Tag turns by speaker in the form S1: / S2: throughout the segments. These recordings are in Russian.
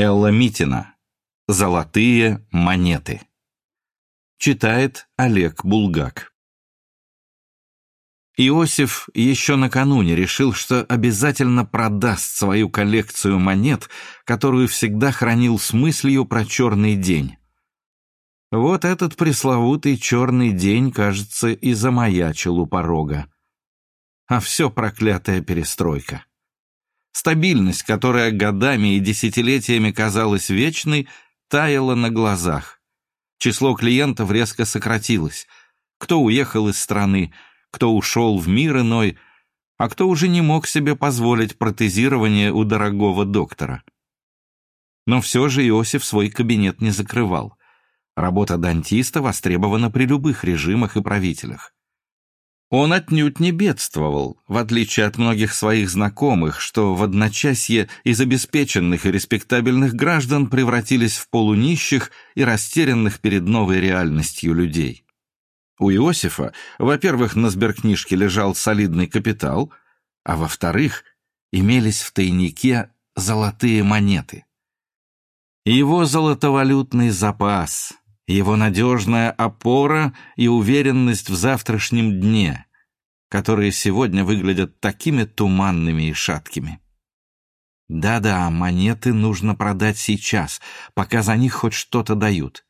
S1: Элла Митина. Золотые монеты. Читает Олег Булгак. Иосиф еще накануне решил, что обязательно продаст свою коллекцию монет, которую всегда хранил с мыслью про черный день. Вот этот пресловутый черный день, кажется, и замаячил у порога. А все проклятая перестройка. Стабильность, которая годами и десятилетиями казалась вечной, таяла на глазах. Число клиентов резко сократилось. Кто уехал из страны, кто ушел в мир иной, а кто уже не мог себе позволить протезирование у дорогого доктора. Но все же Иосиф свой кабинет не закрывал. Работа дантиста востребована при любых режимах и правителях. Он отнюдь не бедствовал, в отличие от многих своих знакомых, что в одночасье из обеспеченных и респектабельных граждан превратились в полунищих и растерянных перед новой реальностью людей. У Иосифа, во-первых, на сберкнижке лежал солидный капитал, а во-вторых, имелись в тайнике золотые монеты. Его золотовалютный запас, его надежная опора и уверенность в завтрашнем дне, которые сегодня выглядят такими туманными и шаткими. Да-да, монеты нужно продать сейчас, пока за них хоть что-то дают.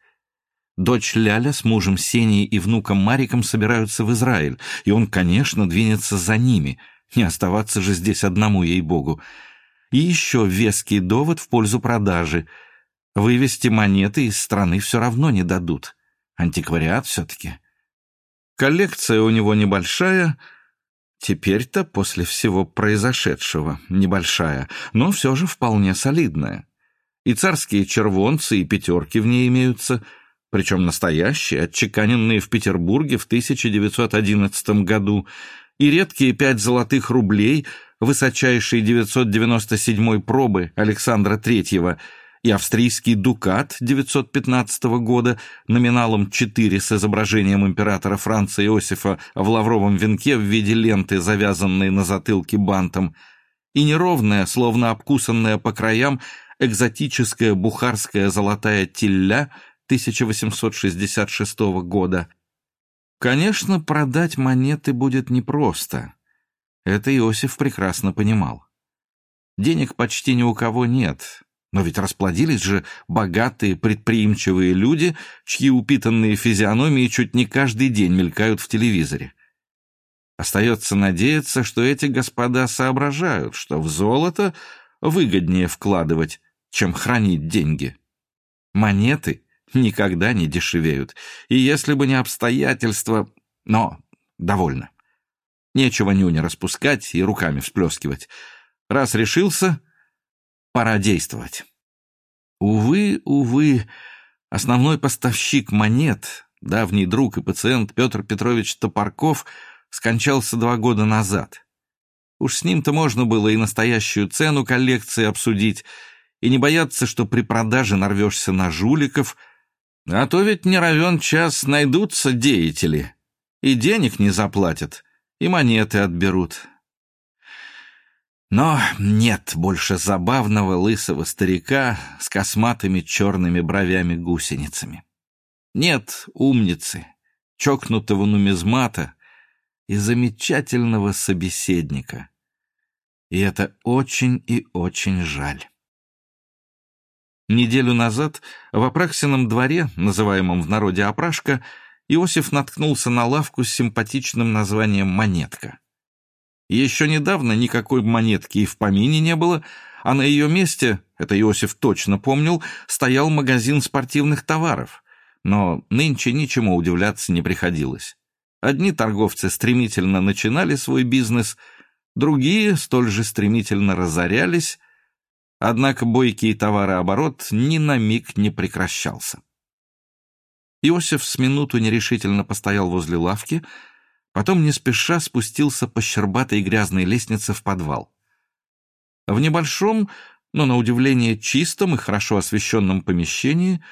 S1: Дочь Ляля с мужем Сеней и внуком Мариком собираются в Израиль, и он, конечно, двинется за ними. Не оставаться же здесь одному, ей-богу. И еще веский довод в пользу продажи — Вывести монеты из страны все равно не дадут. Антиквариат все-таки. Коллекция у него небольшая, теперь-то после всего произошедшего небольшая, но все же вполне солидная. И царские червонцы, и пятерки в ней имеются, причем настоящие, отчеканенные в Петербурге в 1911 году, и редкие пять золотых рублей высочайшей 997 пробы Александра Третьего – и австрийский дукат 915 года номиналом 4 с изображением императора Франца Иосифа в лавровом венке в виде ленты, завязанной на затылке бантом, и неровная, словно обкусанная по краям, экзотическая бухарская золотая тилля 1866 года. Конечно, продать монеты будет непросто. Это Иосиф прекрасно понимал. Денег почти ни у кого нет, но ведь расплодились же богатые, предприимчивые люди, чьи упитанные физиономии чуть не каждый день мелькают в телевизоре. Остается надеяться, что эти господа соображают, что в золото выгоднее вкладывать, чем хранить деньги. Монеты никогда не дешевеют, и если бы не обстоятельства... Но довольно. Нечего нюня распускать и руками всплескивать. Раз решился, Пора действовать. Увы, увы, основной поставщик монет, давний друг и пациент Петр Петрович Топорков, скончался два года назад. Уж с ним-то можно было и настоящую цену коллекции обсудить, и не бояться, что при продаже нарвешься на жуликов, а то ведь не равен час найдутся деятели, и денег не заплатят, и монеты отберут. Но нет больше забавного лысого старика с косматыми черными бровями-гусеницами. Нет умницы, чокнутого нумизмата и замечательного собеседника. И это очень и очень жаль. Неделю назад в Апраксином дворе, называемом в народе Опрашка, Иосиф наткнулся на лавку с симпатичным названием «Монетка». Еще недавно никакой монетки и в помине не было, а на ее месте, это Иосиф точно помнил, стоял магазин спортивных товаров. Но нынче ничему удивляться не приходилось. Одни торговцы стремительно начинали свой бизнес, другие столь же стремительно разорялись, однако бойкий товарооборот ни на миг не прекращался. Иосиф с минуту нерешительно постоял возле лавки, Потом не спеша спустился по щербатой грязной лестнице в подвал. В небольшом, но на удивление чистом и хорошо освещенном помещении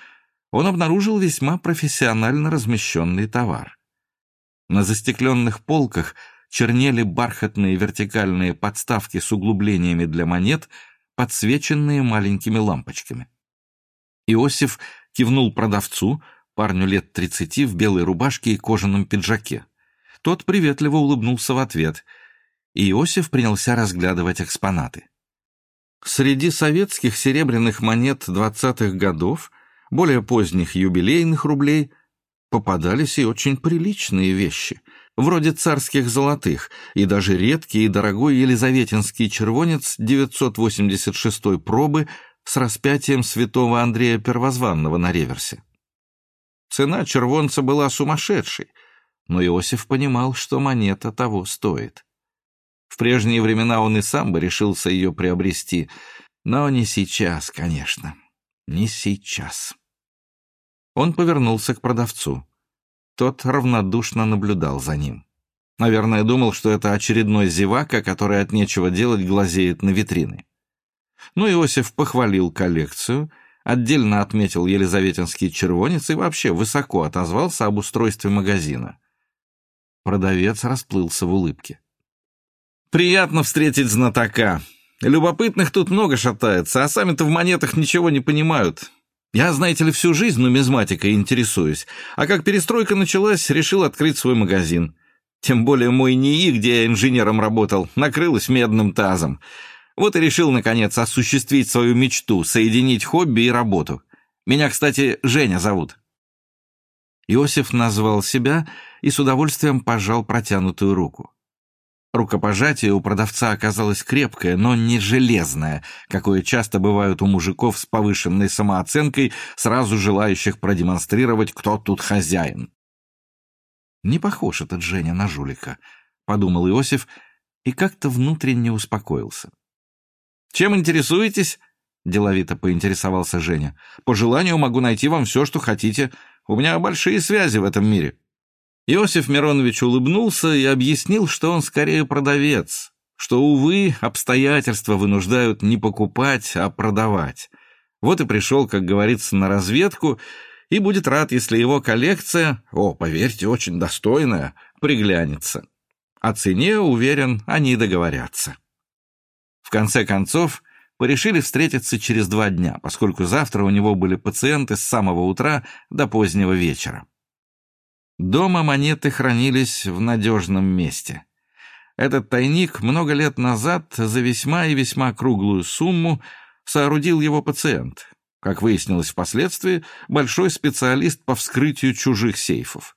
S1: он обнаружил весьма профессионально размещенный товар. На застекленных полках чернели бархатные вертикальные подставки с углублениями для монет, подсвеченные маленькими лампочками. Иосиф кивнул продавцу, парню лет тридцати в белой рубашке и кожаном пиджаке. Тот приветливо улыбнулся в ответ, и Иосиф принялся разглядывать экспонаты. Среди советских серебряных монет двадцатых годов, более поздних юбилейных рублей, попадались и очень приличные вещи, вроде царских золотых, и даже редкий и дорогой елизаветинский червонец 986 пробы с распятием святого Андрея Первозванного на реверсе. Цена червонца была сумасшедшей, но Иосиф понимал, что монета того стоит. В прежние времена он и сам бы решился ее приобрести, но не сейчас, конечно, не сейчас. Он повернулся к продавцу. Тот равнодушно наблюдал за ним. Наверное, думал, что это очередной зевака, который от нечего делать глазеет на витрины. Но Иосиф похвалил коллекцию, отдельно отметил елизаветинский червонец и вообще высоко отозвался об устройстве магазина. Продавец расплылся в улыбке. «Приятно встретить знатока. Любопытных тут много шатается, а сами-то в монетах ничего не понимают. Я, знаете ли, всю жизнь нумизматикой интересуюсь, а как перестройка началась, решил открыть свой магазин. Тем более мой НИИ, где я инженером работал, накрылась медным тазом. Вот и решил, наконец, осуществить свою мечту, соединить хобби и работу. Меня, кстати, Женя зовут». Иосиф назвал себя и с удовольствием пожал протянутую руку. Рукопожатие у продавца оказалось крепкое, но не железное, какое часто бывает у мужиков с повышенной самооценкой, сразу желающих продемонстрировать, кто тут хозяин. «Не похож этот Женя на жулика», — подумал Иосиф и как-то внутренне успокоился. «Чем интересуетесь?» — деловито поинтересовался Женя. «По желанию могу найти вам все, что хотите. У меня большие связи в этом мире». Иосиф Миронович улыбнулся и объяснил, что он скорее продавец, что, увы, обстоятельства вынуждают не покупать, а продавать. Вот и пришел, как говорится, на разведку, и будет рад, если его коллекция, о, поверьте, очень достойная, приглянется. О цене, уверен, они договорятся. В конце концов, порешили встретиться через два дня, поскольку завтра у него были пациенты с самого утра до позднего вечера. Дома монеты хранились в надежном месте. Этот тайник много лет назад за весьма и весьма круглую сумму соорудил его пациент, как выяснилось впоследствии, большой специалист по вскрытию чужих сейфов.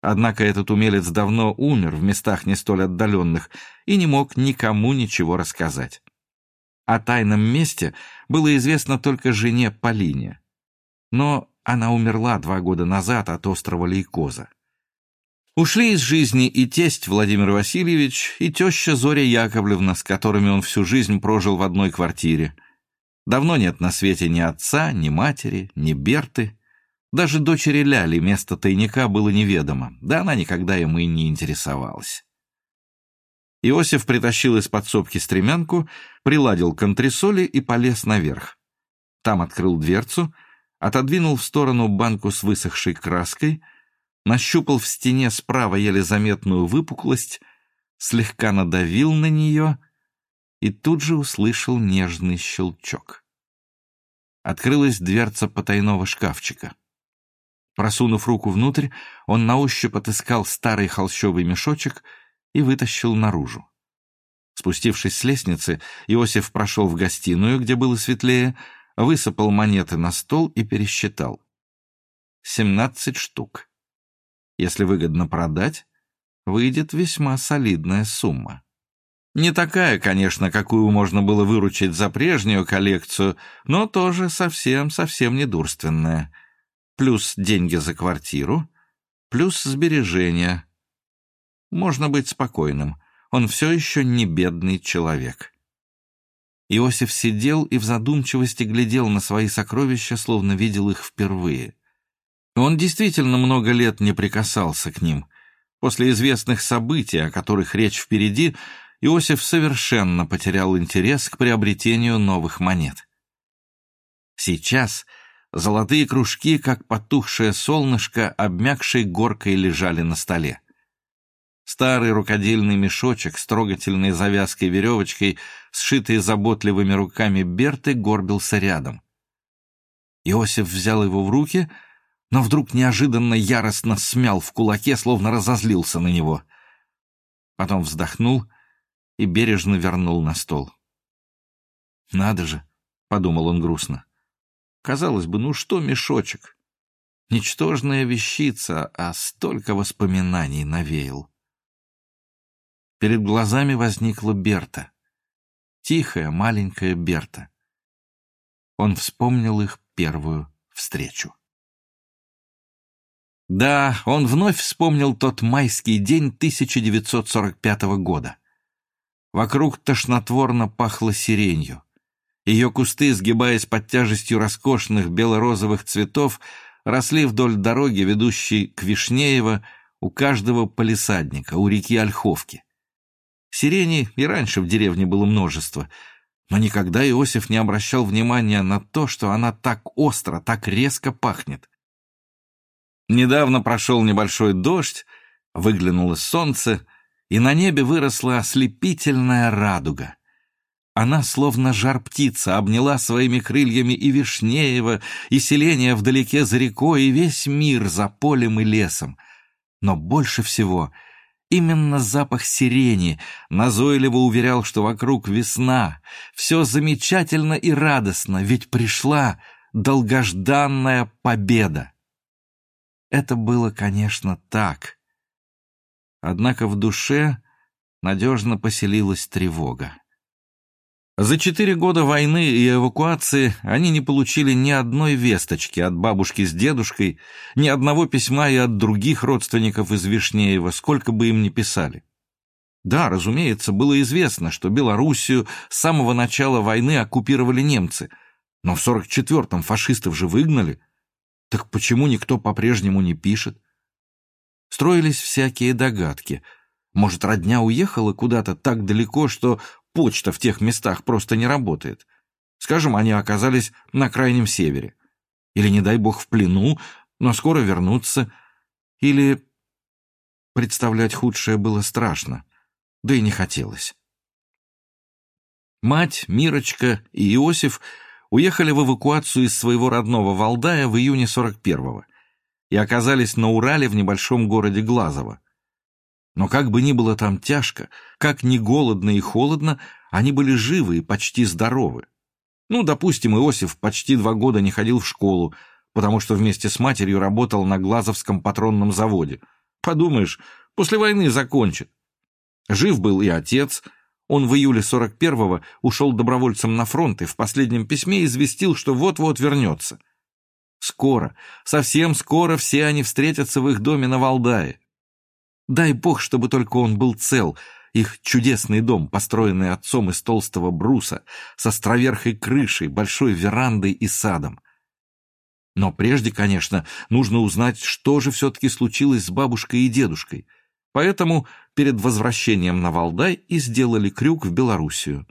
S1: Однако этот умелец давно умер в местах не столь отдаленных и не мог никому ничего рассказать. О тайном месте было известно только жене Полине. Но она умерла два года назад от острова лейкоза. Ушли из жизни и тесть Владимир Васильевич, и теща Зоря Яковлевна, с которыми он всю жизнь прожил в одной квартире. Давно нет на свете ни отца, ни матери, ни Берты. Даже дочери Ляли место тайника было неведомо, да она никогда ему и не интересовалась. Иосиф притащил из подсобки стремянку, приладил к антресоли и полез наверх. Там открыл дверцу, отодвинул в сторону банку с высохшей краской, нащупал в стене справа еле заметную выпуклость, слегка надавил на нее и тут же услышал нежный щелчок. Открылась дверца потайного шкафчика. Просунув руку внутрь, он на ощупь отыскал старый холщовый мешочек и вытащил наружу. Спустившись с лестницы, Иосиф прошел в гостиную, где было светлее, высыпал монеты на стол и пересчитал. Семнадцать штук. Если выгодно продать, выйдет весьма солидная сумма. Не такая, конечно, какую можно было выручить за прежнюю коллекцию, но тоже совсем-совсем недурственная — плюс деньги за квартиру, плюс сбережения. Можно быть спокойным, он все еще не бедный человек. Иосиф сидел и в задумчивости глядел на свои сокровища, словно видел их впервые. Он действительно много лет не прикасался к ним. После известных событий, о которых речь впереди, Иосиф совершенно потерял интерес к приобретению новых монет. Сейчас Золотые кружки, как потухшее солнышко, обмякшей горкой лежали на столе. Старый рукодельный мешочек с трогательной завязкой веревочкой, сшитый заботливыми руками Берты, горбился рядом. Иосиф взял его в руки, но вдруг неожиданно яростно смял в кулаке, словно разозлился на него. Потом вздохнул и бережно вернул на стол. «Надо же», — подумал он грустно. «Казалось бы, ну что мешочек? Ничтожная вещица, а столько воспоминаний навеял». Перед глазами возникла Берта. Тихая, маленькая Берта. Он вспомнил их первую встречу. Да, он вновь вспомнил тот майский день 1945 года. Вокруг тошнотворно пахло сиренью. Ее кусты, сгибаясь под тяжестью роскошных бело-розовых цветов, росли вдоль дороги, ведущей к Вишнеево, у каждого полисадника, у реки Ольховки. Сирени и раньше в деревне было множество, но никогда Иосиф не обращал внимания на то, что она так остро, так резко пахнет. Недавно прошел небольшой дождь, выглянуло солнце, и на небе выросла ослепительная радуга. Она, словно жар-птица, обняла своими крыльями и Вишнеева, и селение вдалеке за рекой, и весь мир за полем и лесом. Но больше всего — Именно запах сирени назойливо уверял, что вокруг весна, все замечательно и радостно, ведь пришла долгожданная победа. Это было, конечно, так. Однако в душе надежно поселилась тревога. За четыре года войны и эвакуации они не получили ни одной весточки от бабушки с дедушкой, ни одного письма и от других родственников из Вишнеева, сколько бы им ни писали. Да, разумеется, было известно, что Белоруссию с самого начала войны оккупировали немцы, но в 44-м фашистов же выгнали. Так почему никто по-прежнему не пишет? Строились всякие догадки. Может, родня уехала куда-то так далеко, что почта в тех местах просто не работает. Скажем, они оказались на крайнем севере. Или, не дай бог, в плену, но скоро вернутся. Или... Представлять худшее было страшно, да и не хотелось. Мать, Мирочка и Иосиф уехали в эвакуацию из своего родного Валдая в июне 41-го и оказались на Урале в небольшом городе Глазово. Но как бы ни было там тяжко, как ни голодно и холодно, они были живы и почти здоровы. Ну, допустим, Иосиф почти два года не ходил в школу, потому что вместе с матерью работал на Глазовском патронном заводе. Подумаешь, после войны закончит. Жив был и отец. Он в июле 41-го ушел добровольцем на фронт и в последнем письме известил, что вот-вот вернется. Скоро, совсем скоро все они встретятся в их доме на Валдае. Дай бог, чтобы только он был цел. Их чудесный дом, построенный отцом из толстого бруса, с островерхой крышей, большой верандой и садом. Но прежде, конечно, нужно узнать, что же все-таки случилось с бабушкой и дедушкой. Поэтому перед возвращением на Валдай и сделали крюк в Белоруссию.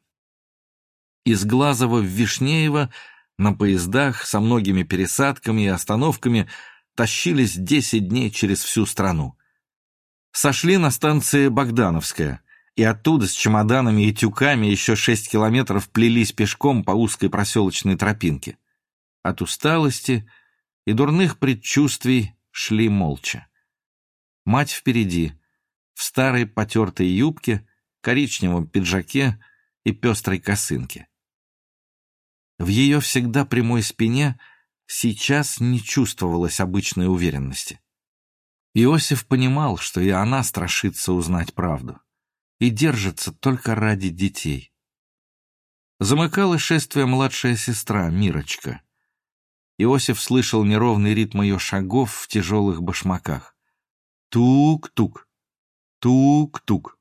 S1: Из Глазова в Вишнеево на поездах со многими пересадками и остановками тащились десять дней через всю страну сошли на станции Богдановская, и оттуда с чемоданами и тюками еще шесть километров плелись пешком по узкой проселочной тропинке. От усталости и дурных предчувствий шли молча. Мать впереди, в старой потертой юбке, коричневом пиджаке и пестрой косынке. В ее всегда прямой спине сейчас не чувствовалось обычной уверенности. Иосиф понимал, что и она страшится узнать правду и держится только ради детей. Замыкала шествие младшая сестра, Мирочка. Иосиф слышал неровный ритм ее шагов в тяжелых башмаках. Тук-тук, тук-тук.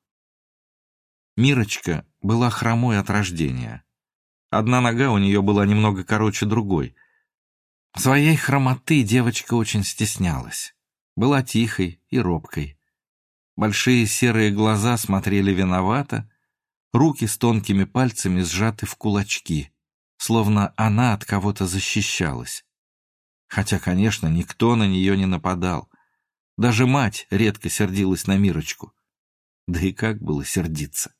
S1: Мирочка была хромой от рождения. Одна нога у нее была немного короче другой. Своей хромоты девочка очень стеснялась была тихой и робкой. Большие серые глаза смотрели виновато, руки с тонкими пальцами сжаты в кулачки, словно она от кого-то защищалась. Хотя, конечно, никто на нее не нападал. Даже мать редко сердилась на Мирочку. Да и как было сердиться.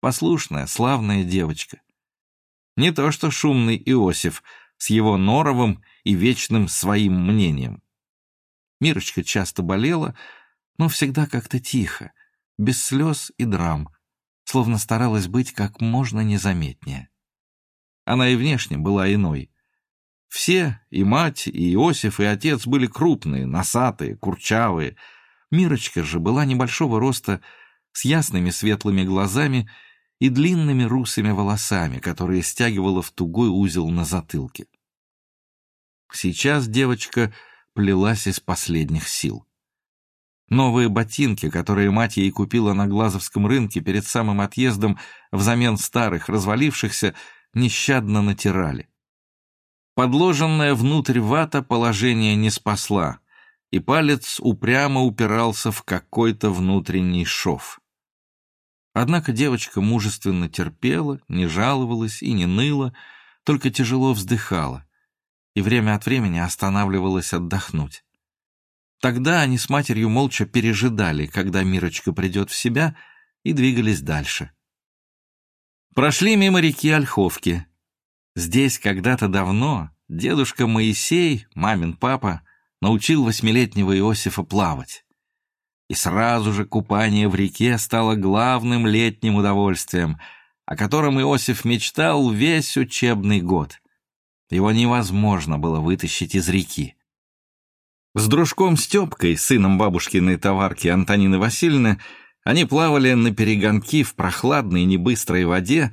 S1: Послушная, славная девочка. Не то что шумный Иосиф с его норовым и вечным своим мнением. Мирочка часто болела, но всегда как-то тихо, без слез и драм, словно старалась быть как можно незаметнее. Она и внешне была иной. Все, и мать, и Иосиф, и отец были крупные, носатые, курчавые. Мирочка же была небольшого роста, с ясными светлыми глазами и длинными русыми волосами, которые стягивала в тугой узел на затылке. Сейчас девочка плелась из последних сил. Новые ботинки, которые мать ей купила на Глазовском рынке перед самым отъездом взамен старых, развалившихся, нещадно натирали. Подложенная внутрь вата положение не спасла, и палец упрямо упирался в какой-то внутренний шов. Однако девочка мужественно терпела, не жаловалась и не ныла, только тяжело вздыхала и время от времени останавливалась отдохнуть. Тогда они с матерью молча пережидали, когда Мирочка придет в себя, и двигались дальше. Прошли мимо реки Ольховки. Здесь когда-то давно дедушка Моисей, мамин папа, научил восьмилетнего Иосифа плавать. И сразу же купание в реке стало главным летним удовольствием, о котором Иосиф мечтал весь учебный год. Его невозможно было вытащить из реки. С дружком Степкой, сыном бабушкиной товарки Антонины Васильевны, они плавали на перегонки в прохладной небыстрой воде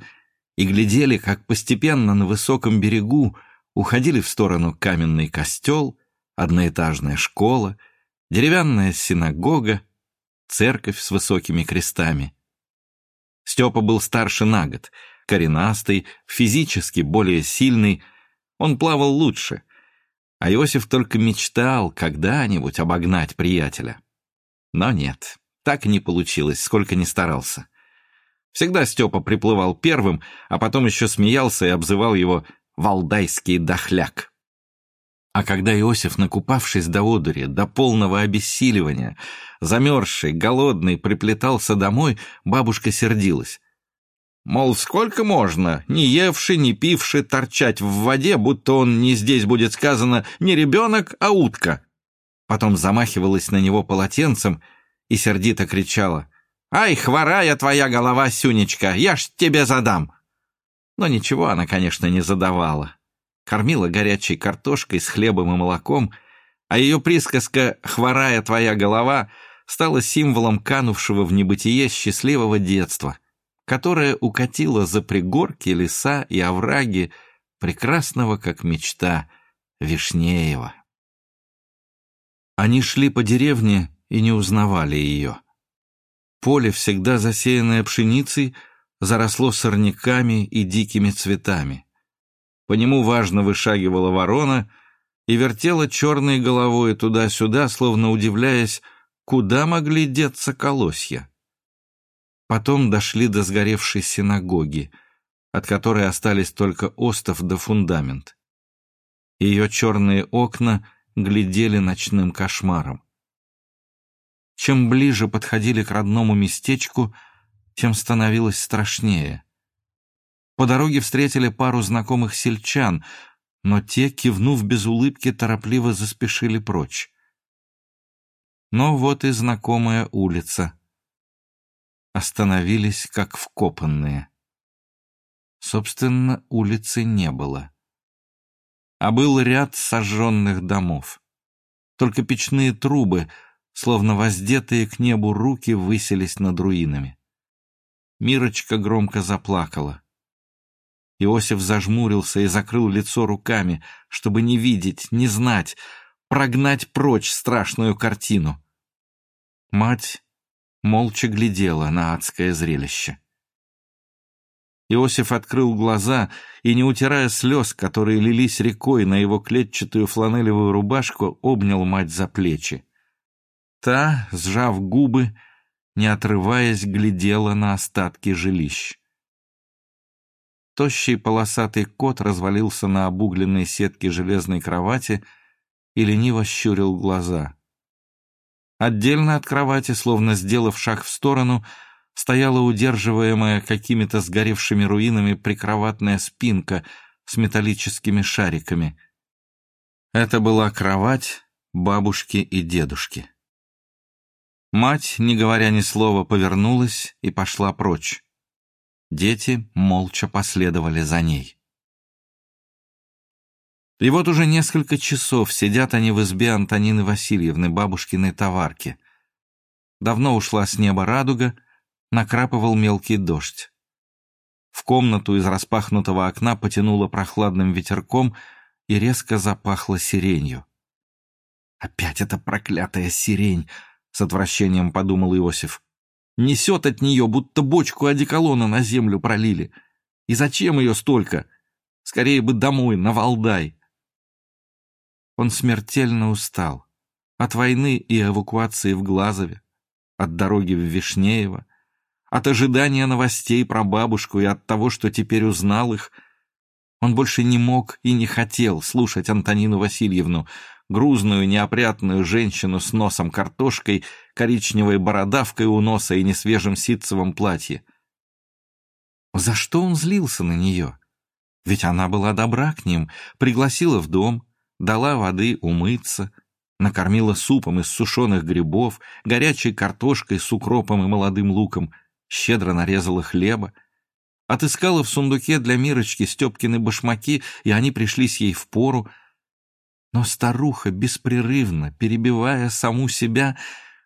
S1: и глядели, как постепенно на высоком берегу уходили в сторону каменный костел, одноэтажная школа, деревянная синагога, церковь с высокими крестами. Степа был старше на год, коренастый, физически более сильный, он плавал лучше, а Иосиф только мечтал когда-нибудь обогнать приятеля. Но нет, так не получилось, сколько ни старался. Всегда Степа приплывал первым, а потом еще смеялся и обзывал его «валдайский дохляк». А когда Иосиф, накупавшись до одури, до полного обессиливания, замерзший, голодный, приплетался домой, бабушка сердилась. Мол, сколько можно, не евший, не пивший, торчать в воде, будто он не здесь будет сказано не ребенок, а утка. Потом замахивалась на него полотенцем и сердито кричала. «Ай, хворая твоя голова, Сюнечка, я ж тебе задам!» Но ничего она, конечно, не задавала кормила горячей картошкой с хлебом и молоком, а ее присказка «хворая твоя голова» стала символом канувшего в небытие счастливого детства, которое укатило за пригорки, леса и овраги прекрасного, как мечта, Вишнеева. Они шли по деревне и не узнавали ее. Поле, всегда засеянное пшеницей, заросло сорняками и дикими цветами. По нему важно вышагивала ворона и вертела черной головой туда-сюда, словно удивляясь, куда могли деться колосья. Потом дошли до сгоревшей синагоги, от которой остались только остов да фундамент. Ее черные окна глядели ночным кошмаром. Чем ближе подходили к родному местечку, тем становилось страшнее. По дороге встретили пару знакомых сельчан, но те, кивнув без улыбки, торопливо заспешили прочь. Но вот и знакомая улица. Остановились, как вкопанные. Собственно, улицы не было. А был ряд сожженных домов. Только печные трубы, словно воздетые к небу руки, высились над руинами. Мирочка громко заплакала. Иосиф зажмурился и закрыл лицо руками, чтобы не видеть, не знать, прогнать прочь страшную картину. Мать молча глядела на адское зрелище. Иосиф открыл глаза и, не утирая слез, которые лились рекой на его клетчатую фланелевую рубашку, обнял мать за плечи. Та, сжав губы, не отрываясь, глядела на остатки жилищ. Тощий полосатый кот развалился на обугленной сетке железной кровати и лениво щурил глаза. Отдельно от кровати, словно сделав шаг в сторону, стояла удерживаемая какими-то сгоревшими руинами прикроватная спинка с металлическими шариками. Это была кровать бабушки и дедушки. Мать, не говоря ни слова, повернулась и пошла прочь. Дети молча последовали за ней. И вот уже несколько часов сидят они в избе Антонины Васильевны, бабушкиной товарки. Давно ушла с неба радуга, накрапывал мелкий дождь. В комнату из распахнутого окна потянуло прохладным ветерком и резко запахло сиренью. «Опять эта проклятая сирень!» — с отвращением подумал Иосиф. «Несет от нее, будто бочку одеколона на землю пролили. И зачем ее столько? Скорее бы домой, на Валдай!» Он смертельно устал. От войны и эвакуации в Глазове, от дороги в Вишнеево, от ожидания новостей про бабушку и от того, что теперь узнал их. Он больше не мог и не хотел слушать Антонину Васильевну, грузную неопрятную женщину с носом картошкой, коричневой бородавкой у носа и несвежим ситцевом платье. За что он злился на нее? Ведь она была добра к ним, пригласила в дом, дала воды умыться, накормила супом из сушеных грибов, горячей картошкой с укропом и молодым луком, щедро нарезала хлеба, отыскала в сундуке для Мирочки Степкины башмаки, и они пришлись ей в пору. Но старуха, беспрерывно, перебивая саму себя,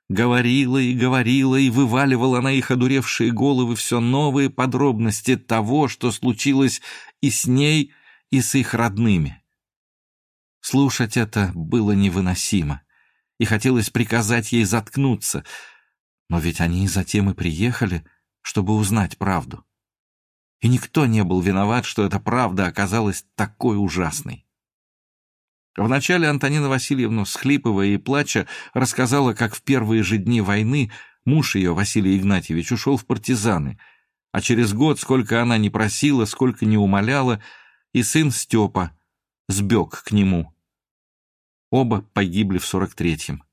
S1: говорила и говорила и вываливала на их одуревшие головы все новые подробности того, что случилось и с ней, и с их родными. Слушать это было невыносимо, и хотелось приказать ей заткнуться, но ведь они затем и приехали, чтобы узнать правду. И никто не был виноват, что эта правда оказалась такой ужасной. Вначале Антонина Васильевна, всхлипывая и плача, рассказала, как в первые же дни войны муж ее, Василий Игнатьевич, ушел в партизаны, а через год, сколько она не просила, сколько не умоляла, и сын Степа сбег к нему, Оба погибли в сорок третьем.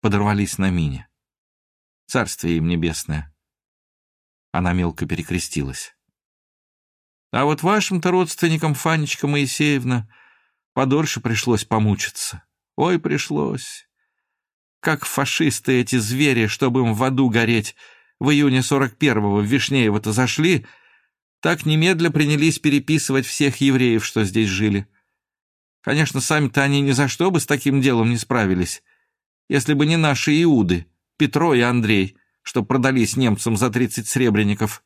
S1: Подорвались на мине. Царствие им небесное. Она мелко перекрестилась. А вот вашим-то родственникам, Фанечка Моисеевна, подольше пришлось помучиться. Ой, пришлось. Как фашисты эти звери, чтобы им в аду гореть, в июне сорок первого в Вишнеево-то зашли, так немедля принялись переписывать всех евреев, что здесь жили. Конечно, сами-то они ни за что бы с таким делом не справились, если бы не наши иуды, Петро и Андрей, что продались немцам за тридцать сребреников.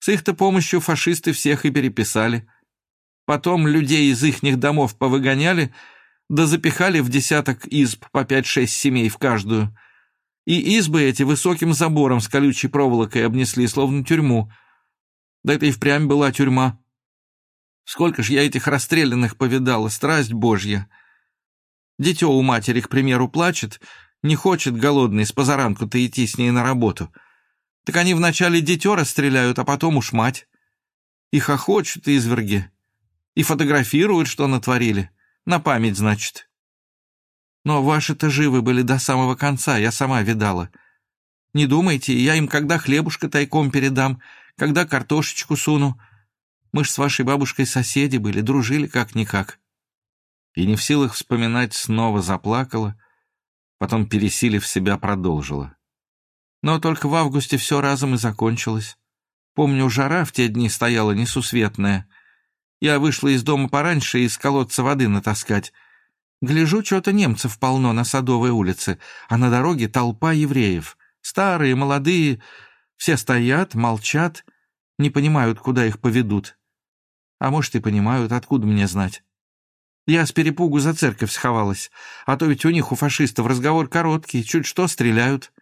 S1: С их-то помощью фашисты всех и переписали. Потом людей из ихних домов повыгоняли, да запихали в десяток изб по пять-шесть семей в каждую. И избы эти высоким забором с колючей проволокой обнесли, словно тюрьму. Да это и впрямь была тюрьма. Сколько ж я этих расстрелянных повидала, страсть божья. Дитё у матери, к примеру, плачет, не хочет голодный с позаранку-то идти с ней на работу. Так они вначале дитё расстреляют, а потом уж мать. И хохочут изверги, и фотографируют, что натворили. На память, значит. Но ваши-то живы были до самого конца, я сама видала. Не думайте, я им когда хлебушка тайком передам, когда картошечку суну, мы ж с вашей бабушкой соседи были, дружили как-никак». И не в силах вспоминать, снова заплакала, потом, пересилив себя, продолжила. Но только в августе все разом и закончилось. Помню, жара в те дни стояла несусветная. Я вышла из дома пораньше из колодца воды натаскать. Гляжу, что-то немцев полно на Садовой улице, а на дороге толпа евреев. Старые, молодые, все стоят, молчат, не понимают, куда их поведут. А может, и понимают, откуда мне знать. Я с перепугу за церковь сховалась, а то ведь у них, у фашистов, разговор короткий, чуть что стреляют.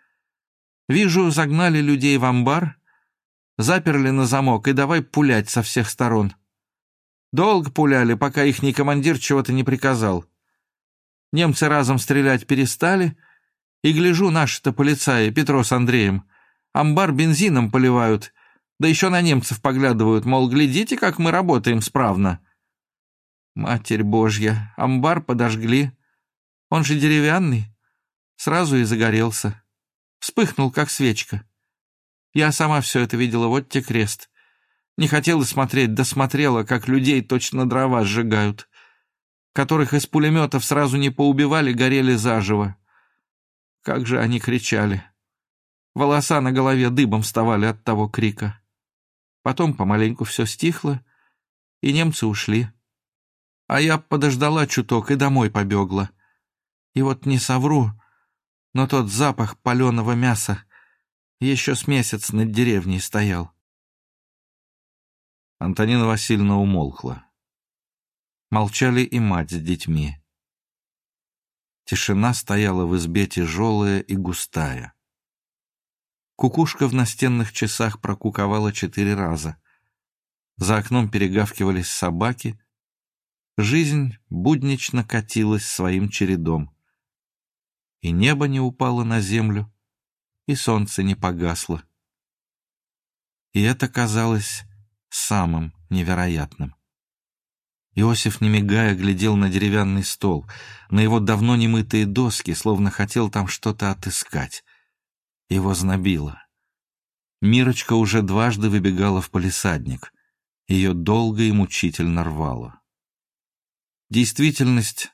S1: Вижу, загнали людей в амбар, заперли на замок и давай пулять со всех сторон. Долго пуляли, пока ихний командир чего-то не приказал. Немцы разом стрелять перестали, и гляжу, наши-то полицаи, Петро с Андреем, амбар бензином поливают да еще на немцев поглядывают, мол, глядите, как мы работаем справно. Матерь Божья, амбар подожгли. Он же деревянный. Сразу и загорелся. Вспыхнул, как свечка. Я сама все это видела, вот те крест. Не хотела смотреть, да смотрела, как людей точно дрова сжигают. Которых из пулеметов сразу не поубивали, горели заживо. Как же они кричали. Волоса на голове дыбом вставали от того крика. Потом помаленьку все стихло, и немцы ушли. А я подождала чуток и домой побегла. И вот не совру, но тот запах паленого мяса еще с месяц над деревней стоял.
S2: Антонина Васильевна умолкла. Молчали и мать с детьми. Тишина стояла в избе тяжелая и густая. Кукушка в настенных часах прокуковала четыре раза. За окном перегавкивались собаки. Жизнь буднично катилась своим чередом. И небо не упало на землю, и солнце не погасло. И это казалось самым невероятным. Иосиф, не мигая, глядел на деревянный стол, на его давно немытые доски, словно хотел там что-то отыскать. Его знобило. Мирочка уже дважды выбегала в полисадник. Ее долго и мучительно рвало. Действительность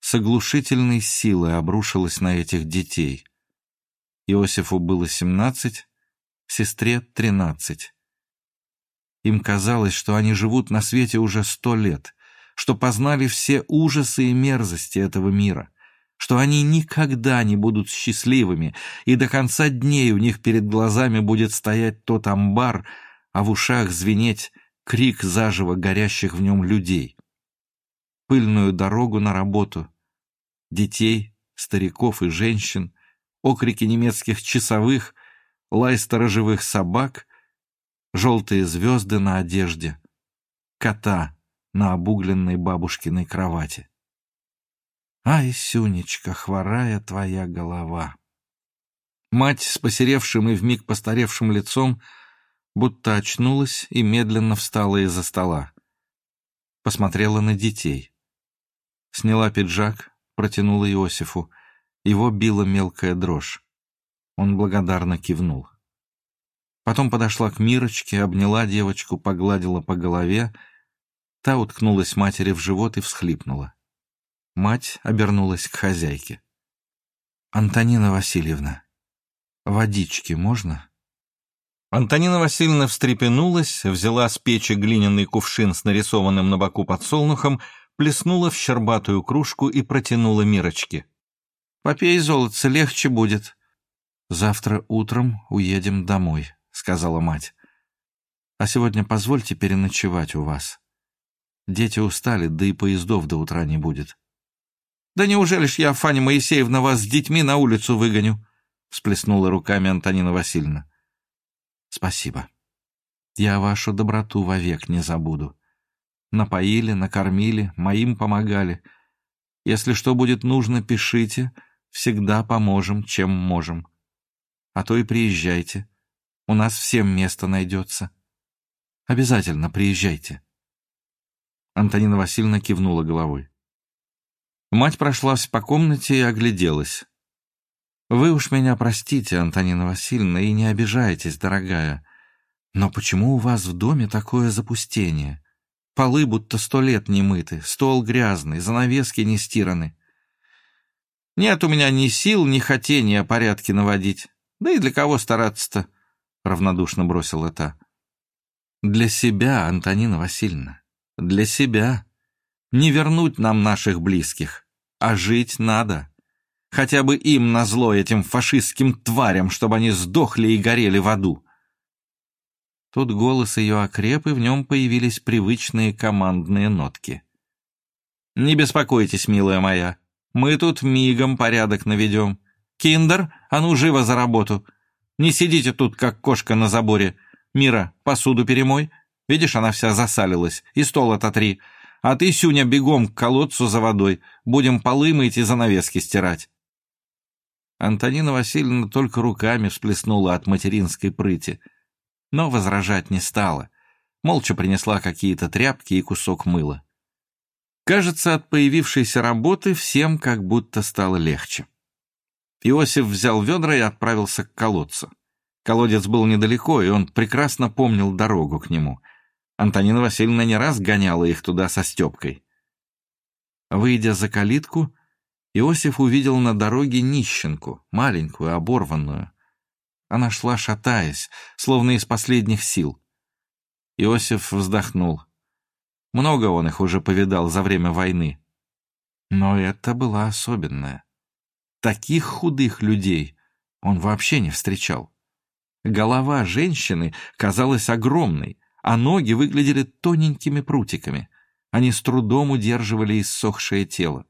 S2: с оглушительной силой обрушилась на этих детей. Иосифу было семнадцать, сестре тринадцать. Им казалось, что они живут на свете уже сто лет, что познали все ужасы и мерзости этого мира что они никогда не будут счастливыми, и до конца дней у них перед глазами будет стоять тот амбар, а в ушах звенеть крик заживо горящих в нем людей. Пыльную дорогу на работу, детей, стариков и женщин, окрики немецких часовых, лай сторожевых собак, желтые звезды на одежде, кота на обугленной бабушкиной кровати. Ай, Сюнечка, хворая твоя голова. Мать с посеревшим и вмиг постаревшим лицом будто очнулась и медленно встала из-за стола. Посмотрела на детей. Сняла пиджак, протянула Иосифу. Его била мелкая дрожь. Он благодарно кивнул. Потом подошла к Мирочке, обняла девочку, погладила по голове. Та уткнулась матери в живот и всхлипнула. Мать обернулась к хозяйке. «Антонина Васильевна, водички можно?»
S1: Антонина Васильевна встрепенулась, взяла с печи глиняный кувшин с нарисованным на боку подсолнухом, плеснула в щербатую кружку и протянула Мирочке. «Попей, золотце, легче будет».
S2: «Завтра утром уедем домой», — сказала мать. «А сегодня позвольте переночевать у вас. Дети устали, да и поездов до утра не будет».
S1: «Да неужели ж я, Фаня Моисеевна, вас с детьми на улицу выгоню?» — всплеснула руками Антонина Васильевна.
S2: «Спасибо. Я вашу доброту вовек не забуду. Напоили, накормили, моим помогали. Если что будет нужно, пишите, всегда поможем, чем можем. А то и приезжайте. У нас всем место найдется. Обязательно приезжайте».
S1: Антонина Васильевна кивнула головой. Мать прошлась по комнате и огляделась.
S2: «Вы уж меня простите, Антонина Васильевна, и не обижайтесь, дорогая. Но почему у вас в доме такое запустение? Полы будто сто лет не мыты, стол грязный, занавески не стираны.
S1: Нет у меня ни сил, ни хотения порядки наводить. Да и для кого стараться-то?» — равнодушно бросила та.
S2: «Для себя, Антонина Васильевна, для себя. Не вернуть нам наших близких а жить надо. Хотя бы им назло этим фашистским тварям, чтобы они сдохли и горели в аду. Тут голос ее окреп, и в нем появились привычные командные нотки. «Не беспокойтесь, милая моя, мы тут мигом порядок наведем. Киндер, а ну живо за работу. Не сидите тут, как кошка на заборе. Мира, посуду перемой. Видишь, она вся засалилась. И стол ототри. А ты, Сюня, бегом к колодцу за водой. Будем полы мыть и занавески стирать. Антонина Васильевна только руками всплеснула от материнской прыти, но возражать не стала. Молча принесла какие-то тряпки и кусок мыла. Кажется, от появившейся работы всем как будто стало легче. Иосиф взял ведра и отправился к колодцу.
S1: Колодец был недалеко, и он прекрасно помнил дорогу к нему. Антонина Васильевна не раз гоняла их туда со Степкой. Выйдя за калитку, Иосиф увидел на дороге нищенку, маленькую, оборванную. Она шла, шатаясь, словно из последних сил. Иосиф вздохнул. Много он их уже повидал за время войны. Но это была особенная. Таких худых людей он вообще не встречал. Голова женщины казалась огромной, а ноги выглядели тоненькими прутиками. Они с трудом удерживали иссохшее тело.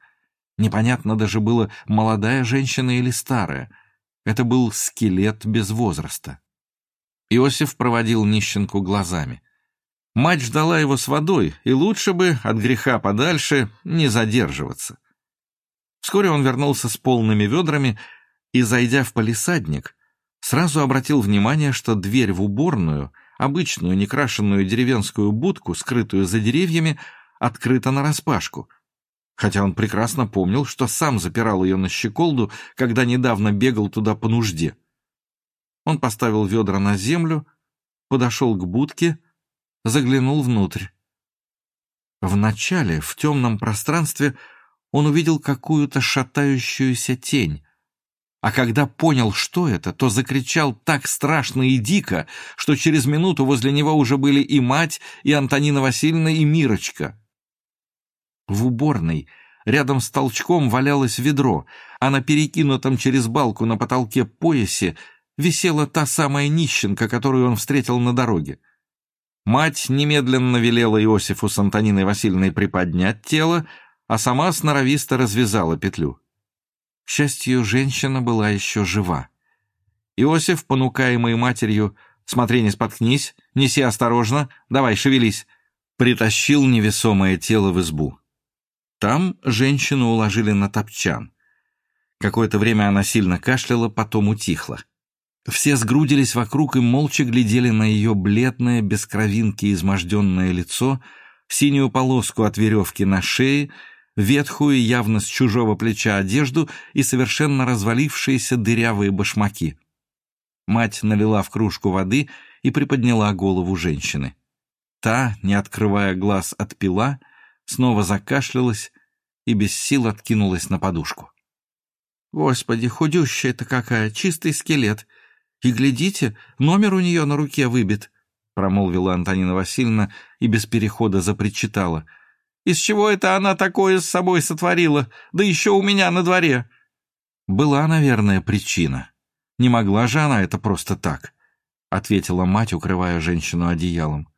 S1: Непонятно даже было, молодая женщина или старая. Это был скелет без возраста. Иосиф проводил нищенку глазами. Мать ждала его с водой, и лучше бы, от греха подальше, не задерживаться. Вскоре он вернулся с полными ведрами и, зайдя в палисадник, сразу обратил внимание, что дверь в уборную, обычную некрашенную деревенскую будку, скрытую за деревьями, открыта нараспашку, хотя он прекрасно помнил, что сам запирал ее на щеколду, когда недавно бегал туда по нужде. Он поставил ведра на землю, подошел к будке заглянул внутрь. Вначале в темном пространстве он увидел какую-то шатающуюся тень, а когда понял, что это, то закричал так страшно и дико, что через минуту возле него уже были и мать, и Антонина Васильевна, и Мирочка. В уборной рядом с толчком валялось ведро, а на перекинутом через балку на потолке поясе висела та самая нищенка, которую он встретил на дороге. Мать немедленно велела Иосифу с Антониной Васильевной приподнять тело, а сама сноровисто развязала петлю. К счастью, женщина была еще жива. Иосиф, понукаемый матерью, «Смотри, не споткнись, неси осторожно, давай, шевелись», притащил невесомое тело в избу. Там женщину уложили на топчан. Какое-то время она сильно кашляла, потом утихла. Все сгрудились вокруг и молча глядели на ее бледное, без кровинки изможденное лицо, синюю полоску от веревки на шее, ветхую, явно с чужого плеча одежду и совершенно развалившиеся дырявые башмаки. Мать налила в кружку воды и приподняла голову женщины. Та, не открывая глаз, отпила, снова закашлялась и без сил откинулась на подушку. «Господи, худющая-то какая, чистый скелет!» И глядите, номер у нее на руке выбит, — промолвила Антонина Васильевна и без перехода запричитала. «Из чего это она такое с собой сотворила? Да еще у меня на дворе!» «Была, наверное, причина. Не могла же она это просто так», — ответила мать, укрывая женщину одеялом.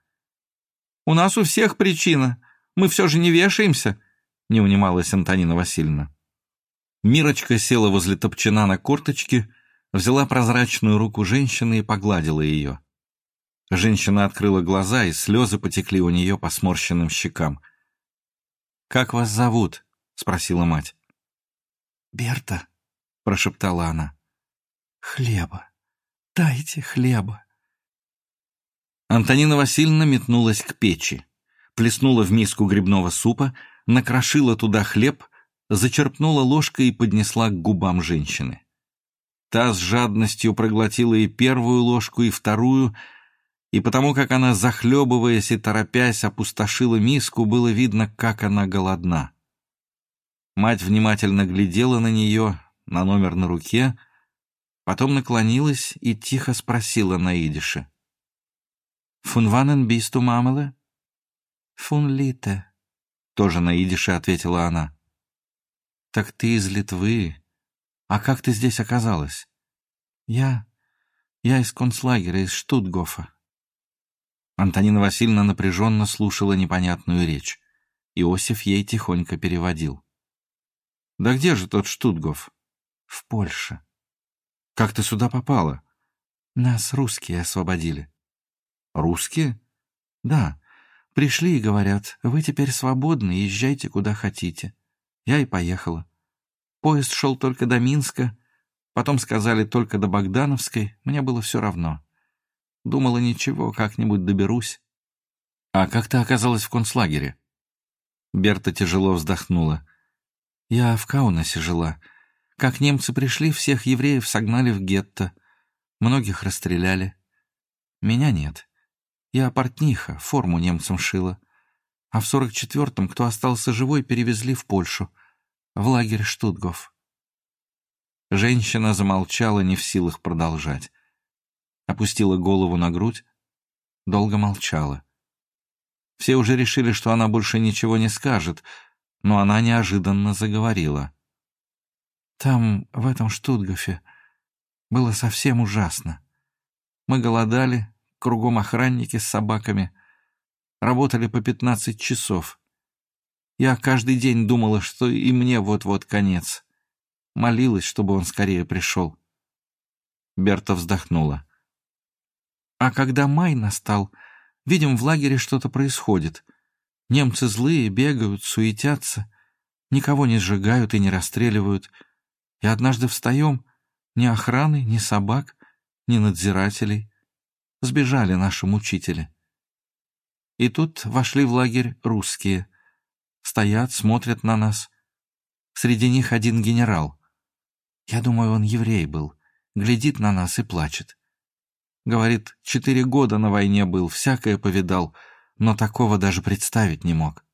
S1: «У нас у всех причина. Мы все же не вешаемся», — не унималась Антонина Васильевна. Мирочка села возле топчина на корточки взяла прозрачную руку женщины и погладила ее. Женщина открыла глаза, и слезы потекли у нее по сморщенным щекам. «Как вас зовут?» — спросила мать.
S3: «Берта», —
S1: прошептала она.
S3: «Хлеба. Дайте хлеба».
S1: Антонина Васильевна метнулась к печи, плеснула в миску грибного супа, накрошила туда хлеб, зачерпнула ложкой и поднесла к губам женщины. Та с жадностью проглотила и первую ложку, и вторую, и потому как она, захлебываясь и торопясь, опустошила миску, было видно, как она голодна. Мать внимательно глядела на нее, на номер на руке, потом наклонилась и тихо спросила на идише. «Фун ванен бисту мамеле?»
S3: «Фун лите», —
S1: тоже на идише ответила она. «Так ты из Литвы, «А как ты здесь оказалась?»
S3: «Я... я из концлагеря, из Штутгофа».
S1: Антонина Васильевна напряженно слушала непонятную речь. Иосиф ей тихонько переводил. «Да где же тот Штутгоф?»
S3: «В Польше».
S1: «Как ты сюда попала?»
S3: «Нас русские освободили».
S1: «Русские?»
S3: «Да. Пришли и говорят, вы теперь свободны, езжайте куда хотите». Я и поехала. Поезд шел только до Минска, потом сказали только до Богдановской, мне было все равно. Думала, ничего, как-нибудь доберусь.
S1: А как ты оказалась в концлагере? Берта тяжело вздохнула.
S3: Я в Каунасе жила. Как немцы пришли, всех евреев согнали в гетто. Многих расстреляли. Меня нет. Я портниха, форму немцам шила. А в сорок четвертом, кто остался живой, перевезли в Польшу, в лагерь Штутгов.
S2: Женщина замолчала, не в силах продолжать. Опустила голову на грудь, долго молчала. Все уже решили, что она больше ничего не скажет, но она неожиданно заговорила.
S3: «Там, в этом Штутгофе, было совсем ужасно. Мы голодали, кругом охранники с собаками. Работали по пятнадцать часов. Я каждый день думала, что и мне вот-вот конец. Молилась, чтобы он скорее пришел.
S2: Берта вздохнула.
S3: А когда май настал, видим, в лагере что-то происходит. Немцы злые, бегают, суетятся, никого не сжигают и не расстреливают. И однажды встаем, ни охраны, ни собак, ни надзирателей. Сбежали наши мучители. И тут вошли в лагерь русские. Стоят, смотрят на нас. Среди них один генерал. Я думаю, он еврей был. Глядит на нас и плачет. Говорит, четыре года на войне был, всякое повидал, но такого даже представить не мог.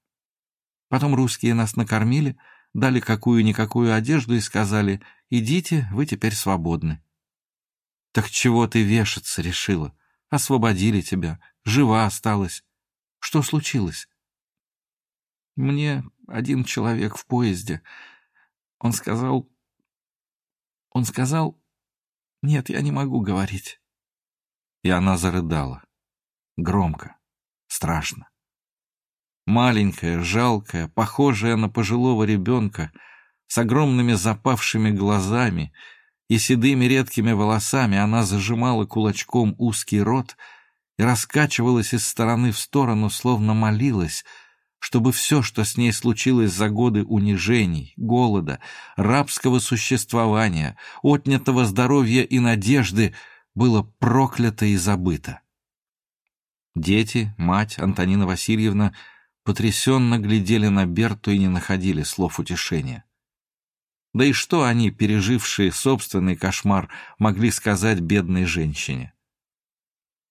S3: Потом русские нас накормили, дали какую-никакую одежду и сказали, идите, вы теперь свободны. Так чего ты вешаться решила? Освободили тебя, жива осталась. Что случилось? Мне один человек в поезде. Он сказал... Он сказал... Нет, я не могу говорить
S2: и она зарыдала. Громко, страшно. Маленькая, жалкая, похожая на пожилого ребенка, с огромными запавшими глазами и седыми редкими волосами, она зажимала кулачком узкий рот и раскачивалась из стороны в сторону, словно молилась, чтобы все, что с ней случилось за годы унижений, голода, рабского существования, отнятого здоровья и надежды — было проклято и забыто. Дети, мать, Антонина Васильевна потрясенно глядели на Берту и не находили слов утешения. Да и что они, пережившие собственный кошмар, могли сказать бедной женщине?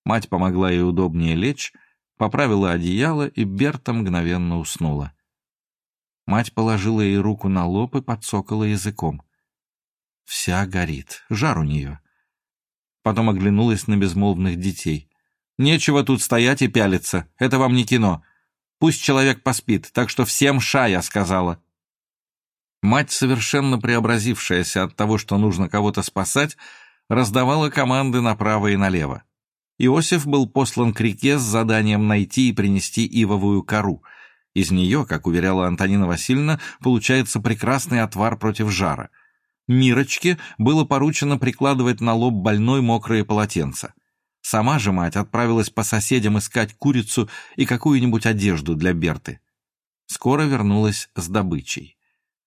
S2: Мать помогла ей удобнее лечь, поправила одеяло, и Берта мгновенно уснула. Мать положила ей руку на лоб и подсокала языком. Вся горит, жар у нее. Потом оглянулась на безмолвных детей. «Нечего тут стоять и пялиться. Это вам не кино. Пусть человек поспит, так что всем ша, я сказала». Мать, совершенно преобразившаяся от того, что нужно кого-то спасать, раздавала команды направо и налево. Иосиф был послан к реке с заданием найти и принести ивовую кору. Из нее, как уверяла Антонина Васильевна, получается прекрасный отвар против жара — Мирочке было поручено прикладывать на лоб больной мокрые полотенца. Сама же мать отправилась по соседям искать курицу и какую-нибудь одежду для Берты. Скоро вернулась с добычей.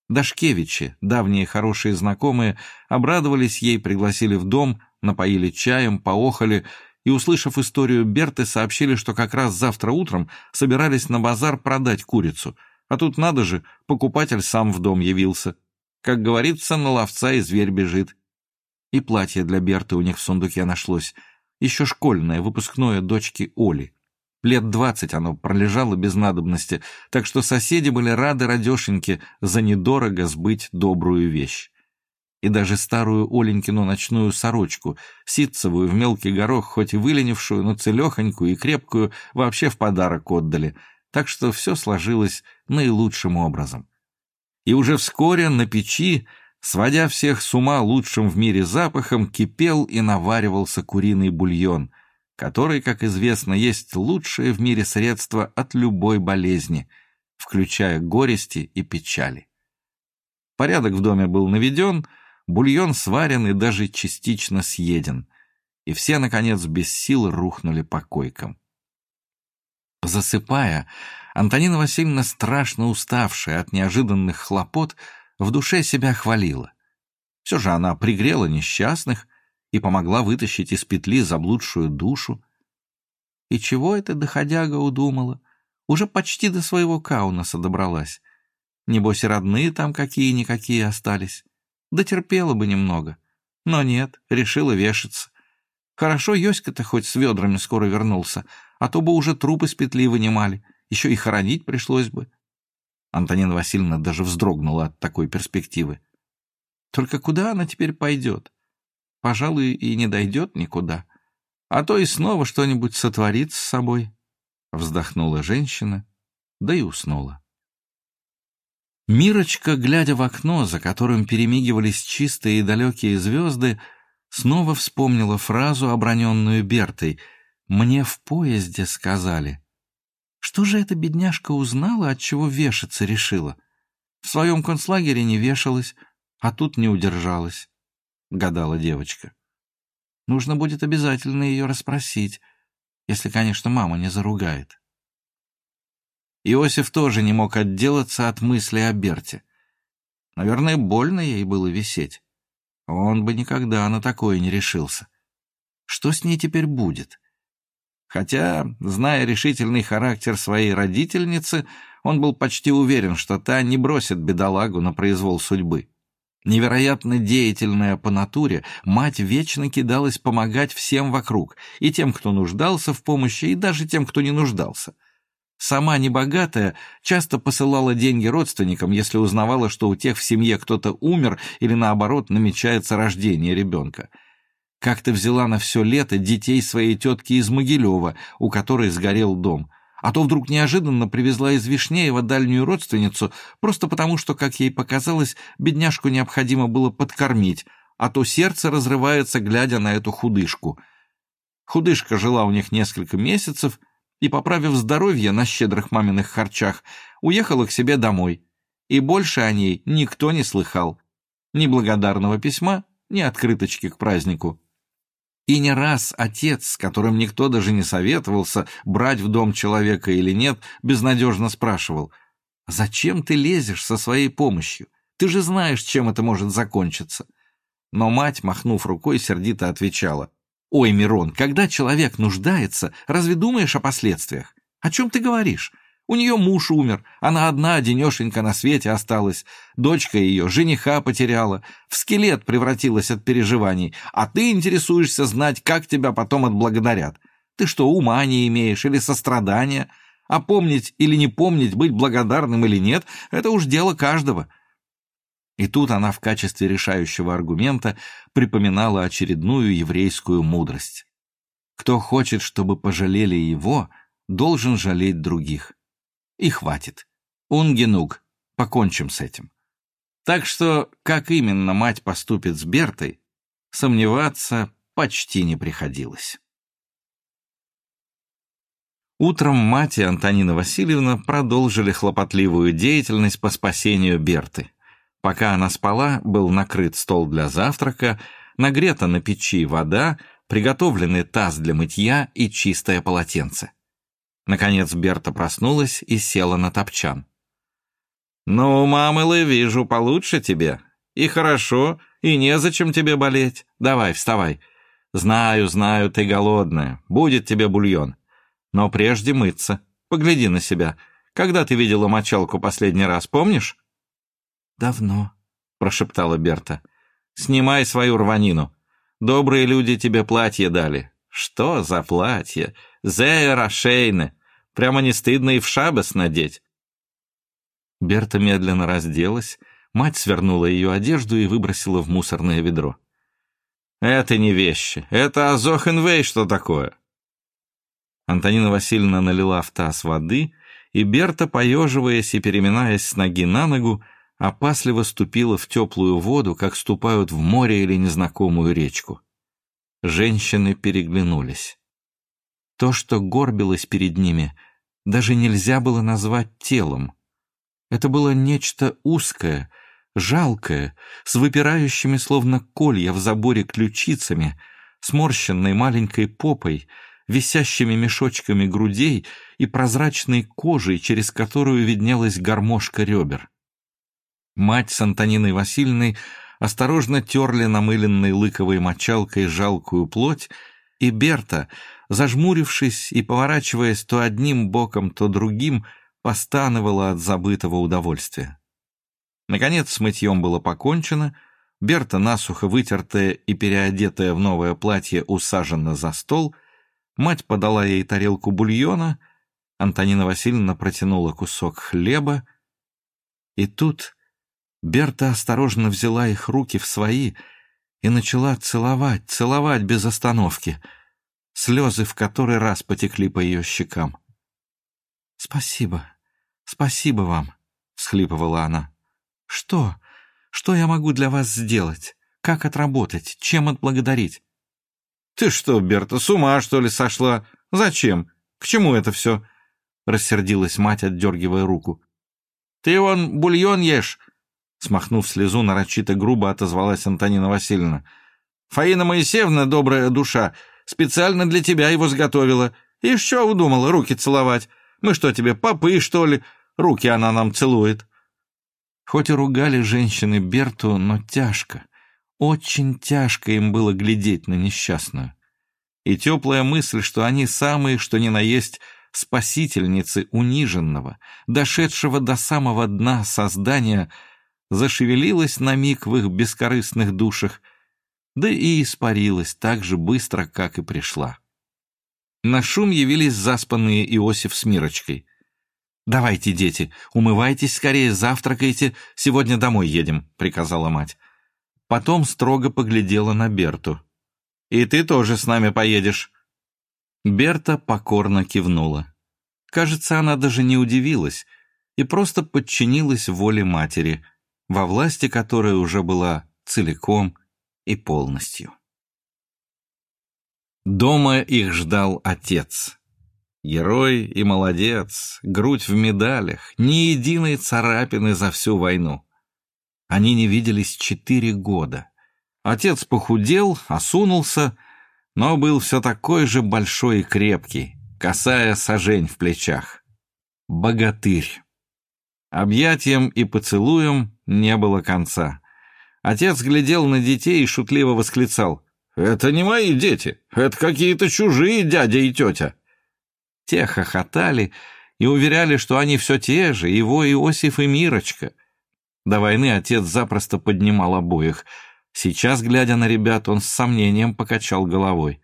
S2: Дашкевичи, давние хорошие знакомые, обрадовались ей, пригласили в дом, напоили чаем, поохали и, услышав историю Берты, сообщили, что как раз завтра утром собирались на базар продать курицу. А тут, надо же, покупатель сам в дом явился. Как говорится, на ловца и зверь бежит. И платье для Берты у них в сундуке нашлось. Еще школьное, выпускное дочки Оли. Лет двадцать оно пролежало без надобности, так что соседи были рады радешеньке за недорого сбыть добрую вещь. И даже старую Оленькину ночную сорочку, ситцевую в мелкий горох, хоть и выленившую, но целехонькую и крепкую, вообще в подарок отдали, так что все сложилось наилучшим образом и уже вскоре на печи, сводя всех с ума лучшим в мире запахом, кипел и наваривался куриный бульон, который, как известно, есть лучшее в мире средство от любой болезни, включая горести и печали. Порядок в доме был наведен, бульон сварен и даже частично съеден, и все, наконец, без сил рухнули по койкам. Засыпая, Антонина Васильевна, страшно уставшая от неожиданных хлопот, в душе себя хвалила. Все же она пригрела несчастных и помогла вытащить из петли заблудшую душу. И чего это доходяга удумала? Уже почти до своего Каунаса добралась. Небось, родные там какие-никакие остались. Дотерпела бы немного. Но нет, решила вешаться.
S3: Хорошо Йоська-то хоть с ведрами скоро вернулся, а то бы уже трупы с петли вынимали, еще и хоронить пришлось бы. Антонина Васильевна даже вздрогнула от такой перспективы. Только куда она теперь пойдет? Пожалуй, и не дойдет никуда. А то и снова что-нибудь сотворит с собой. Вздохнула женщина, да и уснула. Мирочка, глядя в окно, за которым перемигивались чистые и далекие звезды, снова вспомнила фразу, оброненную Бертой «Мне в поезде сказали». Что же эта бедняжка узнала, от чего вешаться решила? В своем концлагере не вешалась, а тут не удержалась, — гадала девочка. Нужно будет обязательно ее расспросить, если, конечно, мама не заругает. Иосиф тоже не мог отделаться от мысли о Берте. Наверное, больно ей было висеть. Он бы никогда на такое не решился. Что с ней теперь будет? Хотя, зная решительный характер своей родительницы, он был почти уверен, что та не бросит бедолагу на произвол судьбы. Невероятно деятельная по натуре, мать вечно кидалась помогать всем вокруг, и тем, кто нуждался в помощи, и даже тем, кто не нуждался. Сама небогатая часто посылала деньги родственникам, если узнавала, что у тех в семье кто-то умер или, наоборот, намечается рождение ребенка. Как-то взяла на все лето детей своей тетки из Могилева, у которой сгорел дом. А то вдруг неожиданно привезла из Вишнеева дальнюю родственницу, просто потому что, как ей показалось, бедняжку необходимо было подкормить, а то сердце разрывается, глядя на эту худышку. Худышка жила у них несколько месяцев — и, поправив здоровье на щедрых маминых харчах, уехала к себе домой. И больше о ней никто не слыхал. Ни благодарного письма, ни открыточки к празднику. И не раз отец, с которым никто даже не советовался, брать в дом человека или нет, безнадежно спрашивал, «Зачем ты лезешь со своей помощью? Ты же знаешь, чем это может закончиться». Но мать, махнув рукой, сердито отвечала, «Ой, Мирон, когда человек нуждается, разве думаешь о последствиях? О чем ты говоришь? У нее муж умер, она одна одинешенька на свете осталась. Дочка ее жениха потеряла, в скелет превратилась от переживаний, а ты интересуешься знать, как тебя потом отблагодарят. Ты что, ума не имеешь или сострадания? А помнить или не помнить, быть благодарным или нет, это уж дело каждого. И тут она в качестве решающего аргумента припоминала очередную еврейскую мудрость. Кто хочет, чтобы пожалели его, должен жалеть других. И хватит. Унгенуг, покончим с этим. Так что, как именно мать поступит с Бертой, сомневаться почти не приходилось. Утром мать и Антонина Васильевна продолжили хлопотливую деятельность по спасению Берты. Пока она спала, был накрыт стол для завтрака, нагрета на печи вода, приготовленный таз для мытья и чистое полотенце. Наконец Берта проснулась и села на топчан. «Ну, мамылы, вижу, получше тебе. И хорошо, и незачем тебе болеть. Давай, вставай. Знаю, знаю, ты голодная. Будет тебе бульон. Но прежде мыться. Погляди на себя. Когда ты видела мочалку последний раз, помнишь?» «Давно», — прошептала Берта.
S1: «Снимай свою рванину. Добрые люди тебе платье дали». «Что за платье? Зеера Шейне. Прямо не стыдно и в шабас надеть».
S3: Берта медленно разделась, мать свернула ее одежду и выбросила в мусорное ведро.
S1: «Это не вещи. Это Азохенвей что такое?»
S3: Антонина Васильевна налила в таз воды, и Берта, поеживаясь и переминаясь с ноги на ногу, опасливо ступила в теплую воду, как ступают в море или незнакомую речку. Женщины переглянулись. То, что горбилось перед ними, даже нельзя было назвать телом. Это было нечто узкое, жалкое, с выпирающими словно колья в заборе ключицами, сморщенной маленькой попой, висящими мешочками грудей и прозрачной кожей, через которую виднелась гармошка ребер. Мать с Антониной Васильевной осторожно терли намыленной лыковой мочалкой жалкую плоть, и Берта, зажмурившись и поворачиваясь то одним боком, то другим, постановала от забытого удовольствия. Наконец с мытьем было покончено,
S1: Берта, насухо вытертая и переодетая в новое платье, усажена за стол, мать подала ей тарелку бульона, Антонина Васильевна протянула кусок хлеба, и тут Берта осторожно взяла их руки в свои и начала целовать, целовать без остановки. Слезы в который раз потекли по ее щекам. «Спасибо, спасибо вам», — всхлипывала она. «Что? Что я могу для вас сделать? Как отработать? Чем отблагодарить?»
S2: «Ты что, Берта, с ума, что ли, сошла? Зачем? К чему это все?» — рассердилась мать, отдергивая руку. «Ты вон бульон ешь, Смахнув слезу, нарочито грубо отозвалась Антонина Васильевна. «Фаина Моисеевна, добрая душа, специально для тебя его сготовила. И что удумала руки целовать? Мы что тебе, попы, что ли? Руки она нам целует».
S1: Хоть и ругали женщины Берту, но тяжко, очень тяжко им было глядеть на несчастную. И теплая мысль, что они самые, что ни на есть, спасительницы униженного, дошедшего до самого дна создания — зашевелилась на миг в их бескорыстных душах, да и испарилась так же быстро, как и пришла. На шум явились заспанные Иосиф с Мирочкой. «Давайте, дети, умывайтесь скорее, завтракайте, сегодня домой едем», — приказала мать. Потом строго поглядела на Берту. «И ты тоже с нами поедешь». Берта покорно кивнула. Кажется, она даже не удивилась и просто подчинилась воле матери — во власти которой уже была целиком и полностью. Дома их ждал отец. Герой и молодец, грудь в медалях, ни единой царапины за всю войну. Они не виделись четыре года. Отец похудел, осунулся, но был все такой же большой и крепкий, касая сажень в плечах. Богатырь. Объятием и поцелуем не было конца. Отец глядел на детей и шутливо восклицал. «Это не мои дети, это какие-то чужие дядя и тетя». Те хохотали и уверяли, что они все те же, его Иосиф и Мирочка. До войны отец запросто поднимал обоих. Сейчас, глядя на ребят, он с сомнением покачал головой.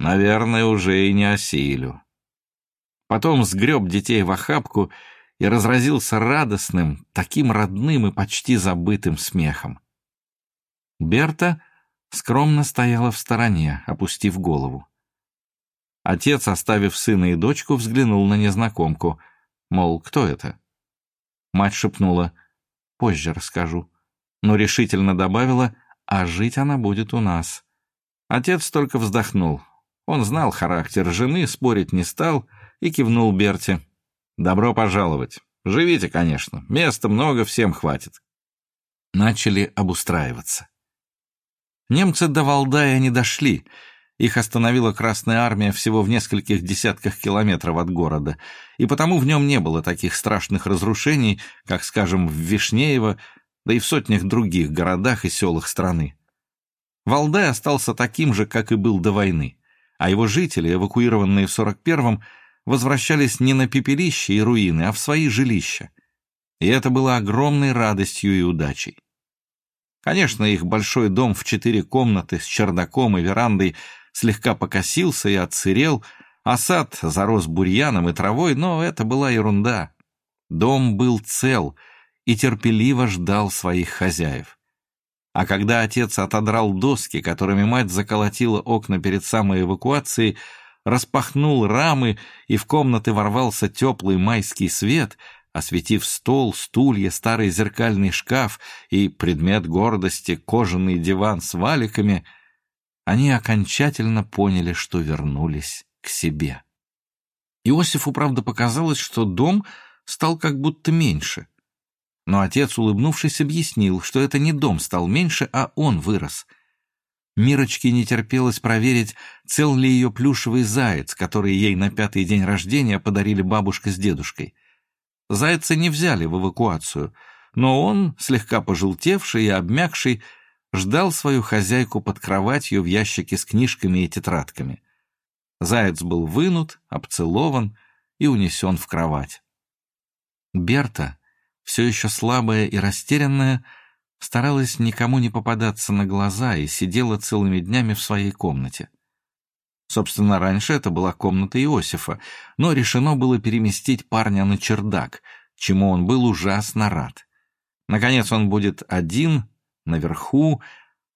S1: Наверное, уже и не осилю. Потом сгреб детей в охапку и разразился радостным, таким родным и почти забытым смехом. Берта скромно стояла в стороне, опустив голову. Отец, оставив сына и дочку, взглянул на незнакомку, мол, кто это? Мать шепнула, позже расскажу, но решительно добавила, а жить она будет у нас. Отец только вздохнул. Он знал характер жены, спорить не стал и кивнул Берте. «Добро пожаловать. Живите, конечно. Места много, всем хватит». Начали обустраиваться. Немцы до Валдая не дошли. Их остановила Красная Армия всего в нескольких десятках километров от города, и потому в нем не было таких страшных разрушений, как, скажем, в Вишнеево, да и в сотнях других городах и селах страны. Валдай остался таким же, как и был до войны, а его жители, эвакуированные в 41-м, возвращались не на пепелище и руины, а в свои жилища. И это было огромной радостью и удачей. Конечно, их большой дом в четыре комнаты с чердаком и верандой слегка покосился и отсырел, а сад зарос бурьяном и травой, но это была ерунда. Дом был цел и терпеливо ждал своих хозяев. А когда отец отодрал доски, которыми мать заколотила окна перед самой эвакуацией, распахнул рамы, и в комнаты ворвался теплый майский свет, осветив стол, стулья, старый зеркальный шкаф и предмет гордости, кожаный диван с валиками, они окончательно поняли, что вернулись к себе. Иосифу, правда, показалось, что дом стал как будто меньше. Но отец, улыбнувшись, объяснил, что это не дом стал меньше, а он вырос — Мирочке не терпелось проверить, цел ли ее плюшевый заяц, который ей на пятый день рождения подарили бабушка с дедушкой. Зайца не взяли в эвакуацию, но он, слегка пожелтевший и обмякший, ждал свою хозяйку под кроватью в ящике с книжками и тетрадками. Заяц был вынут, обцелован и унесен в кровать. Берта, все еще слабая и растерянная,
S2: Старалась никому не попадаться на глаза и сидела целыми днями в своей комнате. Собственно, раньше это была комната Иосифа, но решено было переместить парня на чердак, чему он был ужасно рад. Наконец он будет один, наверху,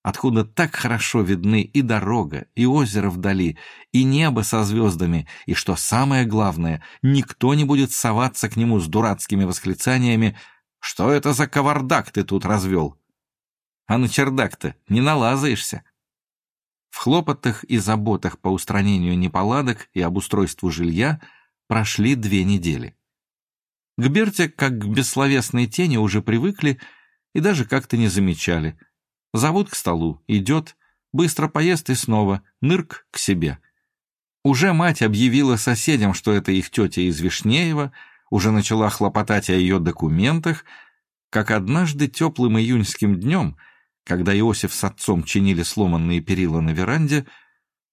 S2: откуда так хорошо видны и дорога, и озеро вдали, и небо со звездами, и, что самое главное, никто не будет соваться к нему с дурацкими восклицаниями «Что это за кавардак ты тут развел?» А на чердак-то не налазаешься. В хлопотах и заботах по устранению неполадок и обустройству жилья прошли две недели. К Берте, как к бессловесной тени, уже привыкли и даже как-то не замечали. Зовут к столу, идет, быстро поест и снова, нырк к себе. Уже мать объявила соседям, что это их тетя из Вишнеева, уже начала хлопотать о ее документах, как однажды теплым июньским днем — когда Иосиф с отцом чинили сломанные перила на веранде,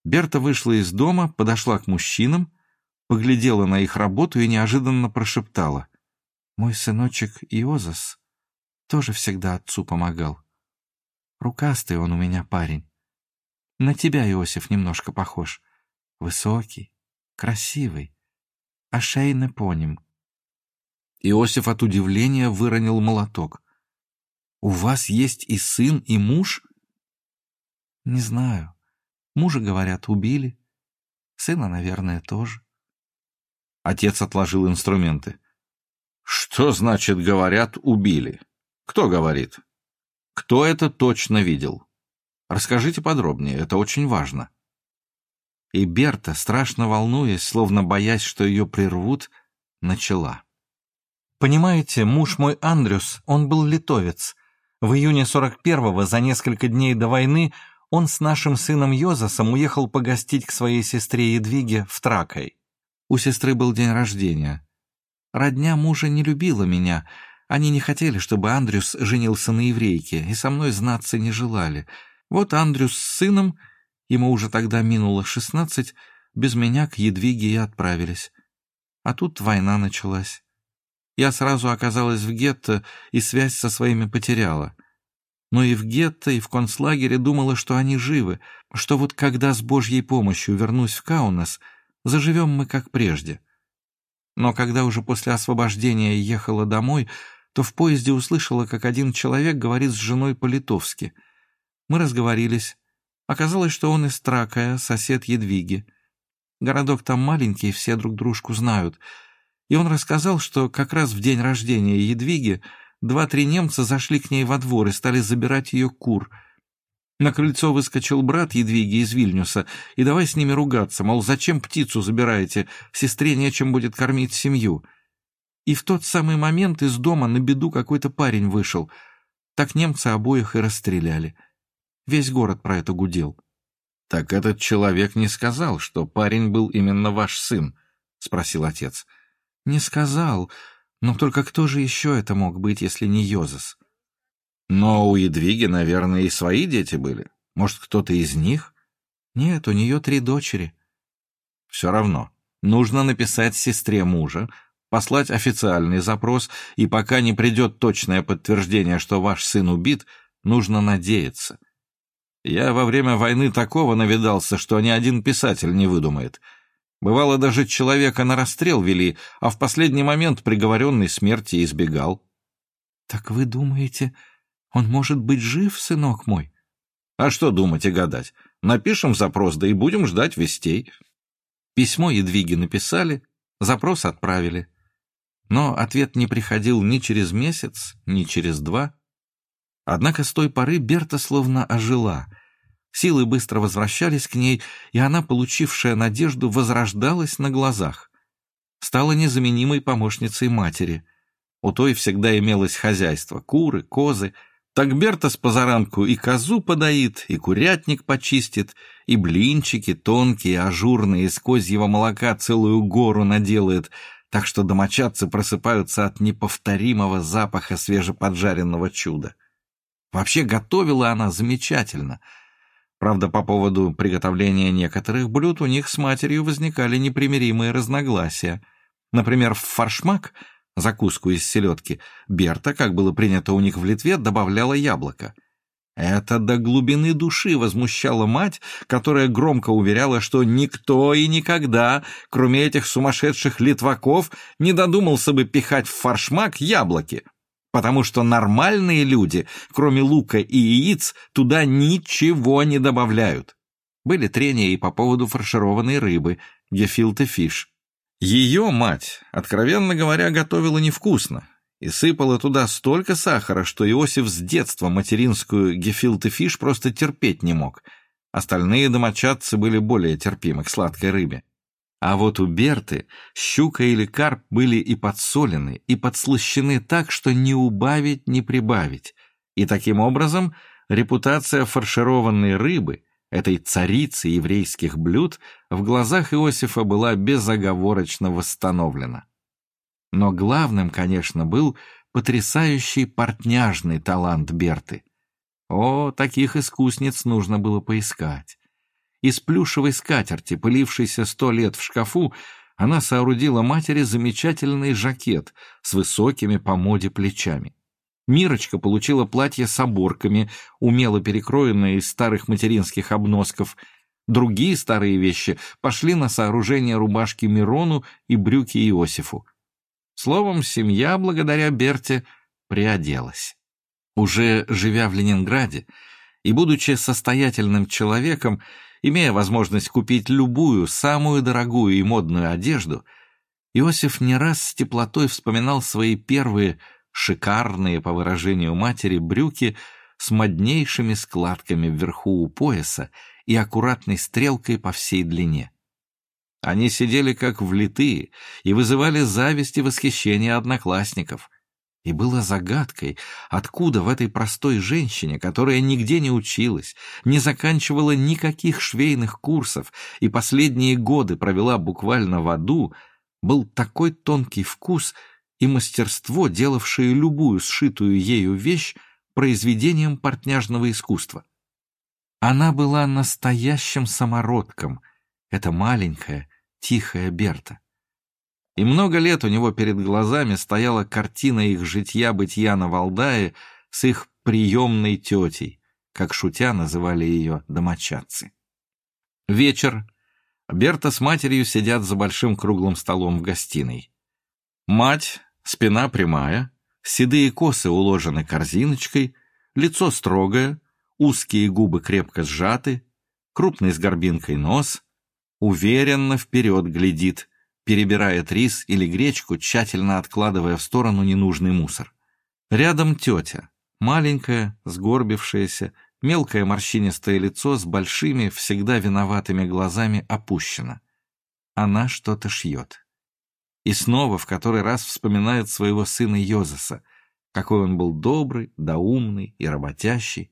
S2: Берта вышла из дома, подошла к мужчинам, поглядела на их работу и неожиданно прошептала. «Мой сыночек Иозас тоже всегда отцу помогал. Рукастый он у меня парень. На тебя, Иосиф, немножко похож. Высокий, красивый, а шейны по ним». Иосиф от удивления выронил молоток. У вас есть и сын, и муж? Не знаю. Мужа, говорят, убили. Сына, наверное, тоже. Отец отложил инструменты. Что значит, говорят, убили? Кто говорит? Кто это точно видел? Расскажите подробнее, это очень важно. И Берта, страшно волнуясь, словно боясь, что ее прервут, начала.
S1: Понимаете, муж мой Андрюс, он был литовец, в июне 41-го, за несколько дней до войны, он с нашим сыном Йозасом уехал погостить к своей сестре Едвиге в Тракой. У сестры был день рождения. Родня мужа не любила меня. Они не хотели, чтобы Андрюс женился на еврейке, и со мной знаться не желали. Вот Андрюс с сыном, ему уже тогда минуло шестнадцать, без меня к Едвиге и отправились. А тут война началась. Я сразу оказалась в гетто и связь со своими потеряла. Но и в гетто, и в концлагере думала, что они живы, что вот когда с Божьей помощью вернусь в Каунас, заживем мы как прежде. Но когда уже после освобождения ехала домой, то в поезде услышала, как один человек говорит с женой по-литовски. Мы разговорились. Оказалось, что он из Тракая, сосед Едвиги. Городок там маленький, все друг дружку знают — и он рассказал, что как раз в день рождения Едвиги два-три немца зашли к ней во двор и стали забирать ее кур. На крыльцо выскочил брат Едвиги из Вильнюса и давай с ними ругаться, мол, зачем птицу забираете, сестре нечем будет кормить семью. И в тот самый момент из дома на беду какой-то парень вышел. Так немцы обоих и расстреляли. Весь город про это гудел. — Так этот человек не сказал, что парень был именно ваш сын? — спросил отец. — «Не сказал. Но только кто же еще это мог быть, если не Йозас?» «Но у Едвиги, наверное, и свои дети были. Может, кто-то из них?» «Нет, у нее три дочери». «Все равно. Нужно написать сестре мужа, послать официальный запрос, и пока не придет точное подтверждение, что ваш сын убит, нужно надеяться. Я во время войны такого навидался, что ни один писатель не выдумает». Бывало, даже человека на расстрел вели, а в последний момент приговоренный смерти избегал. — Так вы думаете, он может быть жив, сынок мой? — А что думать и гадать? Напишем запрос, да и будем ждать вестей. Письмо Едвиги написали, запрос отправили. Но ответ не приходил ни через месяц, ни через два. Однако с той поры Берта словно ожила — Силы быстро возвращались к ней, и она, получившая надежду, возрождалась на глазах. Стала незаменимой помощницей матери. У той всегда имелось хозяйство — куры, козы. Так Берта с позаранку и козу подоит, и курятник почистит, и блинчики тонкие, ажурные, из козьего молока целую гору наделает, так что домочадцы просыпаются от неповторимого запаха свежеподжаренного чуда. Вообще готовила она замечательно — Правда, по поводу приготовления некоторых блюд у них с матерью возникали непримиримые разногласия. Например, в фаршмак закуску из селедки, Берта, как было принято у них в Литве, добавляла яблоко. Это до глубины души возмущала мать, которая громко уверяла, что никто и никогда, кроме этих сумасшедших литваков, не додумался бы пихать в фаршмак яблоки, потому что нормальные люди, кроме лука и яиц, туда ничего не добавляют. Были трения и по поводу фаршированной рыбы, гефилте фиш. Ее мать, откровенно говоря, готовила невкусно, и сыпала туда столько сахара, что Иосиф с детства материнскую гефилте-фиш просто терпеть не мог. Остальные домочадцы были более терпимы к сладкой рыбе. А вот у Берты щука или карп были и подсолены, и подслащены так, что не убавить, не прибавить. И таким образом репутация фаршированной рыбы, этой царицы еврейских блюд, в глазах Иосифа была безоговорочно восстановлена. Но главным, конечно, был потрясающий портняжный талант Берты. О, таких искусниц нужно было поискать. Из плюшевой скатерти, пылившейся сто лет в шкафу, она соорудила матери замечательный жакет с высокими по моде плечами. Мирочка получила платье с оборками, умело перекроенное из старых материнских обносков. Другие старые вещи пошли на сооружение рубашки Мирону и брюки Иосифу. Словом, семья, благодаря Берте, приоделась. Уже живя в Ленинграде и будучи состоятельным человеком, имея возможность купить любую, самую дорогую и модную одежду, Иосиф не раз с теплотой вспоминал свои первые, шикарные, по выражению матери, брюки с моднейшими складками вверху у пояса и аккуратной стрелкой по всей длине. Они сидели как влитые и вызывали зависть и восхищение одноклассников. И было загадкой, откуда в этой простой женщине, которая нигде не училась, не заканчивала никаких швейных курсов и последние годы провела буквально в аду, был такой тонкий вкус и мастерство, делавшие любую сшитую ею вещь произведением портняжного искусства. Она была настоящим самородком, эта маленькая, тихая Берта. И много лет у него перед глазами стояла картина их житья-бытия на Валдае с их приемной тетей, как шутя называли ее домочадцы. Вечер. Берта с матерью сидят за большим круглым столом в гостиной. Мать, спина прямая, седые косы уложены корзиночкой, лицо строгое, узкие губы крепко сжаты, крупный с горбинкой нос, уверенно вперед глядит, перебирает рис или гречку, тщательно откладывая в сторону ненужный мусор. Рядом тетя, маленькая, сгорбившаяся, мелкое морщинистое лицо с большими, всегда виноватыми глазами опущено. Она что-то шьет. И снова в который раз вспоминает своего сына Йозеса, какой он был добрый, да умный и работящий.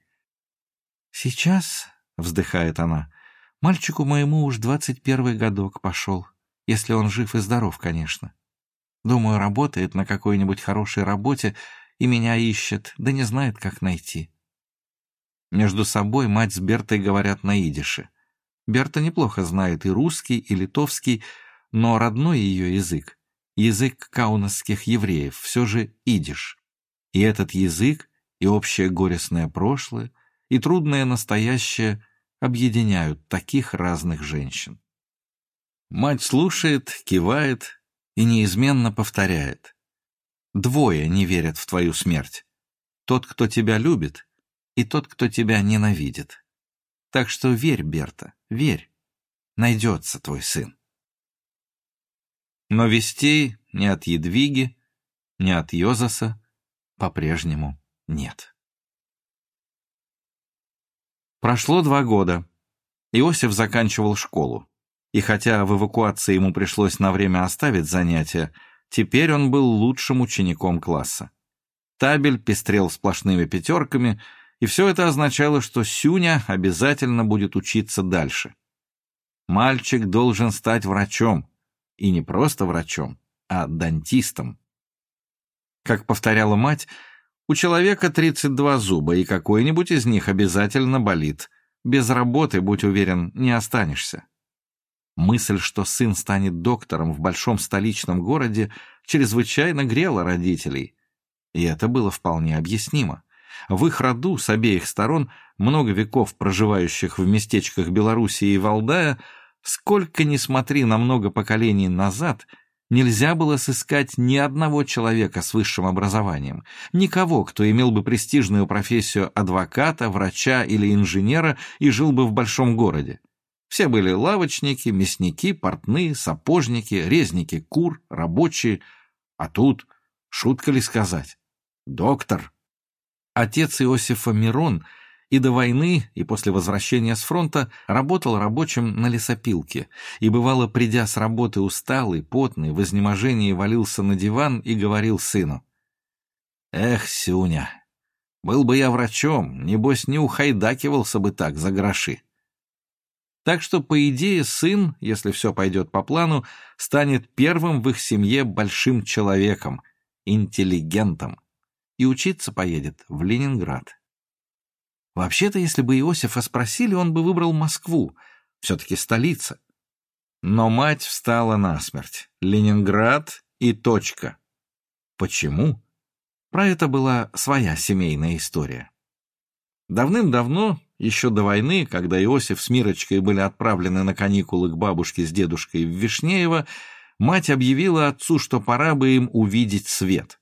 S1: «Сейчас», — вздыхает она, Мальчику моему уж двадцать первый годок пошел, если он жив и здоров, конечно. Думаю, работает на какой-нибудь хорошей работе и меня ищет, да не знает, как найти. Между собой мать с Бертой говорят на идише. Берта неплохо знает и русский, и литовский, но родной ее язык, язык каунасских евреев, все же идиш. И этот язык, и общее горестное прошлое, и трудное настоящее — объединяют таких разных женщин. Мать слушает, кивает и неизменно повторяет. Двое не верят в твою смерть. Тот, кто тебя любит, и тот, кто тебя ненавидит. Так что верь, Берта, верь. Найдется твой сын. Но вестей ни от Едвиги, ни от Йозаса по-прежнему нет. Прошло два года. Иосиф заканчивал школу. И хотя в эвакуации ему пришлось на время оставить занятия, теперь он был лучшим учеником класса. Табель пестрел сплошными пятерками, и все это означало, что Сюня обязательно будет учиться дальше. Мальчик должен стать врачом. И не просто врачом, а дантистом. Как повторяла мать, у человека 32 зуба, и какой-нибудь из них обязательно болит. Без работы, будь уверен, не останешься. Мысль, что сын станет доктором в большом столичном городе, чрезвычайно грела родителей. И это было вполне объяснимо. В их роду с обеих сторон, много веков проживающих в местечках Белоруссии и Валдая, сколько ни смотри на много поколений назад, нельзя было сыскать ни одного человека с высшим образованием, никого, кто имел бы престижную профессию адвоката, врача или инженера и жил бы в большом городе. Все были лавочники, мясники, портные, сапожники, резники кур, рабочие. А тут, шутка ли сказать, доктор. Отец Иосифа Мирон и до войны, и после возвращения с фронта работал рабочим на лесопилке, и, бывало, придя с работы усталый, потный, в изнеможении валился на диван и говорил сыну. «Эх, Сюня, был бы я врачом, небось не ухайдакивался бы так за гроши». Так что, по идее, сын, если все пойдет по плану, станет первым в их семье большим человеком, интеллигентом, и учиться поедет в Ленинград. Вообще-то, если бы Иосифа спросили, он бы выбрал Москву, все-таки столица. Но мать встала насмерть. Ленинград и точка. Почему? Про это была своя семейная история. Давным-давно еще до войны, когда Иосиф с Мирочкой были отправлены на каникулы к бабушке с дедушкой в Вишнеево, мать объявила отцу, что пора бы им увидеть свет.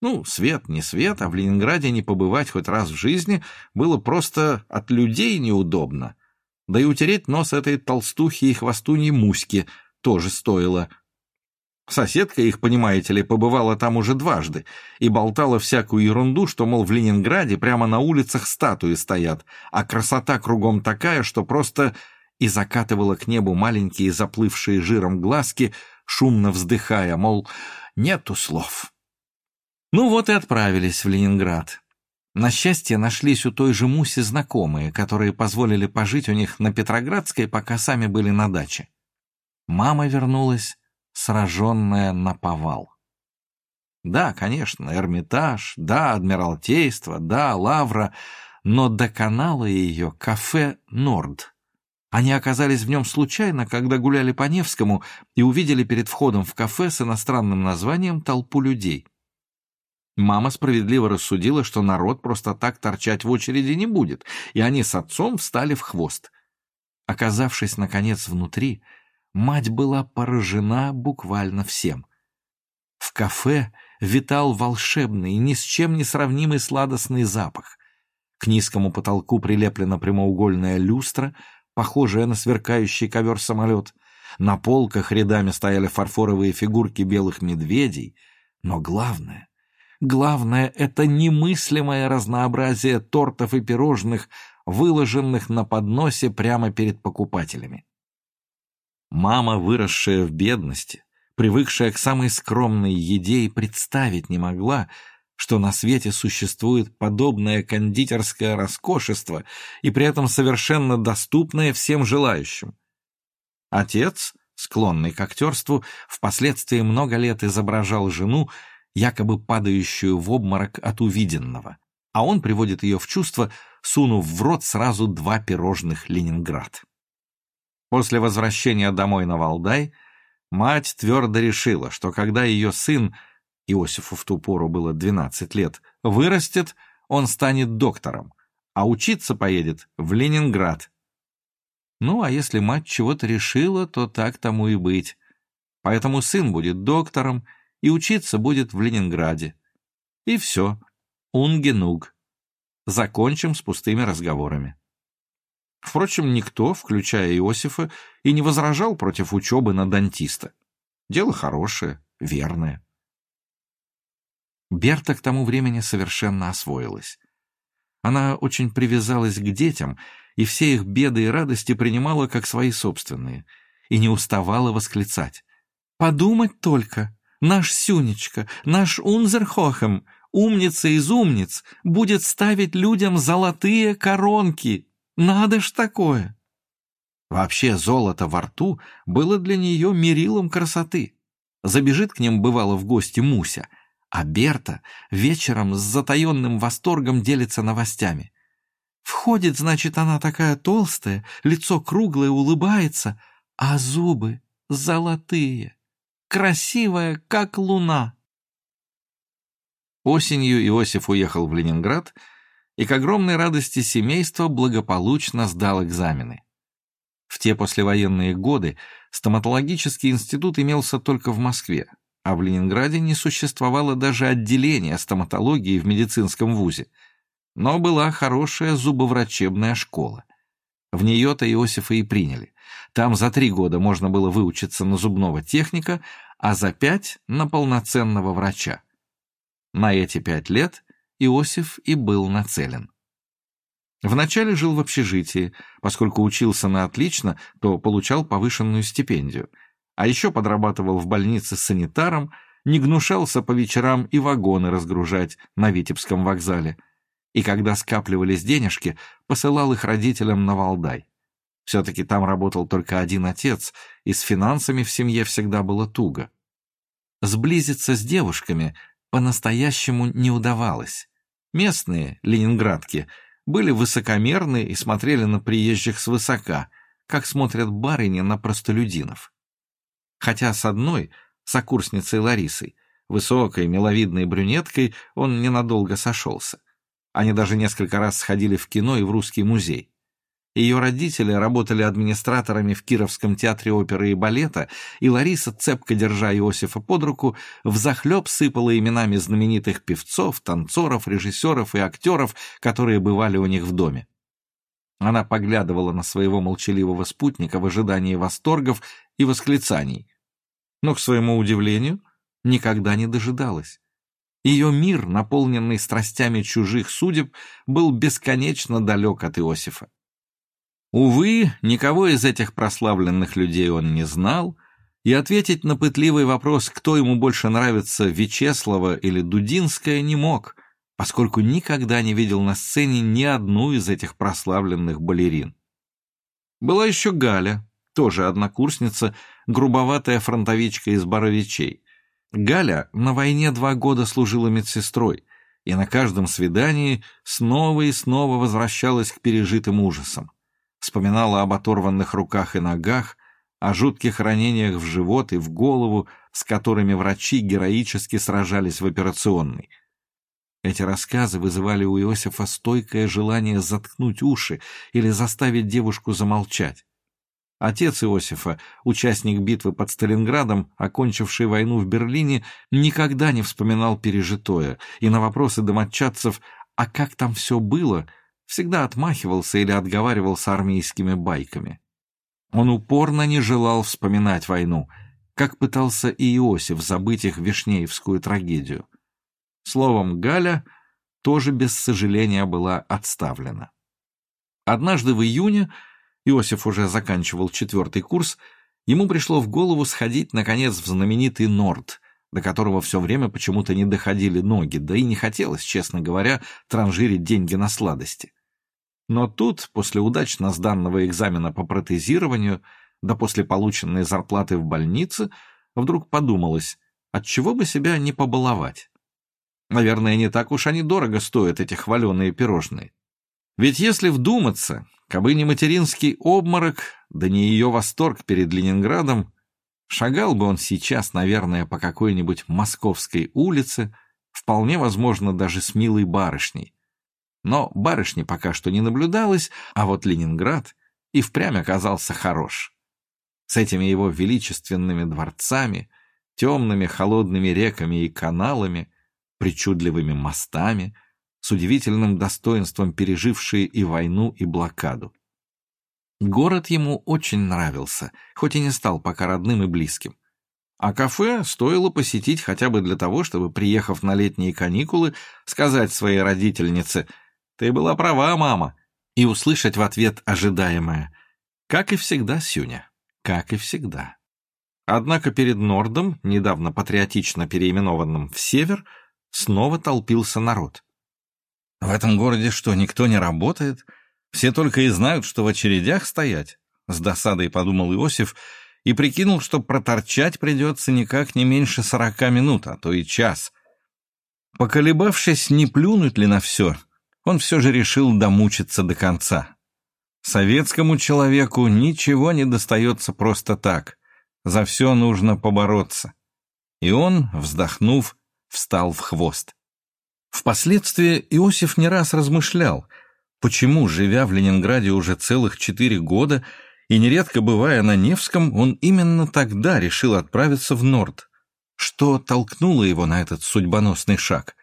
S1: Ну, свет не свет, а в Ленинграде не побывать хоть раз в жизни было просто от людей неудобно. Да и утереть нос этой толстухи и хвостуньи Муськи тоже стоило – Соседка их, понимаете ли, побывала там уже дважды и болтала всякую ерунду, что, мол, в Ленинграде прямо на улицах статуи стоят, а красота кругом такая, что просто и закатывала к небу маленькие заплывшие жиром глазки, шумно вздыхая, мол, нету слов. Ну вот и отправились в Ленинград. На счастье, нашлись у той же Муси знакомые, которые позволили пожить у них на Петроградской, пока сами были на даче. Мама вернулась сраженная на повал. Да, конечно, Эрмитаж, да, Адмиралтейство, да, Лавра, но доконало ее кафе «Норд». Они оказались в нем случайно, когда гуляли по Невскому и увидели перед входом в кафе с иностранным названием толпу людей. Мама справедливо рассудила, что народ просто так торчать в очереди не будет, и они с отцом встали в хвост. Оказавшись, наконец, внутри, Мать была поражена буквально всем. В кафе витал волшебный, ни с чем не сравнимый сладостный запах. К низкому потолку прилеплена прямоугольная люстра, похожая на сверкающий ковер-самолет. На полках рядами стояли фарфоровые фигурки белых медведей. Но главное, главное — это немыслимое разнообразие тортов и пирожных, выложенных на подносе прямо перед покупателями. Мама, выросшая в бедности, привыкшая к самой скромной еде и представить не могла, что на свете существует подобное кондитерское роскошество и при этом совершенно доступное всем желающим. Отец, склонный к актерству, впоследствии много лет изображал жену, якобы падающую в обморок от увиденного, а он приводит ее в чувство, сунув в рот сразу два пирожных «Ленинград». После возвращения домой на Валдай мать твердо решила, что когда ее сын, Иосифу в ту пору было 12 лет, вырастет, он станет доктором, а учиться поедет в Ленинград. Ну, а если мать чего-то решила, то так тому и быть. Поэтому сын будет доктором и учиться будет в Ленинграде. И все. Унгенуг. Закончим с пустыми разговорами. Впрочем, никто, включая Иосифа, и не возражал против учебы на дантиста. Дело хорошее, верное. Берта к тому времени совершенно освоилась. Она очень привязалась к детям и все их беды и радости принимала как свои собственные, и не уставала восклицать. «Подумать только! Наш Сюнечка, наш Унзерхохем, умница из умниц, будет ставить людям золотые коронки!» Надо ж такое! Вообще золото во рту было для нее мерилом красоты. Забежит к ним бывало в гости Муся, а Берта вечером с затаенным восторгом делится новостями. Входит, значит, она такая толстая, лицо круглое, улыбается,
S3: а зубы золотые, красивая, как луна.
S2: Осенью Иосиф уехал в Ленинград и к огромной радости семейства благополучно сдал экзамены. В те послевоенные годы стоматологический институт имелся только в Москве, а в Ленинграде не существовало даже отделения стоматологии в медицинском вузе. Но была хорошая зубоврачебная школа. В нее-то Иосифа и приняли. Там за три года можно было выучиться на зубного техника, а за пять — на полноценного врача. На эти пять лет Иосиф и был нацелен. Вначале жил в общежитии, поскольку учился на отлично, то получал повышенную стипендию, а еще подрабатывал в больнице санитаром, не гнушался по вечерам и вагоны разгружать на Витебском вокзале. И когда скапливались денежки, посылал их родителям на Валдай. Все-таки там работал только один отец, и с финансами в семье всегда было туго. Сблизиться с девушками по-настоящему не удавалось. Местные, ленинградки, были высокомерны и смотрели на приезжих свысока, как смотрят барыни на простолюдинов. Хотя с одной, сокурсницей Ларисой, высокой, миловидной брюнеткой, он ненадолго сошелся. Они даже несколько раз сходили в кино и в русский музей. Ее родители работали администраторами в Кировском театре оперы и балета, и Лариса, цепко держа Иосифа под руку, взахлеб сыпала именами знаменитых певцов, танцоров, режиссеров и актеров, которые бывали у них в доме. Она поглядывала на своего молчаливого спутника в ожидании восторгов и восклицаний. Но, к своему удивлению, никогда не дожидалась. Ее мир, наполненный страстями чужих судеб, был бесконечно далек от Иосифа. Увы, никого из этих прославленных людей он не знал, и ответить на пытливый вопрос, кто ему больше нравится, Вячеслава или Дудинская, не мог, поскольку никогда не видел на сцене ни одну из этих прославленных балерин. Была еще Галя, тоже однокурсница, грубоватая фронтовичка из Боровичей. Галя на войне два года служила медсестрой, и на каждом свидании снова и снова возвращалась к пережитым ужасам вспоминала об оторванных руках и ногах, о жутких ранениях в живот и в голову, с которыми врачи героически сражались в операционной. Эти рассказы вызывали у Иосифа стойкое желание заткнуть уши или заставить девушку замолчать. Отец Иосифа, участник битвы под Сталинградом, окончивший войну в Берлине, никогда не вспоминал пережитое, и на вопросы домочадцев «А как там все было?» Всегда отмахивался или отговаривался армейскими байками. Он упорно не желал вспоминать войну, как пытался и Иосиф забыть их вишнеевскую трагедию. Словом, Галя тоже без сожаления была отставлена. Однажды в июне, Иосиф уже заканчивал четвертый курс, ему пришло в голову сходить, наконец, в знаменитый Норд, до которого все время почему-то не доходили ноги, да и не хотелось, честно говоря, транжирить деньги на сладости. Но тут, после удачно сданного экзамена по протезированию, да после полученной зарплаты в больнице, вдруг подумалось, отчего бы себя не побаловать. Наверное, не так уж они дорого стоят, эти хваленые пирожные. Ведь если вдуматься, кабы не материнский обморок, да не ее восторг перед Ленинградом, шагал бы он сейчас, наверное, по какой-нибудь московской улице, вполне возможно, даже с милой барышней, но барышни пока что не наблюдалось, а вот Ленинград и впрямь оказался хорош. С этими его величественными дворцами, темными холодными реками и каналами, причудливыми мостами, с удивительным достоинством пережившие и войну, и блокаду. Город ему очень нравился, хоть и не стал пока родным и близким. А кафе стоило посетить хотя бы для того, чтобы, приехав на летние каникулы, сказать своей родительнице – ты была права, мама. И услышать в ответ ожидаемое. Как и всегда, Сюня, как и всегда. Однако перед Нордом, недавно патриотично переименованным в Север, снова толпился народ. В этом городе что, никто не работает? Все только и знают, что в очередях стоять? С досадой подумал Иосиф и прикинул, что проторчать придется никак не меньше сорока минут, а то и час. Поколебавшись, не плюнуть ли на все, он все же решил домучиться до конца.
S1: Советскому человеку ничего не достается просто так. За все нужно побороться. И он, вздохнув, встал в хвост. Впоследствии Иосиф не раз размышлял, почему, живя в Ленинграде уже целых четыре года и нередко бывая на Невском, он именно тогда решил отправиться в Норд. Что толкнуло его на этот судьбоносный шаг?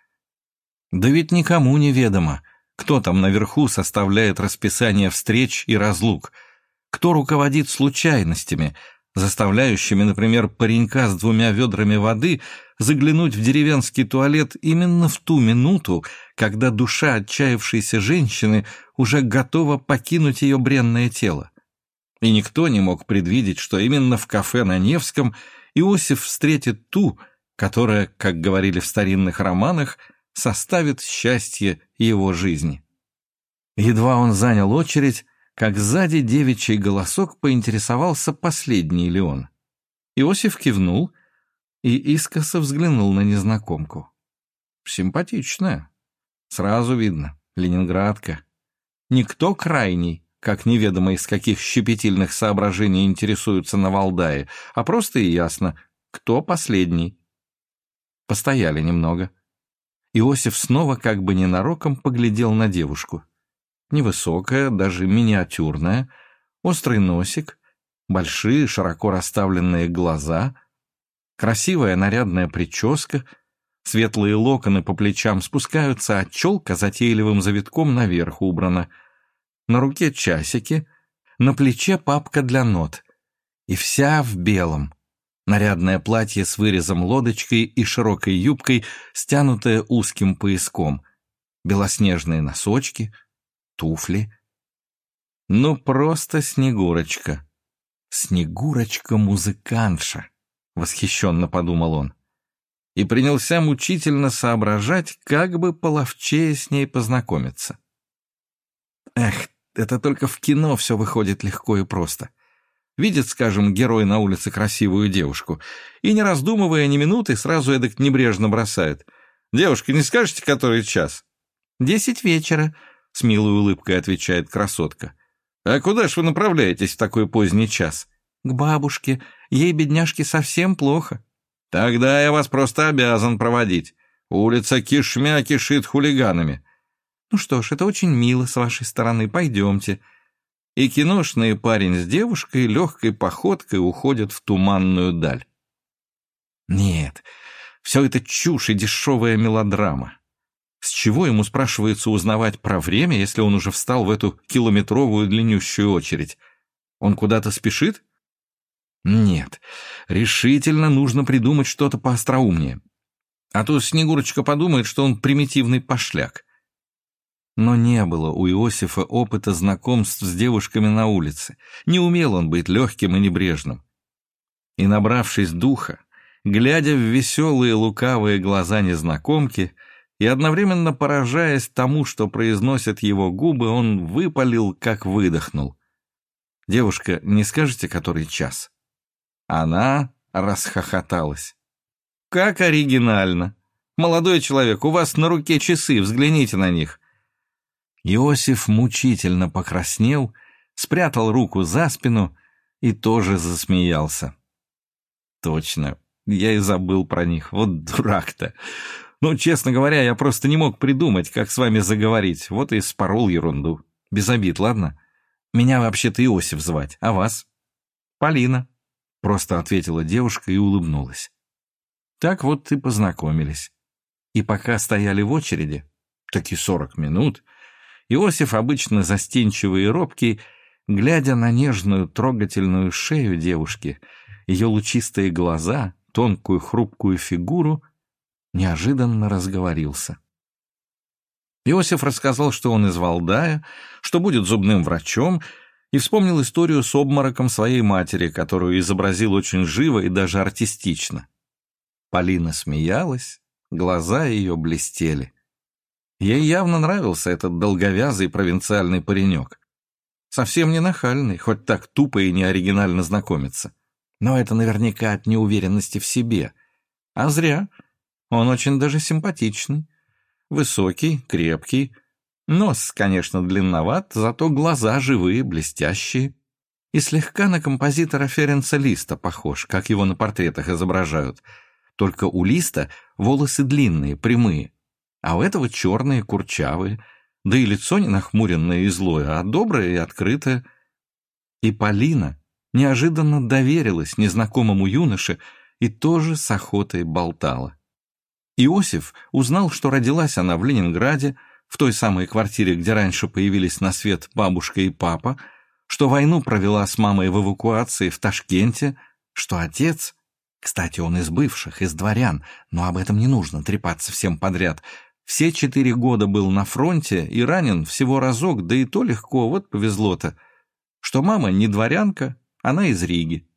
S1: Да ведь никому не ведомо, кто там наверху составляет расписание встреч и разлук, кто руководит случайностями, заставляющими, например, паренька с двумя ведрами воды заглянуть в деревенский туалет именно в ту минуту, когда душа отчаявшейся женщины уже готова покинуть ее бренное тело. И никто не мог предвидеть, что именно в кафе на Невском Иосиф встретит ту, которая, как говорили в старинных романах, составит счастье его жизни. Едва он занял очередь, как сзади девичий голосок поинтересовался последний ли он. Иосиф кивнул и искоса взглянул на незнакомку. Симпатичная. Сразу видно, ленинградка. Никто крайний, как неведомо из каких щепетильных соображений интересуются на Валдае, а просто и ясно, кто последний. Постояли немного. Иосиф снова как бы ненароком поглядел на девушку. Невысокая, даже миниатюрная, острый носик, большие широко расставленные глаза, красивая нарядная прическа, светлые локоны по плечам спускаются, а челка затейливым завитком наверх убрана. На руке часики, на плече папка для нот. И вся в белом — Нарядное платье с вырезом лодочкой и широкой юбкой, стянутое узким пояском. Белоснежные носочки, туфли. Ну, просто Снегурочка. Снегурочка-музыкантша, восхищенно подумал он. И принялся мучительно соображать, как бы половчее с ней познакомиться. Эх, это только в кино все выходит легко и просто. Видит, скажем, герой на улице красивую девушку и, не раздумывая ни минуты, сразу эдак небрежно бросает. «Девушка, не скажете, который час?» «Десять вечера», — с милой улыбкой отвечает красотка. «А куда ж вы направляетесь в такой поздний час?» «К бабушке. Ей, бедняжке, совсем плохо». «Тогда я вас просто обязан проводить. Улица кишмя кишит хулиганами». «Ну что ж, это очень мило с вашей стороны. Пойдемте» и киношный парень с девушкой легкой походкой уходят в туманную даль. Нет, все это чушь и дешевая мелодрама. С чего ему, спрашивается, узнавать про время, если он уже встал в эту километровую длиннющую очередь? Он куда-то спешит? Нет, решительно нужно придумать что-то поостроумнее. А то Снегурочка подумает, что он примитивный пошляк. Но не было у Иосифа опыта знакомств с девушками на улице. Не умел он быть легким и небрежным. И, набравшись духа, глядя в веселые лукавые глаза незнакомки и одновременно поражаясь тому, что произносят его губы, он выпалил, как выдохнул. «Девушка, не скажете, который час?» Она расхохоталась. «Как оригинально! Молодой человек, у вас на руке часы, взгляните на них. Иосиф мучительно покраснел, спрятал руку за спину и тоже засмеялся. «Точно, я и забыл про них, вот дурак-то. Ну, честно говоря, я просто не мог придумать, как с вами заговорить, вот и спорол ерунду. Без обид, ладно? Меня вообще-то Иосиф звать, а вас?» «Полина», — просто ответила девушка и улыбнулась. Так вот и познакомились. И пока стояли в очереди, таки сорок минут, — Иосиф, обычно застенчивый и робкий, глядя на нежную трогательную шею девушки, ее лучистые глаза, тонкую хрупкую фигуру, неожиданно разговорился. Иосиф рассказал, что он из Валдая, что будет зубным врачом, и вспомнил историю с обмороком своей матери, которую изобразил очень живо и даже артистично. Полина смеялась, глаза ее блестели. Ей явно нравился этот долговязый провинциальный паренек. Совсем не нахальный, хоть так тупо и неоригинально знакомиться. Но это наверняка от неуверенности в себе. А зря. Он очень даже симпатичный. Высокий, крепкий, Нос, конечно, длинноват, зато глаза живые, блестящие. И слегка на композитора Ференца Листа похож, как его на портретах изображают. Только у Листа волосы длинные, прямые, а у этого черные, курчавые, да и лицо не нахмуренное и злое, а доброе и открытое. И Полина неожиданно доверилась незнакомому юноше и тоже с охотой болтала. Иосиф узнал, что родилась она в Ленинграде, в той самой квартире, где раньше появились на свет бабушка и папа, что войну провела с мамой в эвакуации в Ташкенте, что отец, кстати, он из бывших, из дворян, но об этом не нужно трепаться всем подряд, все четыре года был на фронте и ранен всего разок, да и то легко, вот повезло-то, что мама не дворянка, она из Риги.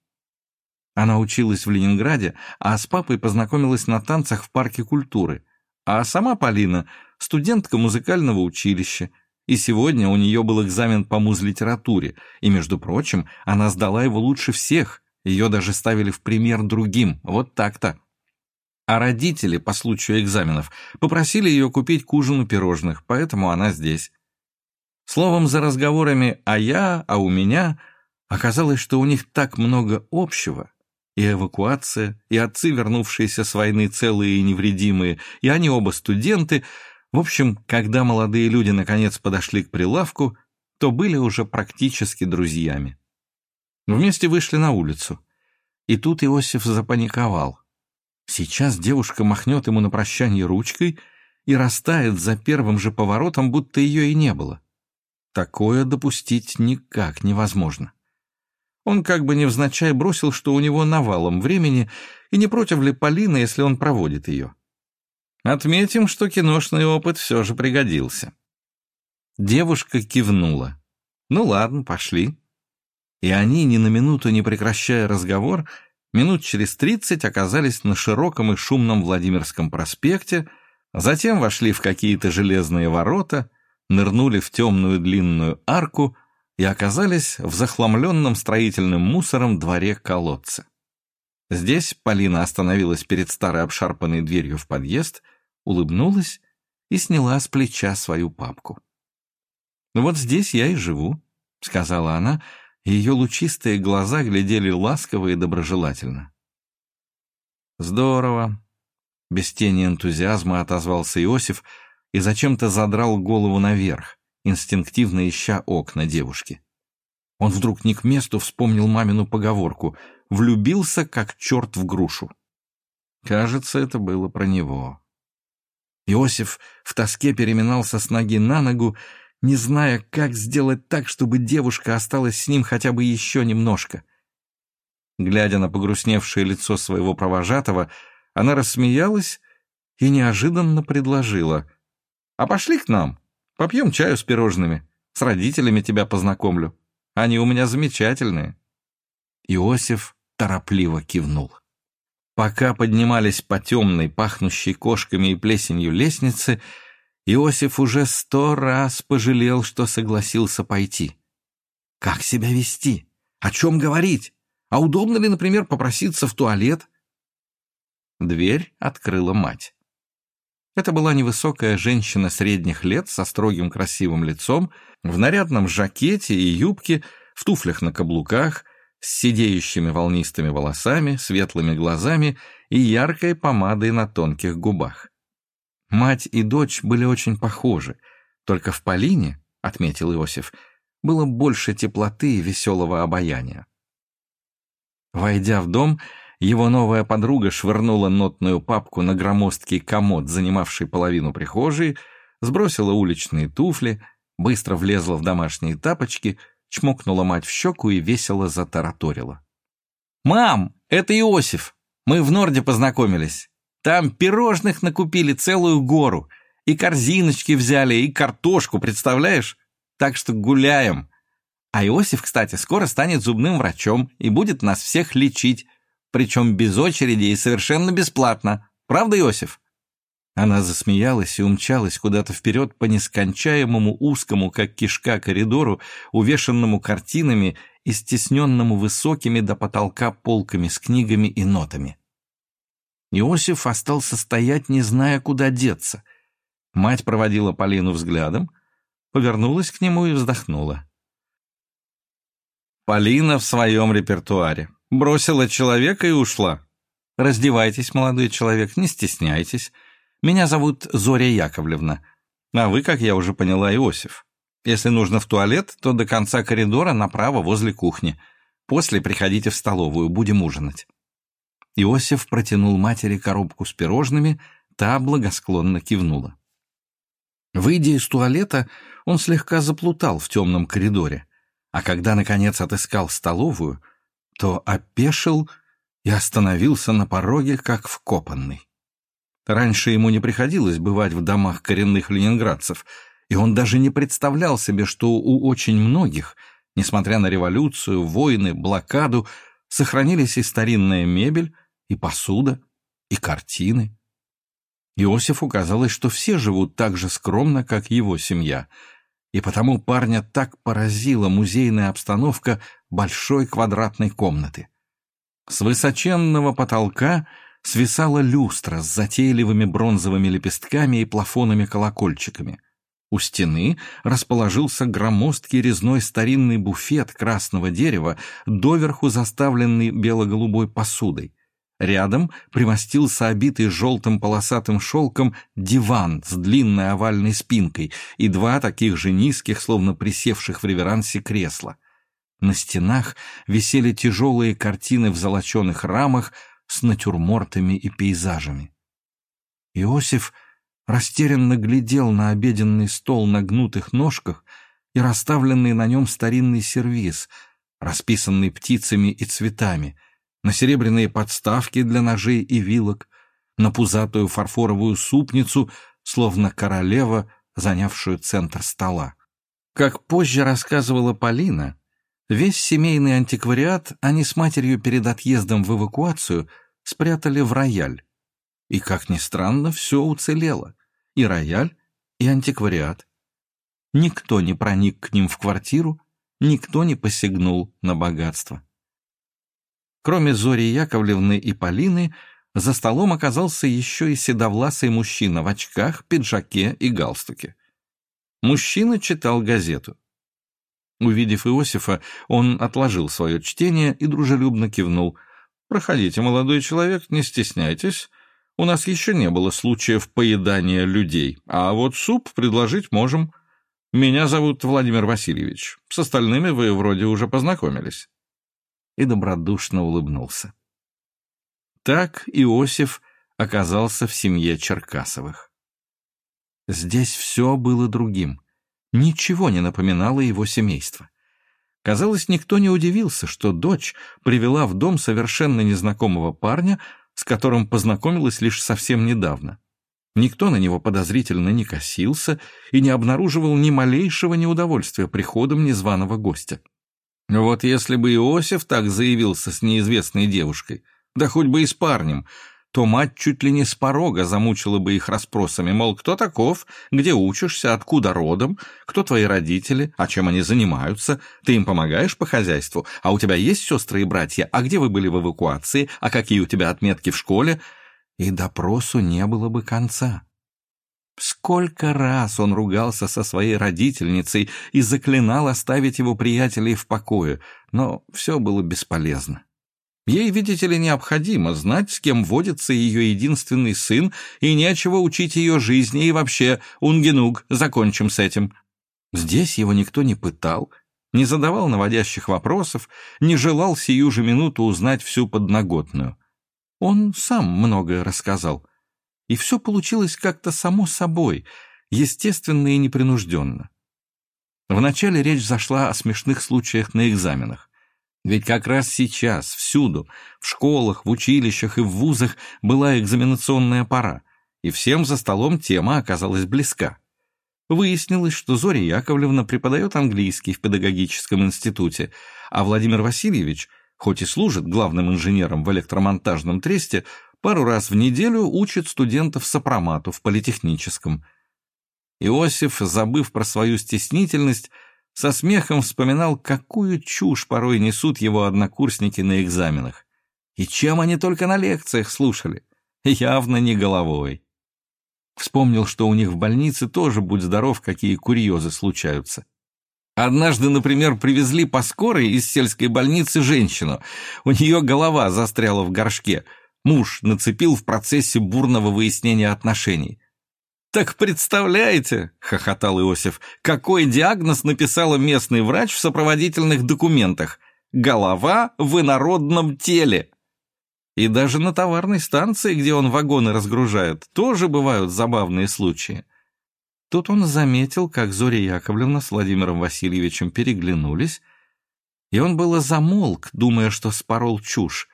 S1: Она училась в Ленинграде, а с папой познакомилась на танцах в парке культуры, а сама Полина студентка музыкального училища, и сегодня у нее был экзамен по муз-литературе, и, между прочим, она сдала его лучше всех, ее даже ставили в пример другим, вот так-то. А родители, по случаю экзаменов, попросили ее купить к ужину пирожных, поэтому она здесь. Словом, за разговорами «а я», «а у меня» оказалось, что у них так много общего, и эвакуация, и отцы, вернувшиеся с войны целые и невредимые, и они оба студенты — в общем, когда молодые люди наконец подошли к прилавку, то были уже практически друзьями. Вместе вышли на улицу. И тут Иосиф запаниковал. Сейчас девушка махнет ему на прощание ручкой и растает за первым же поворотом, будто ее и не было. Такое допустить никак невозможно. Он как бы невзначай бросил, что у него навалом времени, и не против ли Полина, если он проводит ее. Отметим, что киношный опыт все же пригодился. Девушка кивнула. Ну ладно, пошли. И они, ни на минуту не прекращая разговор, минут через тридцать оказались на широком и шумном Владимирском проспекте, затем вошли в какие-то железные ворота, нырнули в темную длинную арку и оказались в захламленном строительным мусором дворе колодца. Здесь Полина остановилась перед старой обшарпанной дверью в подъезд улыбнулась и сняла с плеча свою папку. «Вот здесь я и живу», — сказала она, ее лучистые глаза глядели ласково и доброжелательно. «Здорово», — без тени энтузиазма отозвался Иосиф и зачем-то задрал голову наверх, инстинктивно ища окна девушки. Он вдруг не к месту вспомнил мамину поговорку «влюбился, как черт в грушу». Кажется, это было про него. Иосиф в тоске переминался с ноги на ногу, не зная, как сделать так, чтобы девушка осталась с ним хотя бы еще немножко. Глядя на погрустневшее лицо своего провожатого, она рассмеялась и неожиданно предложила. «А пошли к нам, попьем чаю с пирожными, с родителями тебя познакомлю. Они у меня замечательные». Иосиф торопливо кивнул. Пока поднимались по темной, пахнущей кошками и плесенью лестнице, Иосиф уже сто раз пожалел, что согласился пойти. Как себя вести? О чем говорить? А удобно ли, например, попроситься в туалет? Дверь открыла мать. Это была невысокая женщина средних лет со строгим красивым лицом, в нарядном жакете и юбке, в туфлях на каблуках, с сидеющими волнистыми волосами, светлыми глазами и яркой помадой на тонких губах. Мать и дочь были очень похожи, только в Полине, отметил Иосиф, было больше теплоты и веселого обаяния. Войдя в дом, его новая подруга швырнула нотную папку на громоздкий комод, занимавший половину прихожей, сбросила уличные туфли, быстро влезла в домашние тапочки — чмокнула мать в щеку и весело затараторила. «Мам, это Иосиф! Мы в Норде познакомились. Там пирожных накупили целую гору. И корзиночки взяли, и картошку, представляешь? Так что гуляем. А Иосиф, кстати, скоро станет зубным врачом и будет нас всех лечить. Причем без очереди и совершенно бесплатно. Правда, Иосиф?» Она засмеялась и умчалась куда-то вперед по нескончаемому узкому, как кишка, коридору, увешанному картинами и стесненному высокими до потолка полками с книгами и нотами. Иосиф остался стоять, не зная, куда деться. Мать проводила Полину взглядом, повернулась к нему и вздохнула. Полина в своем репертуаре. Бросила человека и ушла. Раздевайтесь, молодой человек, не стесняйтесь. Меня зовут Зоря Яковлевна, а вы, как я уже поняла, Иосиф. Если нужно в туалет, то до конца коридора направо возле кухни. После приходите в столовую, будем ужинать». Иосиф протянул матери коробку с пирожными, та благосклонно кивнула. Выйдя из туалета, он слегка заплутал в темном коридоре, а когда, наконец, отыскал столовую, то опешил и остановился на пороге, как вкопанный. Раньше ему не приходилось бывать в домах коренных ленинградцев, и он даже не представлял себе, что у очень многих, несмотря на революцию, войны, блокаду, сохранились и старинная мебель, и посуда, и картины. Иосифу казалось, что все живут так же скромно, как его семья, и потому парня так поразила музейная обстановка большой квадратной комнаты. С высоченного потолка свисала люстра с затейливыми бронзовыми лепестками и плафонами-колокольчиками. У стены расположился громоздкий резной старинный буфет красного дерева, доверху заставленный бело-голубой посудой. Рядом примостился обитый желтым полосатым шелком диван с длинной овальной спинкой и два таких же низких, словно присевших в реверансе кресла. На стенах висели тяжелые картины в золоченых рамах с натюрмортами и пейзажами. Иосиф растерянно глядел на обеденный стол на гнутых ножках и расставленный на нем старинный сервиз, расписанный птицами и цветами, на серебряные подставки для ножей и вилок, на пузатую фарфоровую супницу, словно королева, занявшую центр стола. Как позже рассказывала Полина, весь семейный антиквариат они с матерью перед отъездом в эвакуацию спрятали в рояль. И, как ни странно, все уцелело. И рояль, и антиквариат. Никто не проник к ним в квартиру, никто не посягнул на богатство. Кроме Зори Яковлевны и Полины, за столом оказался еще и седовласый мужчина в очках, пиджаке и галстуке. Мужчина читал газету. Увидев Иосифа, он отложил свое чтение и дружелюбно кивнул. «Проходите, молодой человек, не стесняйтесь. У нас еще не было случаев поедания людей, а вот суп предложить можем. Меня зовут Владимир Васильевич. С остальными вы вроде уже познакомились». И добродушно улыбнулся. Так Иосиф оказался в семье Черкасовых. Здесь все было другим. Ничего не напоминало его семейство. Казалось, никто не удивился, что дочь привела в дом совершенно незнакомого парня, с которым познакомилась лишь совсем недавно. Никто на него подозрительно не косился и не обнаруживал ни малейшего неудовольствия приходом незваного гостя. Вот если бы Иосиф так заявился с неизвестной девушкой, да хоть бы и с парнем, то мать чуть ли не с порога замучила бы их расспросами, мол, кто таков, где учишься, откуда родом, кто твои родители, а чем они занимаются, ты им помогаешь по хозяйству, а у тебя есть сестры и братья, а где вы были в эвакуации, а какие у тебя отметки в школе, и допросу не было бы конца. Сколько раз он ругался со своей родительницей и заклинал оставить его приятелей в покое, но все было бесполезно. Ей, видите ли, необходимо знать, с кем водится ее единственный сын, и нечего учить ее жизни, и вообще, унгенуг, закончим с этим. Здесь его никто не пытал, не задавал наводящих вопросов, не желал сию же минуту узнать всю подноготную. Он сам многое рассказал. И все получилось как-то само собой, естественно и непринужденно. Вначале речь зашла о смешных случаях на экзаменах. Ведь как раз сейчас, всюду, в школах, в училищах и в вузах была экзаменационная пора, и всем за столом тема оказалась близка. Выяснилось, что Зоря Яковлевна преподает английский в педагогическом институте, а Владимир Васильевич, хоть и служит главным инженером в электромонтажном тресте, пару раз в неделю учит студентов сопромату в политехническом. Иосиф, забыв про свою стеснительность, со смехом вспоминал, какую чушь порой несут его однокурсники на экзаменах. И чем они только на лекциях слушали. Явно не головой. Вспомнил, что у них в больнице тоже, будь здоров, какие курьезы случаются. Однажды, например, привезли по скорой из сельской больницы женщину. У нее голова застряла в горшке. Муж нацепил в процессе бурного выяснения отношений. «Так представляете, — хохотал Иосиф, — какой диагноз написала местный врач в сопроводительных документах? Голова в инородном теле!» И даже на товарной станции, где он вагоны разгружает, тоже бывают забавные случаи. Тут он заметил, как Зоря Яковлевна с Владимиром Васильевичем переглянулись, и он было замолк, думая, что спорол чушь.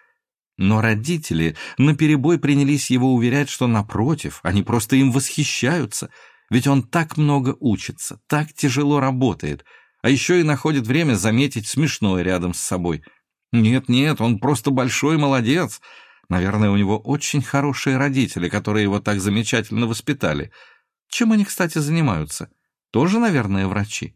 S1: Но родители наперебой принялись его уверять, что, напротив, они просто им восхищаются, ведь он так много учится, так тяжело работает, а еще и находит время заметить смешное рядом с собой — нет-нет, он просто большой молодец. Наверное, у него очень хорошие родители, которые его так замечательно воспитали. Чем они, кстати, занимаются? Тоже, наверное, врачи.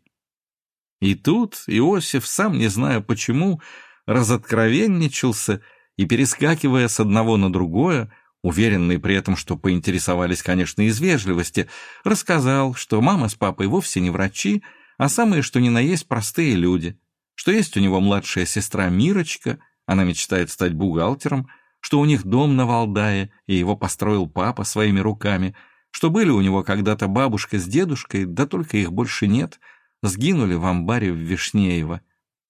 S1: И тут Иосиф, сам не зная почему, разоткровенничался и, перескакивая с одного на другое, уверенный при этом, что поинтересовались, конечно, из вежливости, рассказал, что мама с папой вовсе не врачи, а самые что ни на есть простые люди, что есть у него младшая сестра Мирочка, она мечтает стать бухгалтером, что у них дом на Валдае, и его построил папа своими руками, что были у него когда-то бабушка с дедушкой, да только их больше нет, сгинули в амбаре в Вишнеево,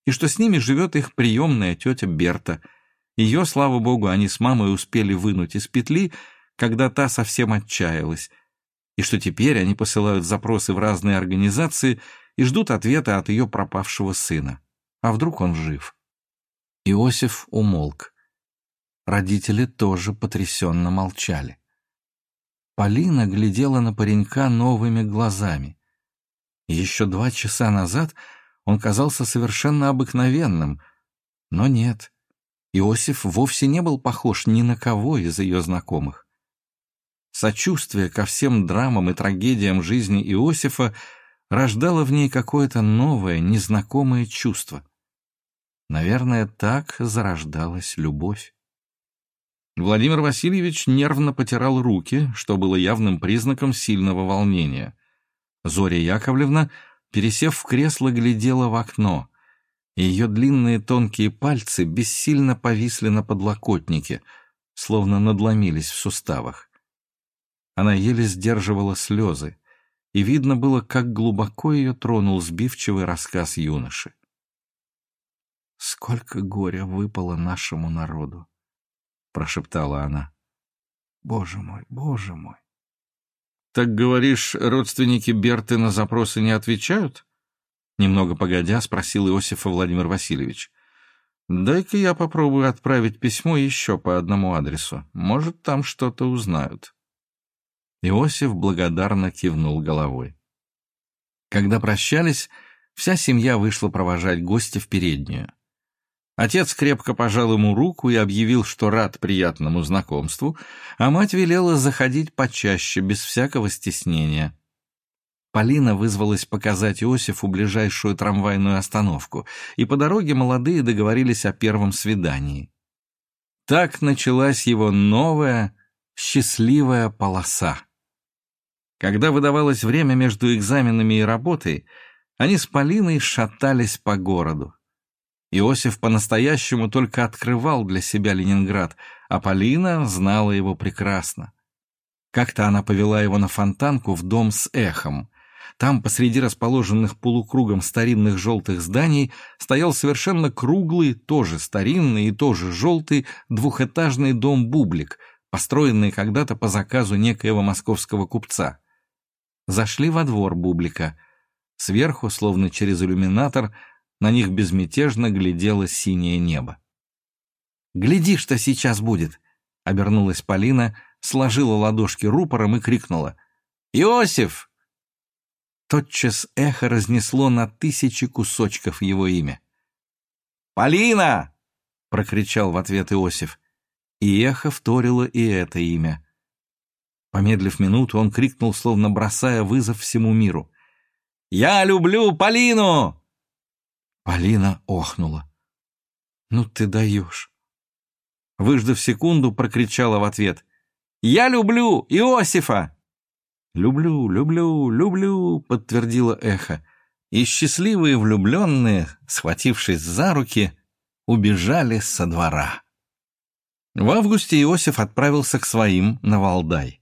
S1: и что с ними живет их приемная тетя Берта. Ее, слава богу, они с мамой успели вынуть из петли, когда та совсем отчаялась, и что теперь они посылают запросы в разные организации и ждут ответа от ее пропавшего сына. А вдруг он жив? Иосиф умолк. Родители тоже потрясенно молчали. Полина глядела на паренька новыми глазами. Еще два часа назад он казался совершенно обыкновенным, но нет, Иосиф вовсе не был похож ни на кого из ее знакомых. Сочувствие ко всем драмам и трагедиям жизни Иосифа рождало в ней какое-то новое, незнакомое чувство. Наверное, так зарождалась любовь. Владимир Васильевич нервно потирал руки, что было явным признаком сильного волнения. Зоря Яковлевна, пересев в кресло, глядела в окно, ее длинные тонкие пальцы бессильно повисли на подлокотнике, словно надломились в суставах. Она еле сдерживала слезы, и видно было, как глубоко ее тронул сбивчивый рассказ юноши. «Сколько горя выпало нашему народу!» — прошептала она. «Боже мой, боже мой!» «Так, говоришь, родственники Берты на запросы не отвечают?» Немного погодя, спросил Иосифа Владимир Васильевич. «Дай-ка я попробую отправить письмо еще по одному адресу. Может, там что-то узнают». Иосиф благодарно кивнул головой. Когда прощались, вся семья вышла провожать гостя в переднюю. Отец крепко пожал ему руку и объявил, что рад приятному знакомству, а мать велела заходить почаще, без всякого стеснения. Полина вызвалась показать Иосифу ближайшую трамвайную остановку, и по дороге молодые договорились о первом свидании. Так началась его новая, счастливая полоса. Когда выдавалось время между экзаменами и работой, они с Полиной шатались по городу. Иосиф по-настоящему только открывал для себя Ленинград, а Полина знала его прекрасно. Как-то она повела его на фонтанку в дом с эхом. Там, посреди расположенных полукругом старинных желтых зданий, стоял совершенно круглый, тоже старинный и тоже желтый, двухэтажный дом-бублик, построенный когда-то по заказу некоего московского купца. Зашли во двор бублика. Сверху, словно через иллюминатор, на них безмятежно глядело синее небо. «Гляди, что сейчас будет!» — обернулась Полина, сложила ладошки рупором и крикнула. «Иосиф!» Тотчас эхо разнесло на тысячи кусочков его имя. «Полина!» — прокричал в ответ Иосиф. И эхо вторило и это имя. Помедлив минуту, он крикнул, словно бросая вызов всему миру. «Я люблю Полину!» Полина охнула. «Ну ты даешь!» Выждав секунду, прокричала в ответ. «Я люблю Иосифа!» «Люблю, люблю, люблю», — подтвердило эхо. И счастливые влюбленные, схватившись за руки, убежали со двора. В августе Иосиф отправился к своим на Валдай.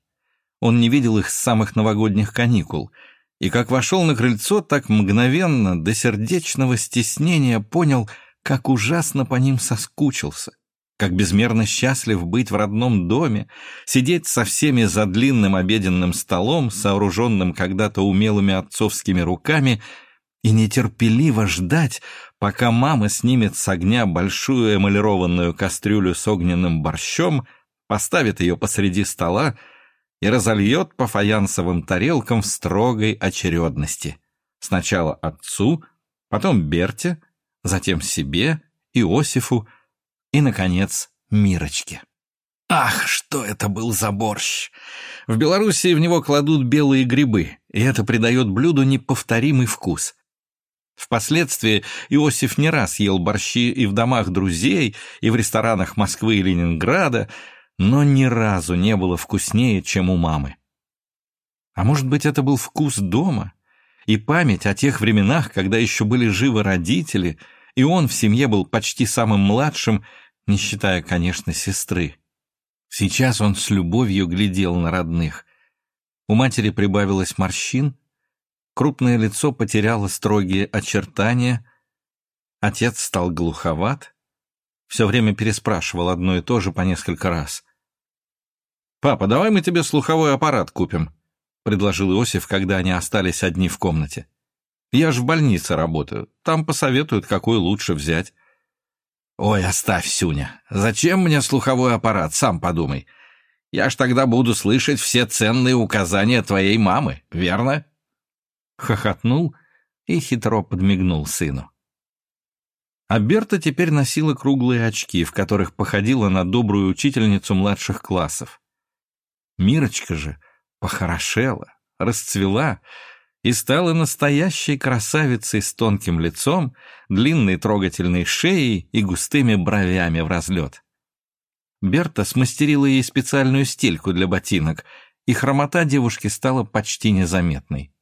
S1: Он не видел их с самых новогодних каникул, и как вошел на крыльцо, так мгновенно, до сердечного стеснения понял, как ужасно по ним соскучился как безмерно счастлив быть в родном доме, сидеть со всеми за длинным обеденным столом, сооруженным когда-то умелыми отцовскими руками, и нетерпеливо ждать, пока мама снимет с огня большую эмалированную кастрюлю с огненным борщом, поставит ее посреди стола и разольет по фаянсовым тарелкам в строгой очередности. Сначала отцу, потом Берте, затем себе, Иосифу, и, наконец, Мирочке. Ах, что это был за борщ! В Белоруссии в него кладут белые грибы, и это придает блюду неповторимый вкус. Впоследствии Иосиф не раз ел борщи и в домах друзей, и в ресторанах Москвы и Ленинграда, но ни разу не было вкуснее, чем у мамы. А может быть, это был вкус дома и память о тех временах, когда еще были живы родители — и он в семье был почти самым младшим, не считая, конечно, сестры. Сейчас он с любовью глядел на родных. У матери прибавилось морщин, крупное лицо потеряло строгие очертания, отец стал глуховат, все время переспрашивал одно и то же по несколько раз. «Папа, давай мы тебе слуховой аппарат купим», — предложил Иосиф, когда они остались одни в комнате. Я ж в больнице работаю. Там посоветуют, какой лучше взять. Ой, оставь, Сюня. Зачем мне слуховой аппарат, сам подумай. Я ж тогда буду слышать все ценные указания твоей мамы, верно? Хохотнул и хитро подмигнул сыну. А Берта теперь носила круглые очки, в которых походила на добрую учительницу младших классов. Мирочка же похорошела, расцвела, и стала настоящей красавицей с тонким лицом, длинной трогательной шеей и густыми бровями в разлет. Берта смастерила ей специальную стельку для ботинок, и хромота девушки стала почти незаметной.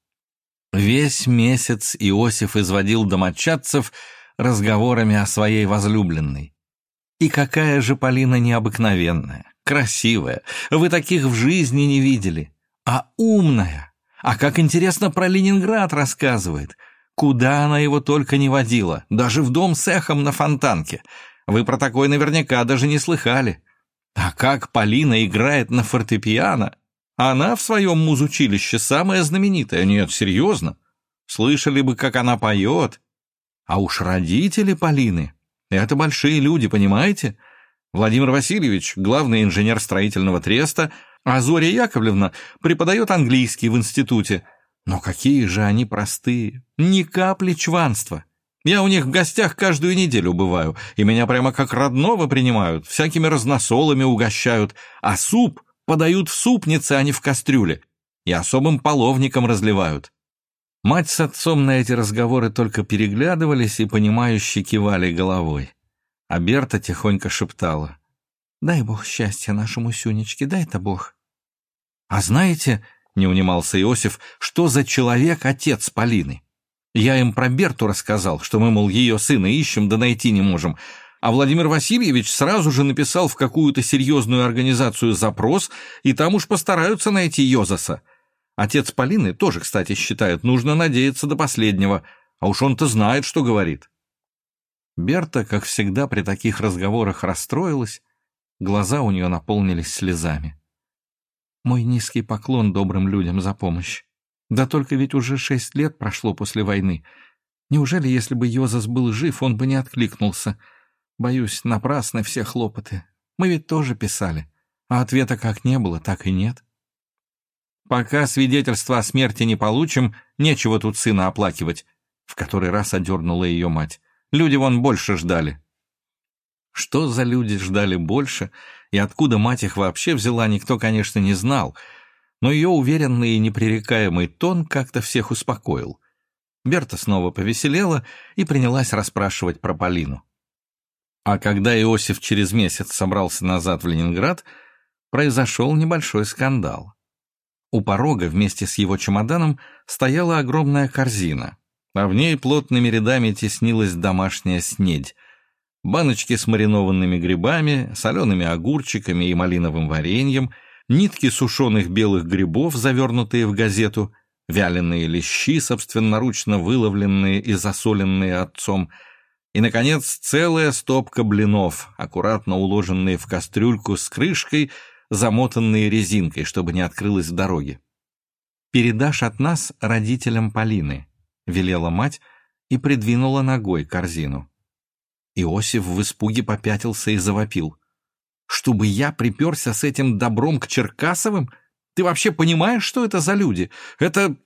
S1: Весь месяц Иосиф изводил домочадцев разговорами о своей возлюбленной. И какая же Полина необыкновенная, красивая, вы таких в жизни не видели, а умная, а как интересно про Ленинград рассказывает. Куда она его только не водила, даже в дом с эхом на фонтанке. Вы про такое наверняка даже не слыхали. А как Полина играет на фортепиано? Она в своем музучилище самая знаменитая. Нет, серьезно. Слышали бы, как она поет. А уж родители Полины — это большие люди, понимаете? Владимир Васильевич, главный инженер строительного треста — а Зоря Яковлевна преподает английский в институте. Но какие же они простые, ни капли чванства. Я у них в гостях каждую неделю бываю, и меня прямо как родного принимают, всякими разносолами угощают, а суп подают в супнице, а не в кастрюле, и особым половником разливают. Мать с отцом на эти разговоры только переглядывались и, понимающе кивали головой. А Берта тихонько шептала. Дай Бог счастья нашему Сюнечке, дай-то Бог. А знаете, не унимался Иосиф, что за человек отец Полины? Я им про Берту рассказал, что мы, мол, ее сына ищем, да найти не можем. А Владимир Васильевич сразу же написал в какую-то серьезную организацию запрос, и там уж постараются найти Йозаса. Отец Полины тоже, кстати, считает, нужно надеяться до последнего, а уж он-то знает, что говорит. Берта, как всегда, при таких разговорах расстроилась, Глаза у нее наполнились слезами. Мой низкий поклон добрым людям за помощь. Да только ведь уже шесть лет прошло после войны. Неужели, если бы Йозас был жив, он бы не откликнулся? Боюсь, напрасны все хлопоты. Мы ведь тоже писали. А ответа как не было, так и нет. Пока свидетельства о смерти не получим, нечего тут сына оплакивать. В который раз одернула ее мать. Люди вон больше ждали. Что за люди ждали больше, и откуда мать их вообще взяла, никто, конечно, не знал, но ее уверенный и непререкаемый тон как-то всех успокоил. Берта снова повеселела и принялась расспрашивать про Полину. А когда Иосиф через месяц собрался назад в Ленинград, произошел небольшой скандал. У порога вместе с его чемоданом стояла огромная корзина, а в ней плотными рядами теснилась домашняя снедь. Баночки с маринованными грибами, солеными огурчиками и малиновым вареньем, нитки сушеных белых грибов, завернутые в газету, вяленые лещи, собственноручно выловленные и засоленные отцом, и, наконец, целая стопка блинов, аккуратно уложенные в кастрюльку с крышкой, замотанные резинкой, чтобы не открылась в дороге. «Передашь от нас родителям Полины», — велела мать и придвинула ногой корзину. Иосиф в испуге попятился и завопил. «Чтобы я приперся с этим добром к Черкасовым? Ты вообще понимаешь, что это за люди? Это...»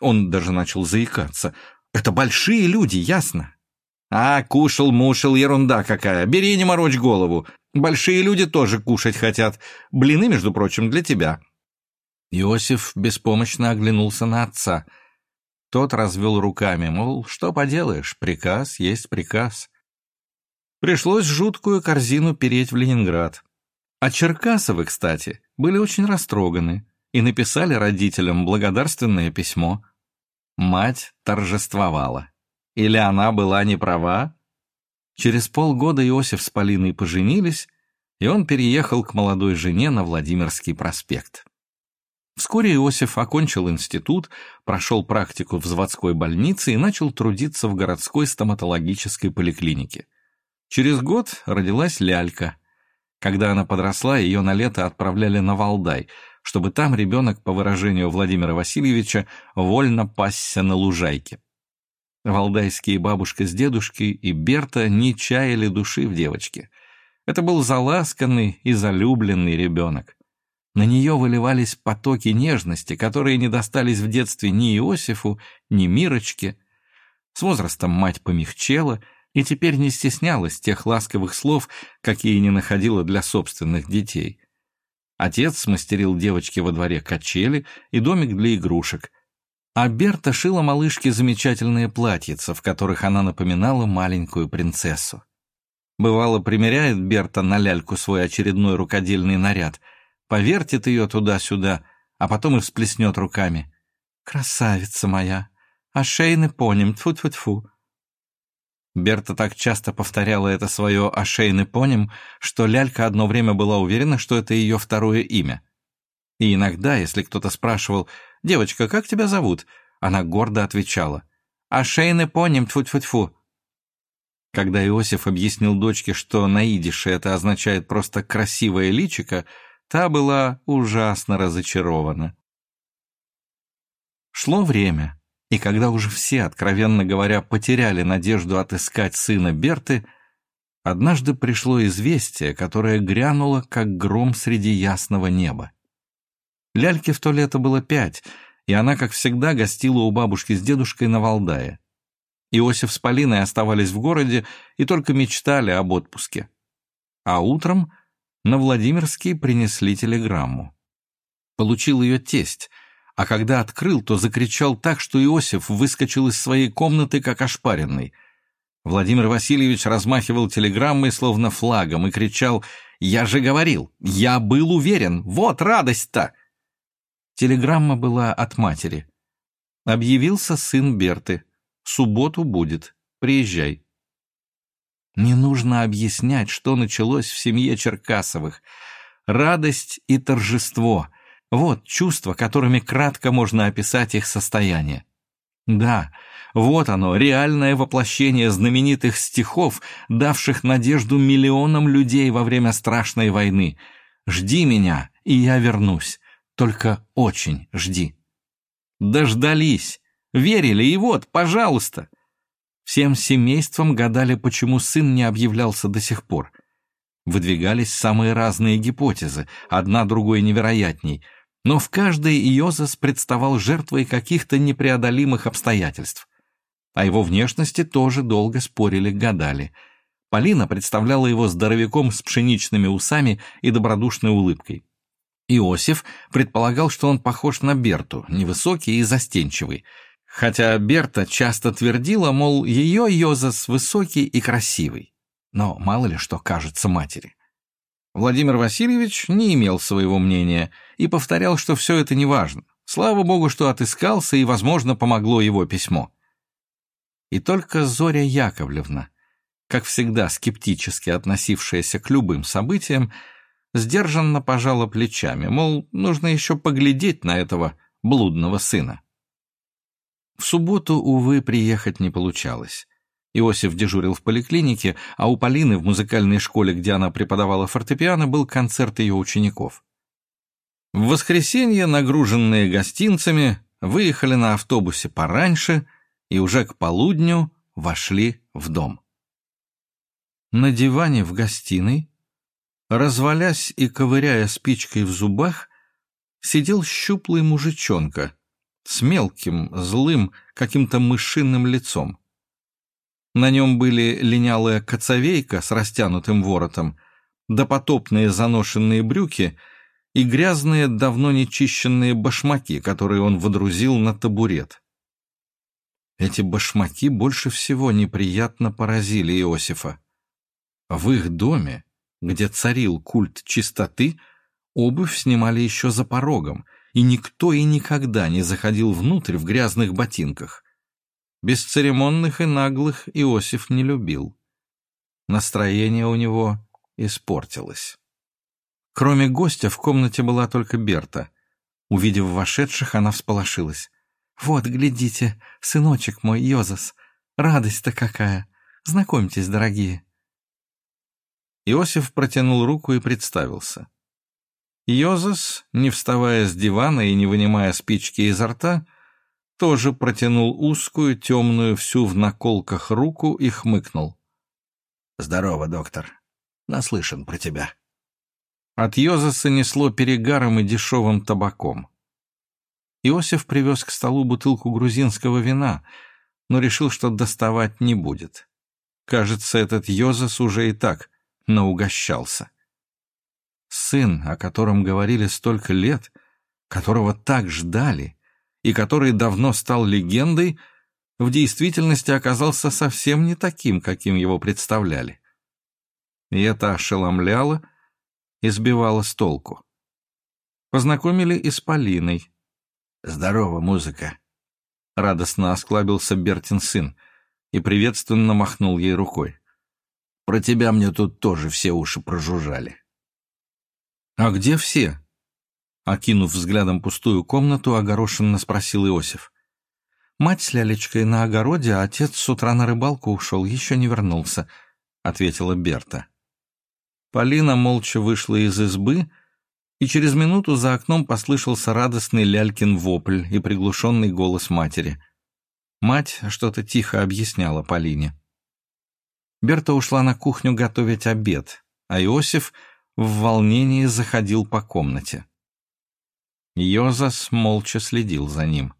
S1: Он даже начал заикаться. «Это большие люди, ясно?» «А, кушал-мушал, ерунда какая. Бери не морочь голову. Большие люди тоже кушать хотят. Блины, между прочим, для тебя». Иосиф беспомощно оглянулся на отца. Тот развел руками, мол, что поделаешь, приказ есть приказ. Пришлось жуткую корзину переть в Ленинград. А Черкасовы, кстати, были очень растроганы и написали родителям благодарственное письмо. Мать торжествовала. Или она была не права? Через полгода Иосиф с Полиной поженились, и он переехал к молодой жене на Владимирский проспект. Вскоре Иосиф окончил институт, прошел практику в заводской больнице и начал трудиться в городской стоматологической поликлинике. Через год родилась лялька. Когда она подросла, ее на лето отправляли на Валдай, чтобы там ребенок, по выражению Владимира Васильевича, вольно пасся на лужайке. Валдайские бабушка с дедушкой и Берта не чаяли души в девочке. Это был заласканный и залюбленный ребенок. На нее выливались потоки нежности, которые не достались в детстве ни Иосифу, ни Мирочке. С возрастом мать помягчела и теперь не стеснялась тех ласковых слов, какие не находила для собственных детей. Отец смастерил девочке во дворе качели и домик для игрушек, а Берта шила малышке замечательные платьица, в которых она напоминала маленькую принцессу. Бывало, примеряет Берта на ляльку свой очередной рукодельный наряд, повертит ее туда-сюда, а потом и всплеснет руками. «Красавица моя! А шейны поним, тьфу-тьфу-тьфу!» Берта так часто повторяла это свое «ашейны поним», что лялька одно время была уверена, что это ее второе имя. И иногда, если кто-то спрашивал «Девочка, как тебя зовут?» Она гордо отвечала. «А шейны поним, тьфу-тьфу-тьфу». Когда Иосиф объяснил дочке, что на идише это означает просто «красивое личико», та была ужасно разочарована. Шло время, и когда уже все, откровенно говоря, потеряли надежду отыскать сына Берты, однажды пришло известие, которое грянуло, как гром среди ясного неба. Ляльке в то лето было пять, и она, как всегда, гостила у бабушки с дедушкой на Валдае. Иосиф с Полиной оставались в городе и только мечтали об отпуске. А утром на Владимирский принесли телеграмму. Получил ее тесть, а когда открыл, то закричал так, что Иосиф выскочил из своей комнаты, как ошпаренный. Владимир Васильевич размахивал телеграммой, словно флагом, и кричал «Я же говорил! Я был уверен! Вот радость-то!» Телеграмма была от матери. Объявился сын Берты. Субботу будет. Приезжай. Не нужно объяснять, что началось в семье Черкасовых. Радость и торжество — вот чувства, которыми кратко можно описать их состояние. Да, вот оно, реальное воплощение знаменитых стихов, давших надежду миллионам людей во время страшной войны. «Жди меня, и я вернусь. Только очень жди. Дождались. Верили, и вот, пожалуйста. Всем семейством гадали, почему сын не объявлялся до сих пор. Выдвигались самые разные гипотезы, одна другой невероятней, но в каждой Иозас представал жертвой каких-то непреодолимых обстоятельств. О его внешности тоже долго спорили, гадали. Полина представляла его здоровяком с пшеничными усами и добродушной улыбкой. Иосиф предполагал, что он похож на Берту, невысокий и застенчивый, хотя Берта часто твердила, мол, ее Йозас высокий и красивый. Но мало ли что кажется матери. Владимир Васильевич не имел своего мнения и повторял, что все это неважно. Слава богу, что отыскался и, возможно, помогло его письмо. И только Зоря Яковлевна, как всегда скептически относившаяся к любым событиям, сдержанно пожала плечами, мол, нужно еще поглядеть на этого блудного сына. В субботу, увы, приехать не получалось. Иосиф дежурил в поликлинике, а у Полины в музыкальной школе, где она преподавала фортепиано, был концерт ее учеников. В воскресенье, нагруженные гостинцами, выехали на автобусе пораньше и уже к полудню вошли в дом. На диване в гостиной, развалясь и ковыряя спичкой в зубах, сидел щуплый мужичонка с мелким, злым, каким-то мышиным лицом. На нем были линялая коцовейка с растянутым воротом, допотопные заношенные брюки и грязные, давно нечищенные башмаки, которые он водрузил на табурет. Эти башмаки больше всего неприятно поразили Иосифа. В их доме, где царил культ чистоты, обувь снимали еще за порогом, и никто и никогда не заходил внутрь в грязных ботинках. Бесцеремонных и наглых Иосиф не любил. Настроение у него испортилось. Кроме гостя в комнате была только Берта. Увидев вошедших, она всполошилась. «Вот, глядите, сыночек мой, Йозас, радость-то какая! Знакомьтесь, дорогие!» Иосиф протянул руку и представился. Йозас, не вставая с дивана и не вынимая спички изо рта, тоже протянул узкую, темную, всю в наколках руку и хмыкнул. «Здорово, доктор. Наслышан про тебя». От Йозаса несло перегаром и дешевым табаком. Иосиф привез к столу бутылку грузинского вина, но решил, что доставать не будет. Кажется, этот Йозас уже и так наугощался. Сын, о котором говорили столько лет, которого так ждали, и который давно стал легендой, в действительности оказался совсем не таким, каким его представляли. И это ошеломляло и сбивало с толку. Познакомили и с Полиной. «Здорово, музыка!» Радостно осклабился Бертин сын и приветственно махнул ей рукой. «Про тебя мне тут тоже все уши прожужжали». «А где все?» Окинув взглядом пустую комнату, огорошенно спросил Иосиф. «Мать с лялечкой на огороде, а отец с утра на рыбалку ушел, еще не вернулся», — ответила Берта. Полина молча вышла из избы, и через минуту за окном послышался радостный лялькин вопль и приглушенный голос матери. Мать что-то тихо объясняла Полине. Берта ушла на кухню готовить обед, а Иосиф в волнении заходил по комнате. Йозас молча следил за ним.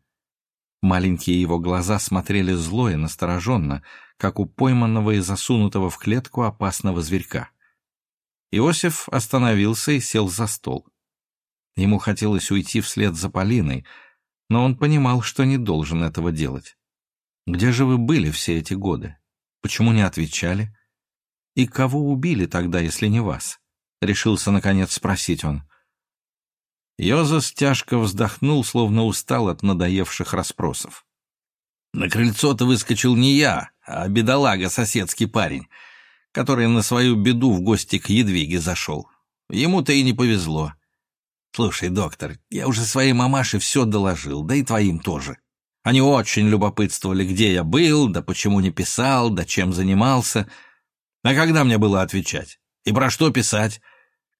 S1: Маленькие его глаза смотрели зло и настороженно, как у пойманного и засунутого в клетку опасного зверька. Иосиф остановился и сел за стол. Ему хотелось уйти вслед за Полиной, но он понимал, что не должен этого делать. «Где же вы были все эти годы? Почему не отвечали? И кого убили тогда, если не вас?» — решился, наконец, спросить он. Йозас тяжко вздохнул, словно устал от надоевших расспросов. «На крыльцо-то выскочил не я, а бедолага, соседский парень, который на свою беду в гости к Едвиге зашел. Ему-то и не повезло. Слушай, доктор, я уже своей мамаше все доложил, да и твоим тоже. Они очень любопытствовали, где я был, да почему не писал, да чем занимался. А когда мне было отвечать? И про что писать?»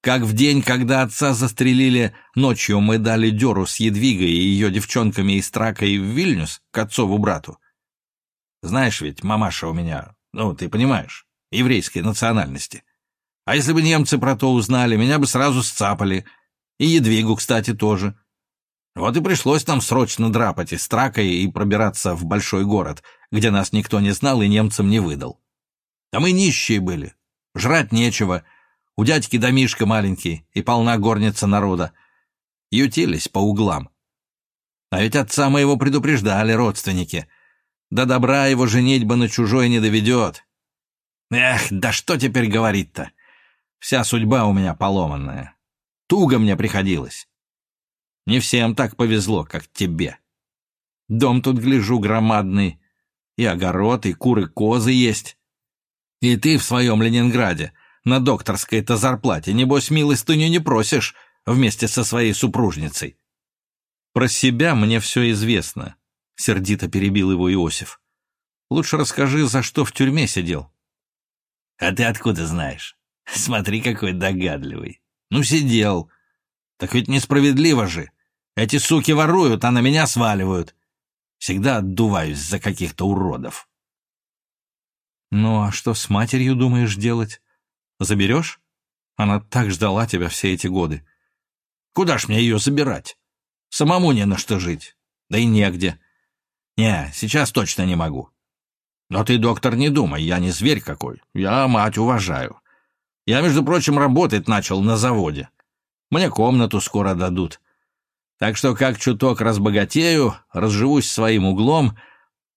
S1: Как в день, когда отца застрелили, ночью мы дали дёру с Едвигой и ее девчонками из Тракой в Вильнюс к отцову брату. Знаешь ведь, мамаша у меня, ну, ты понимаешь, еврейской национальности. А если бы немцы про то узнали, меня бы сразу сцапали. И Едвигу, кстати, тоже. Вот и пришлось нам срочно драпать из Тракой и пробираться в большой город, где нас никто не знал и немцам не выдал. А мы нищие были, жрать нечего — у дядьки домишка маленький и полна горница народа. Ютились по углам. А ведь отца моего предупреждали родственники. До добра его женитьба на чужой не доведет. Эх, да что теперь говорить-то? Вся судьба у меня поломанная. Туго мне приходилось. Не всем так повезло, как тебе. Дом тут, гляжу, громадный. И огород, и куры-козы есть. И ты в своем Ленинграде на докторской-то зарплате, небось, милостыню не просишь вместе со своей супружницей. Про себя мне все известно, — сердито перебил его Иосиф. Лучше расскажи, за что в тюрьме сидел. А ты откуда знаешь? Смотри, какой догадливый. Ну, сидел. Так ведь несправедливо же. Эти суки воруют, а на меня сваливают. Всегда отдуваюсь за каких-то уродов.
S3: Ну, а что с матерью думаешь делать? Заберешь? Она так ждала тебя все эти годы.
S1: Куда ж мне ее забирать? Самому не на что жить. Да и негде. Не, сейчас точно не могу. Но ты, доктор, не думай, я не зверь какой. Я мать уважаю. Я, между прочим, работать начал на заводе. Мне комнату скоро дадут. Так что как чуток разбогатею, разживусь своим углом,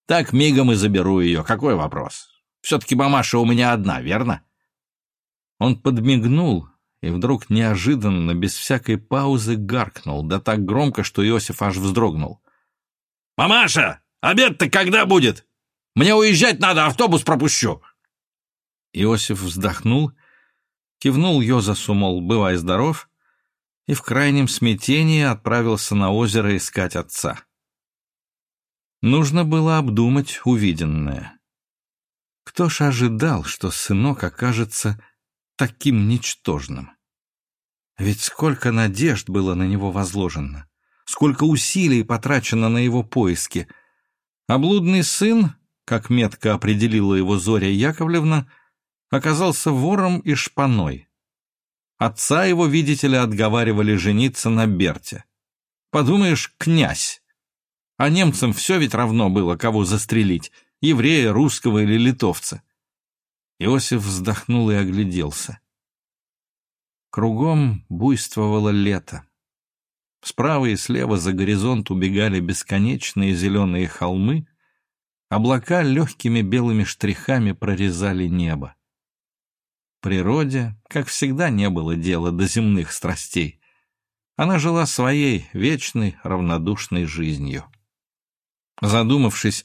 S1: так мигом и заберу ее. Какой вопрос? Все-таки мамаша у меня одна, верно?»
S3: Он подмигнул и вдруг неожиданно, без всякой паузы, гаркнул, да так громко, что Иосиф аж вздрогнул.
S1: «Мамаша, обед-то когда будет? Мне уезжать надо, автобус пропущу!»
S3: Иосиф вздохнул, кивнул Йозасу, мол, бывай здоров, и в крайнем смятении отправился на озеро искать отца. Нужно было обдумать увиденное. Кто ж ожидал, что сынок окажется таким ничтожным? Ведь сколько надежд было на него возложено, сколько усилий потрачено на его поиски. А блудный сын, как метко определила его Зоря Яковлевна, оказался вором и шпаной. Отца его, видите ли, отговаривали жениться на Берте. Подумаешь, князь. А немцам все ведь равно было, кого застрелить, еврея, русского или литовца. Иосиф вздохнул и огляделся. Кругом буйствовало лето. Справа и слева за горизонт убегали бесконечные зеленые холмы, облака легкими белыми штрихами прорезали небо. Природе, как всегда, не было дела до земных страстей. Она жила своей вечной, равнодушной жизнью. Задумавшись,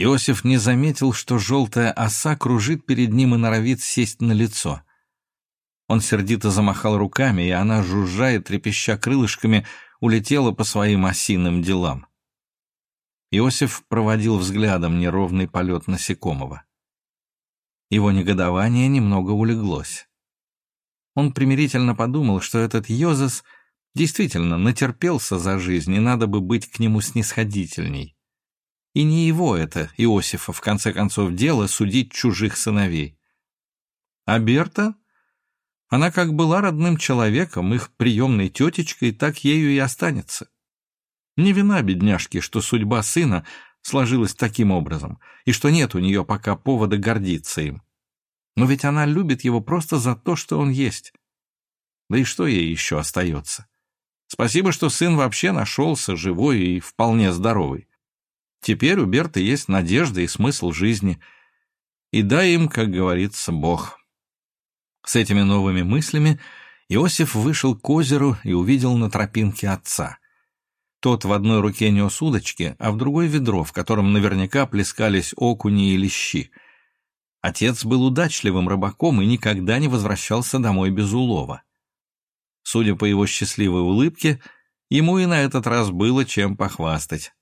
S3: Иосиф не заметил, что желтая оса кружит перед ним и норовит сесть на лицо. Он сердито замахал руками, и она, жужжа и трепеща крылышками, улетела по своим осиным делам. Иосиф проводил взглядом неровный полет насекомого. Его негодование немного улеглось. Он примирительно подумал, что этот Йозес действительно натерпелся за жизнь, и надо бы быть к нему снисходительней. И не его это, Иосифа, в конце концов, дело судить чужих сыновей. А Берта? Она как была родным человеком, их приемной тетечкой, так ею и останется. Не вина бедняжки, что судьба сына сложилась таким образом, и что нет у нее пока повода гордиться им. Но ведь она любит его просто за то, что он есть. Да и что ей еще остается? Спасибо, что сын вообще нашелся, живой и вполне здоровый. Теперь у Берты есть надежда и смысл жизни. И дай им, как говорится, Бог. С этими новыми мыслями Иосиф вышел к озеру и увидел на тропинке отца. Тот в одной руке нес удочки, а в другой ведро, в котором наверняка плескались окуни и лещи. Отец был удачливым рыбаком и никогда не возвращался домой без улова. Судя по его счастливой улыбке, ему и на этот раз было чем похвастать.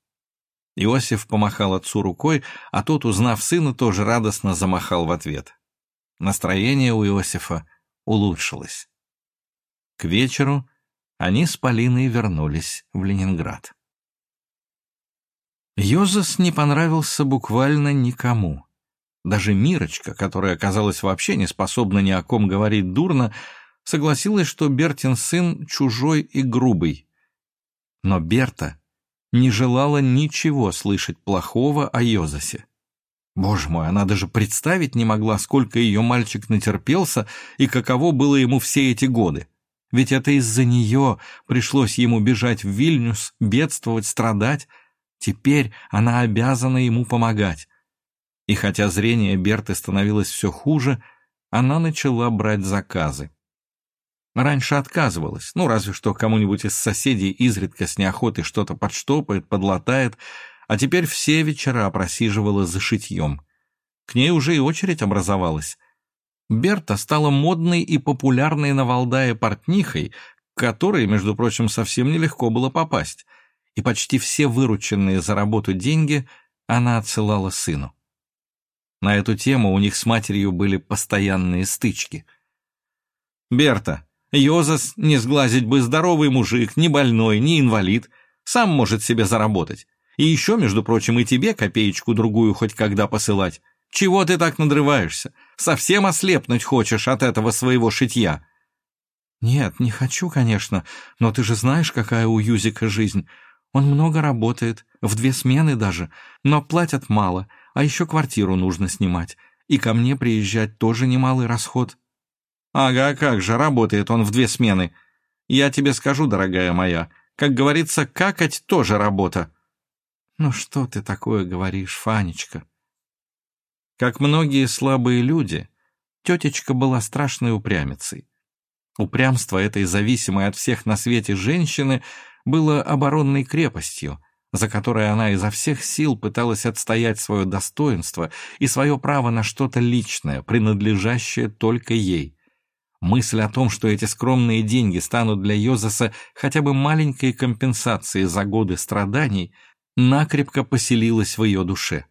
S3: Иосиф помахал отцу рукой, а тот, узнав сына, тоже радостно замахал в ответ. Настроение у Иосифа улучшилось. К вечеру они с Полиной вернулись в Ленинград. Йозас не понравился буквально никому. Даже Мирочка, которая оказалась вообще не способна ни о ком говорить дурно, согласилась, что Бертин сын чужой и грубый. Но Берта не желала ничего слышать плохого о Йозасе. Боже мой, она даже представить не могла, сколько ее мальчик натерпелся и каково было ему все эти годы. Ведь это из-за нее пришлось ему бежать в Вильнюс, бедствовать, страдать. Теперь она обязана ему помогать. И хотя зрение Берты становилось все хуже, она начала брать заказы.
S1: Раньше отказывалась, ну, разве что кому-нибудь из соседей изредка с неохотой что-то подштопает, подлатает, а теперь все вечера просиживала за шитьем. К ней уже и очередь образовалась. Берта стала модной и популярной на Валдае портнихой, к которой, между прочим, совсем нелегко было попасть, и почти все вырученные за работу деньги она отсылала сыну. На эту тему у них с матерью были постоянные стычки. «Берта, Йозас не сглазить бы здоровый мужик, не больной, не инвалид. Сам может себе заработать. И еще, между прочим, и тебе копеечку-другую хоть когда посылать. Чего ты так надрываешься? Совсем ослепнуть хочешь от этого своего шитья?»
S3: «Нет, не хочу, конечно, но ты же знаешь, какая у Юзика жизнь. Он много работает, в две смены даже, но платят мало, а еще квартиру нужно снимать. И ко мне приезжать тоже немалый расход».
S1: «Ага, как же, работает он в две смены. Я тебе скажу, дорогая моя, как говорится, какать тоже работа».
S3: «Ну что ты такое говоришь, Фанечка?»
S1: Как многие слабые люди, тетечка была страшной упрямицей. Упрямство этой зависимой от всех на свете женщины было оборонной крепостью, за которой она изо всех сил пыталась отстоять свое достоинство и свое право на что-то личное, принадлежащее только ей. Мысль о том, что эти скромные деньги станут для Йозеса хотя бы маленькой компенсацией за годы страданий, накрепко поселилась в ее душе.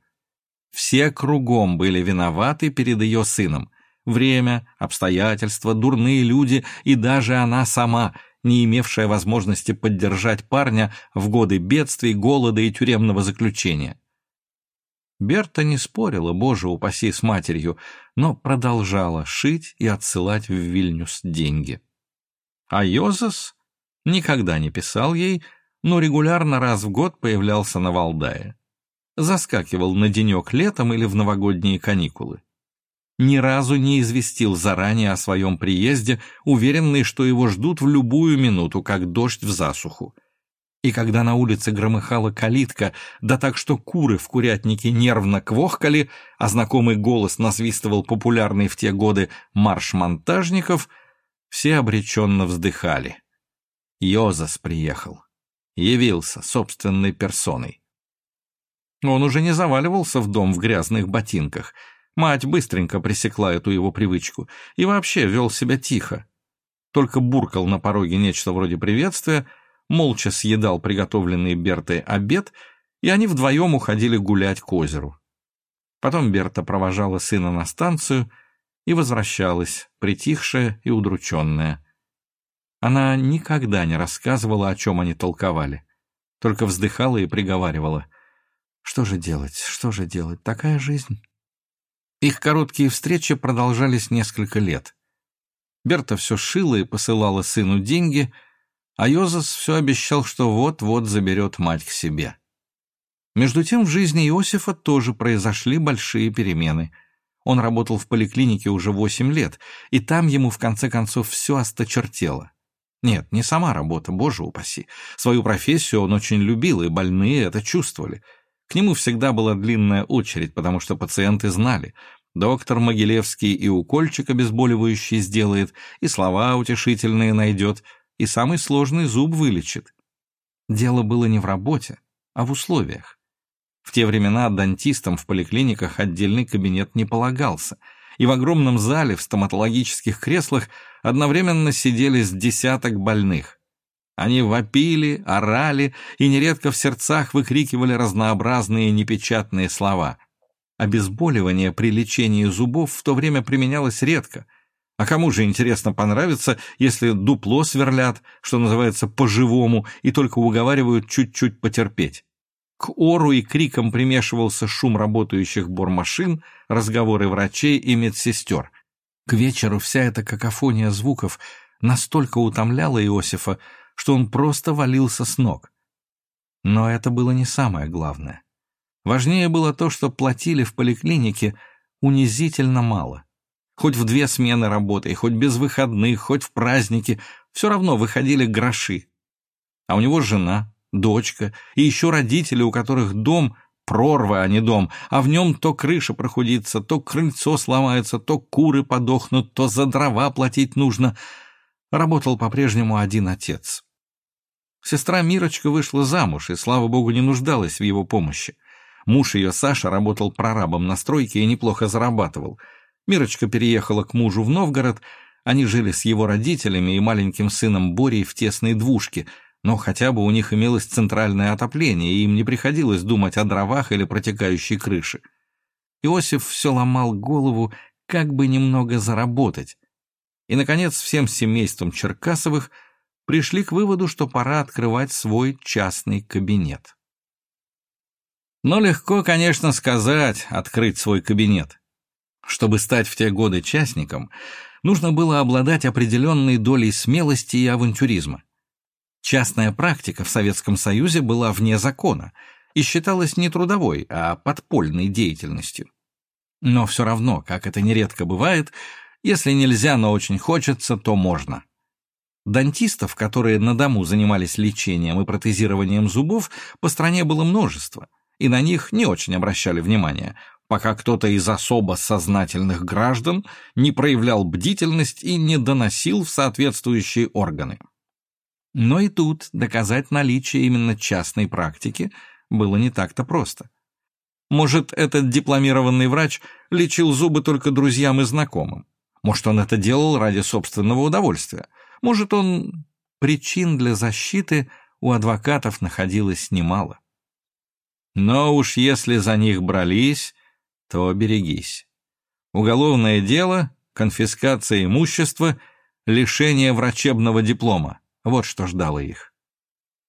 S1: Все кругом были виноваты перед ее сыном. Время, обстоятельства, дурные люди и даже она сама, не имевшая возможности поддержать парня в годы бедствий, голода и тюремного заключения. Берта не спорила, боже упаси, с матерью, но продолжала шить и отсылать в Вильнюс деньги. А Йозас никогда не писал ей, но регулярно раз в год появлялся на Валдае. Заскакивал на денек летом или в новогодние каникулы. Ни разу не известил заранее о своем приезде, уверенный, что его ждут в любую минуту, как дождь в засуху. И когда на улице громыхала калитка, да так что куры в курятнике нервно квохкали, а знакомый голос насвистывал популярный в те годы марш монтажников, все обреченно вздыхали. Йозас приехал. Явился собственной персоной. Он уже не заваливался в дом в грязных ботинках. Мать быстренько пресекла эту его привычку и вообще вел себя тихо. Только буркал на пороге нечто вроде приветствия — молча съедал приготовленный Бертой обед, и они вдвоем уходили гулять к озеру. Потом Берта провожала сына на станцию и возвращалась, притихшая и удрученная. Она никогда не рассказывала, о чем они толковали, только вздыхала и приговаривала. «Что же делать, что же делать, такая жизнь?» Их короткие встречи продолжались несколько лет. Берта все шила и посылала сыну деньги — а Йозас все обещал, что вот-вот заберет мать к себе. Между тем в жизни Иосифа тоже произошли большие перемены. Он работал в поликлинике уже восемь лет, и там ему в конце концов все осточертело. Нет, не сама работа, боже упаси. Свою профессию он очень любил, и больные это чувствовали. К нему всегда была длинная очередь, потому что пациенты знали. Доктор Могилевский и укольчик обезболивающий сделает, и слова утешительные найдет, и самый сложный зуб вылечит. Дело было не в работе, а в условиях. В те времена дантистам в поликлиниках отдельный кабинет не полагался, и в огромном зале в стоматологических креслах одновременно сидели с десяток больных. Они вопили, орали и нередко в сердцах выкрикивали разнообразные непечатные слова. Обезболивание при лечении зубов в то время применялось редко, а кому же, интересно, понравится, если дупло сверлят, что называется, по-живому, и только уговаривают чуть-чуть потерпеть? К ору и крикам примешивался шум работающих бормашин, разговоры врачей и медсестер. К вечеру вся эта какофония звуков настолько утомляла Иосифа, что он просто валился с ног. Но это было не самое главное. Важнее было то, что платили в поликлинике унизительно мало. Хоть в две смены работай, хоть без выходных, хоть в праздники, все равно выходили гроши. А у него жена, дочка и еще родители, у которых дом — прорва, а не дом, а в нем то крыша прохудится, то крыльцо сломается, то куры подохнут, то за дрова платить нужно. работал по-прежнему один отец. Сестра Мирочка вышла замуж и, слава богу, не нуждалась в его помощи. Муж ее, Саша, работал прорабом на стройке и неплохо зарабатывал. Мирочка переехала к мужу в Новгород, они жили с его родителями и маленьким сыном Борей в тесной двушке, но хотя бы у них имелось центральное отопление, и им не приходилось думать о дровах или протекающей крыше. Иосиф все ломал голову, как бы немного заработать. И, наконец, всем семейством Черкасовых – пришли к выводу, что пора открывать свой частный кабинет. Но легко, конечно, сказать «открыть свой кабинет». Чтобы стать в те годы частником, нужно было обладать определенной долей смелости и авантюризма. Частная практика в Советском Союзе была вне закона и считалась не трудовой, а подпольной деятельностью. Но все равно, как это нередко бывает, если нельзя, но очень хочется, то можно. Дантистов, которые на дому занимались лечением и протезированием зубов, по стране было множество, и на них не очень обращали внимания, пока кто-то из особо сознательных граждан не проявлял бдительность и не доносил в соответствующие органы. Но и тут доказать наличие именно частной практики было не так-то просто. Может, этот дипломированный врач лечил зубы только друзьям и знакомым. Может, он это делал ради собственного удовольствия – может, он... Причин для защиты у адвокатов находилось немало. Но уж если за них брались, то берегись. Уголовное дело, конфискация имущества, лишение врачебного диплома — вот что ждало их.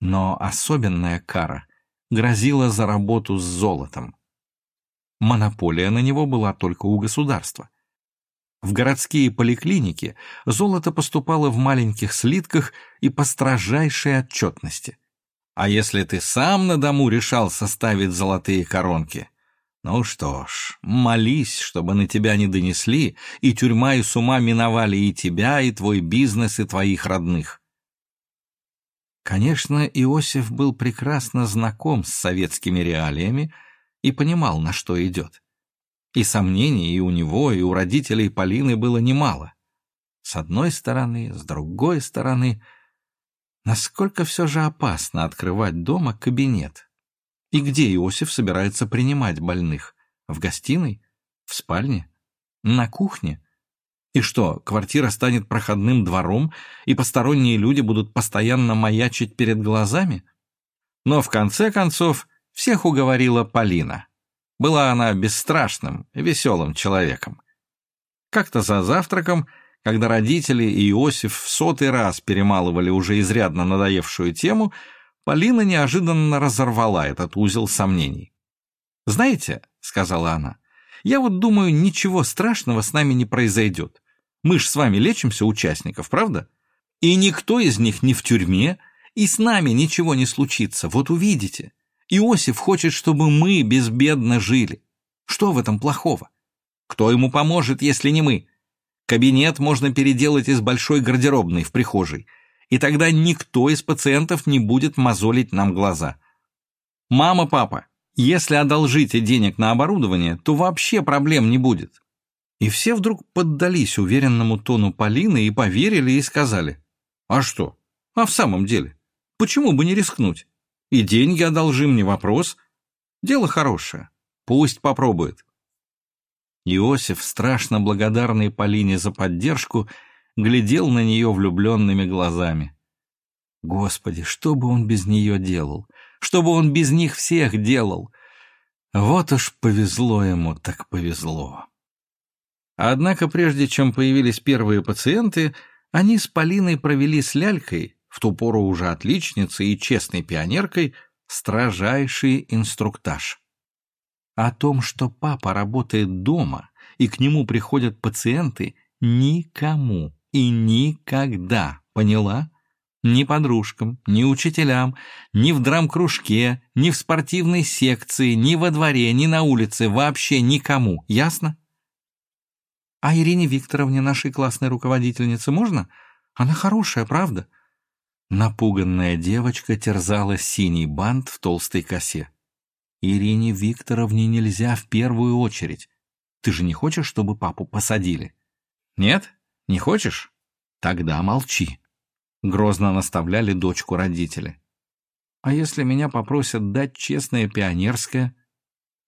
S1: Но особенная кара грозила за работу с золотом. Монополия на него была только у государства. В городские поликлиники золото поступало в маленьких слитках и по строжайшей отчетности. А если ты сам на дому решал составить золотые коронки, ну что ж, молись, чтобы на тебя не донесли, и тюрьма и с ума миновали и тебя, и твой бизнес, и твоих родных. Конечно, Иосиф был прекрасно знаком с советскими реалиями и понимал, на что идет. И сомнений и у него, и у родителей Полины было немало. С одной стороны, с другой стороны, насколько все же опасно открывать дома кабинет. И где Иосиф собирается принимать больных? В гостиной? В спальне? На кухне? И что, квартира станет проходным двором, и посторонние люди будут постоянно маячить перед глазами? Но в конце концов всех уговорила Полина. Была она бесстрашным, веселым человеком. Как-то за завтраком, когда родители и Иосиф в сотый раз перемалывали уже изрядно надоевшую тему, Полина неожиданно разорвала этот узел сомнений. «Знаете», — сказала она, — «я вот думаю, ничего страшного с нами не произойдет. Мы ж с вами лечимся участников, правда? И никто из них не в тюрьме, и с нами ничего не случится, вот увидите. Иосиф хочет, чтобы мы безбедно жили. Что в этом плохого? Кто ему поможет, если не мы? Кабинет можно переделать из большой гардеробной в прихожей, и тогда никто из пациентов не будет мозолить нам глаза. Мама, папа, если одолжите денег на оборудование, то вообще проблем не будет. И все вдруг поддались уверенному тону Полины и поверили и сказали, а что? А в самом деле, почему бы не рискнуть? И деньги одолжим, не вопрос. Дело хорошее. Пусть попробует. Иосиф, страшно благодарный Полине за поддержку, глядел на нее влюбленными глазами. Господи, что бы он без нее делал? Что бы он без них всех делал? Вот уж повезло ему, так повезло. Однако прежде чем появились первые пациенты, они с Полиной провели с Лялькой в ту пору уже отличницей и честной пионеркой, строжайший инструктаж. О том, что папа работает дома и к нему приходят пациенты, никому и никогда, поняла? Ни подружкам, ни учителям, ни в драм-кружке, ни в спортивной секции, ни во дворе, ни на улице, вообще никому, ясно? А Ирине Викторовне, нашей классной руководительнице, можно? Она хорошая, правда? Напуганная девочка терзала синий бант в толстой косе. «Ирине Викторовне нельзя в первую очередь. Ты же не хочешь, чтобы папу посадили?» «Нет? Не хочешь? тогда молчи. Грозно наставляли дочку родители. А если меня попросят дать честное пионерское?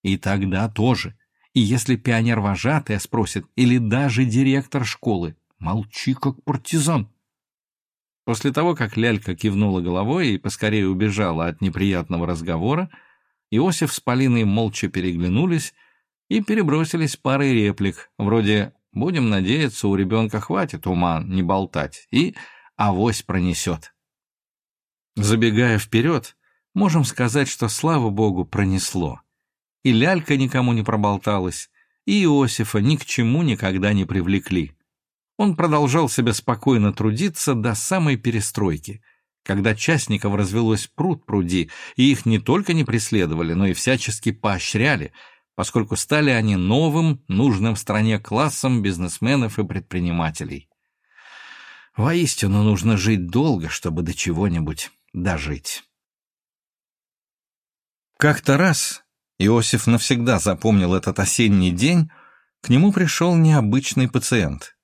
S1: И тогда тоже. И если пионер-вожатая спросит, или даже директор школы, молчи как партизан. После того, как лялька кивнула головой и поскорее убежала от неприятного разговора, Иосиф с Полиной молча переглянулись и перебросились парой реплик, вроде «Будем надеяться, у ребенка хватит ума не болтать» и «Авось пронесет». Забегая вперед, можем сказать, что, слава богу, пронесло. И лялька никому не проболталась, и Иосифа ни к чему никогда не привлекли. Он продолжал себе спокойно трудиться до самой перестройки, когда частников развелось пруд пруди, и их не только не преследовали, но и всячески поощряли, поскольку стали они новым, нужным стране классом бизнесменов и предпринимателей. Воистину нужно жить долго, чтобы до чего-нибудь дожить. Как-то раз Иосиф навсегда запомнил этот осенний день, к нему пришел необычный пациент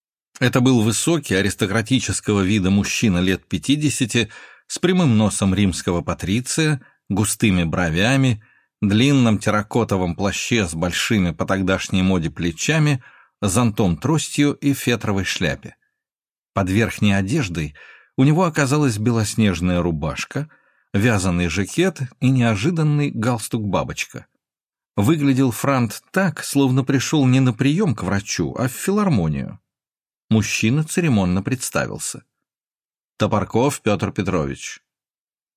S1: — это был высокий, аристократического вида мужчина лет пятидесяти, с прямым носом римского патриция, густыми бровями, длинном терракотовом плаще с большими по тогдашней моде плечами, зонтом-тростью и фетровой шляпе. Под верхней одеждой у него оказалась белоснежная рубашка, вязаный жакет и неожиданный галстук-бабочка. Выглядел Франт так, словно пришел не на прием к врачу, а в филармонию. Мужчина церемонно представился. Топорков Петр Петрович.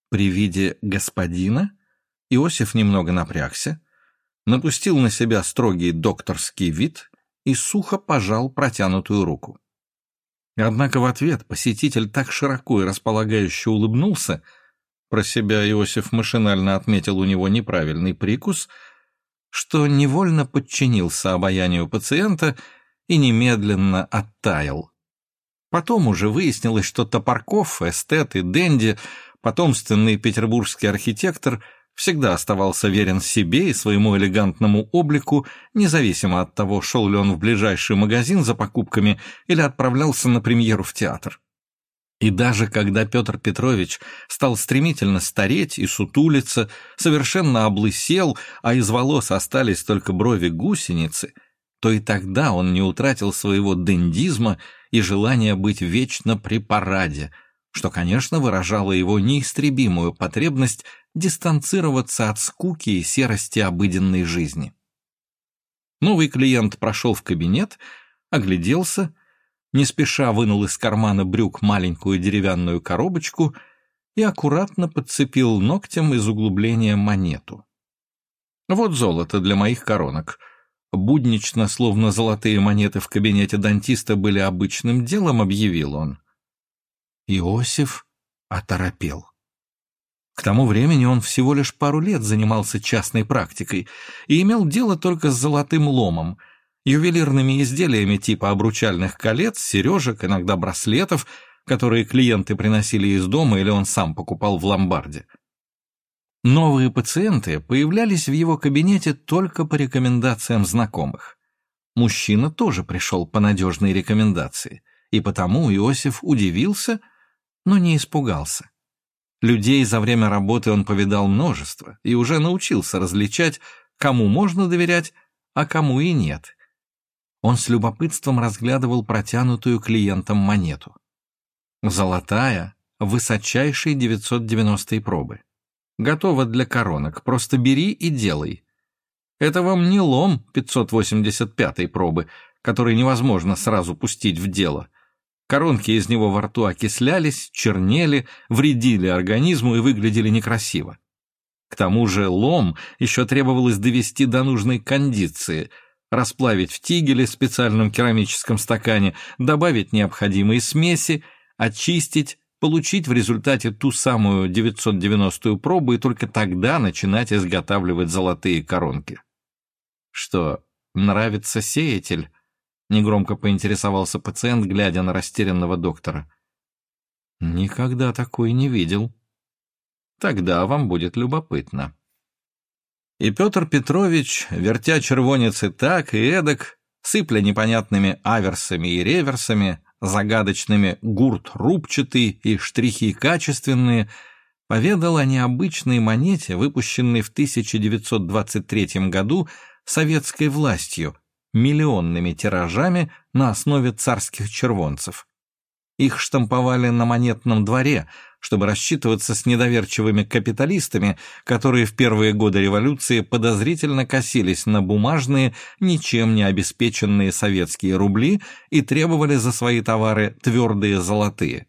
S1: При виде господина Иосиф немного напрягся, напустил на себя строгий докторский вид и сухо пожал протянутую руку. Однако в ответ посетитель так широко и располагающе улыбнулся, про себя Иосиф машинально отметил у него неправильный прикус, что невольно подчинился обаянию пациента и немедленно оттаял. Потом уже выяснилось, что Топорков, эстет и Дэнди, потомственный петербургский архитектор, всегда оставался верен себе и своему элегантному облику, независимо от того, шел ли он в ближайший магазин за покупками или отправлялся на премьеру в театр. И даже когда Петр Петрович стал стремительно стареть и сутулиться, совершенно облысел, а из волос остались только брови гусеницы – то и тогда он не утратил своего дендизма и желания быть вечно при параде, что, конечно, выражало его неистребимую потребность дистанцироваться от скуки и серости обыденной жизни. Новый клиент прошел в кабинет, огляделся, не спеша вынул из кармана брюк маленькую деревянную коробочку и аккуратно подцепил ногтем из углубления монету. «Вот золото для моих коронок», Буднично, словно золотые монеты в кабинете дантиста были обычным делом, объявил он. Иосиф оторопел. К тому времени он всего лишь пару лет занимался частной практикой и имел дело только с золотым ломом, ювелирными изделиями типа обручальных колец, сережек, иногда браслетов, которые клиенты приносили из дома или он сам покупал в ломбарде. Новые пациенты появлялись в его кабинете только по рекомендациям знакомых. Мужчина тоже пришел по надежной рекомендации, и потому Иосиф удивился, но не испугался. Людей за время работы он повидал множество и уже научился различать, кому можно доверять, а кому и нет. Он с любопытством разглядывал протянутую клиентам монету. Золотая, высочайшей 990 пробы. Готово для коронок, просто бери и делай. Это вам не лом 585 пробы, который невозможно сразу пустить в дело. Коронки из него во рту окислялись, чернели, вредили организму и выглядели некрасиво. К тому же лом еще требовалось довести до нужной кондиции, расплавить в тигеле в специальном керамическом стакане, добавить необходимые смеси, очистить, получить в результате ту самую 990-ю пробу и только тогда начинать изготавливать золотые коронки. Что, нравится сеятель? Негромко поинтересовался пациент, глядя на растерянного доктора. Никогда такой не видел. Тогда вам будет любопытно. И Петр Петрович, вертя червонец и так, и эдак, сыпля непонятными аверсами и реверсами, загадочными гурт рубчатый и штрихи качественные, поведал о необычной монете, выпущенной в 1923 году советской властью, миллионными тиражами на основе царских червонцев. Их штамповали на монетном дворе, чтобы рассчитываться с недоверчивыми капиталистами, которые в первые годы революции подозрительно косились на бумажные, ничем не обеспеченные советские рубли и требовали за свои товары твердые золотые.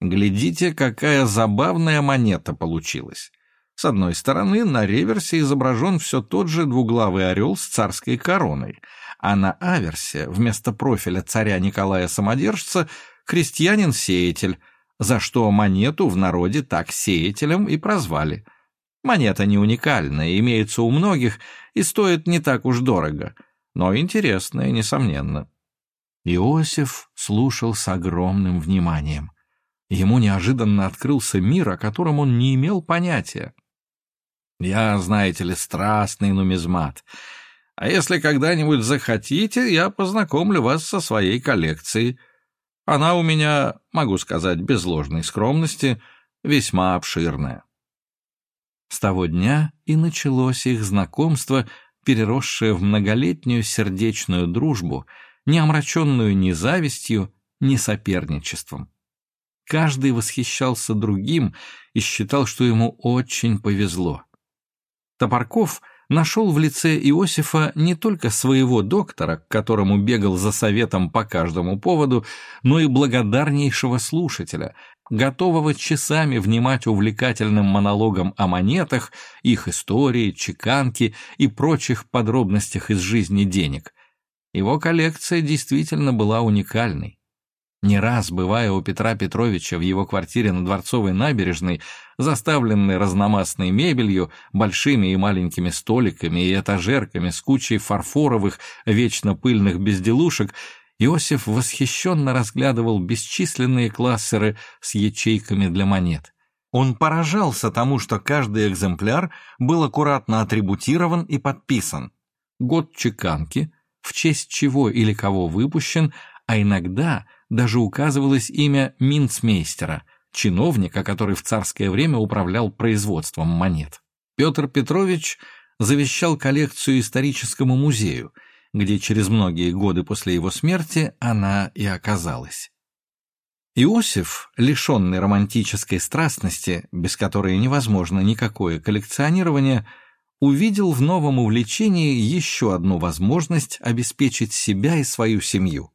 S1: Глядите, какая забавная монета получилась. С одной стороны, на реверсе изображен все тот же двуглавый орел с царской короной, а на аверсе вместо профиля царя Николая Самодержца крестьянин-сеятель, за что монету в народе так сеятелем и прозвали. Монета не уникальная, имеется у многих и стоит не так уж дорого, но интересная, несомненно. Иосиф слушал с огромным вниманием. Ему неожиданно открылся мир, о котором он не имел понятия. «Я, знаете ли, страстный нумизмат. А если когда-нибудь захотите, я познакомлю вас со своей коллекцией. Она у меня, могу сказать без ложной скромности, весьма обширная». С того дня и началось их знакомство, переросшее в многолетнюю сердечную дружбу, не омраченную ни завистью, ни соперничеством. Каждый восхищался другим и считал, что ему очень повезло. Топорков нашел в лице Иосифа не только своего доктора, к которому бегал за советом по каждому поводу, но и благодарнейшего слушателя, готового часами внимать увлекательным монологам о монетах, их истории, чеканке и прочих подробностях из жизни денег. Его коллекция действительно была уникальной. Не раз, бывая у Петра Петровича в его квартире на Дворцовой набережной, заставленной разномастной мебелью, большими и маленькими столиками и этажерками с кучей фарфоровых, вечно пыльных безделушек, Иосиф восхищенно разглядывал бесчисленные классеры с ячейками для монет. Он поражался тому, что каждый экземпляр был аккуратно атрибутирован и подписан. Год чеканки, в честь чего или кого выпущен, а иногда – даже указывалось имя Минцмейстера, чиновника, который в царское время управлял производством монет. Петр Петрович завещал коллекцию историческому музею, где через многие годы после его смерти она и оказалась. Иосиф, лишенный романтической страстности, без которой невозможно никакое коллекционирование, увидел в новом увлечении еще одну возможность обеспечить себя и свою семью.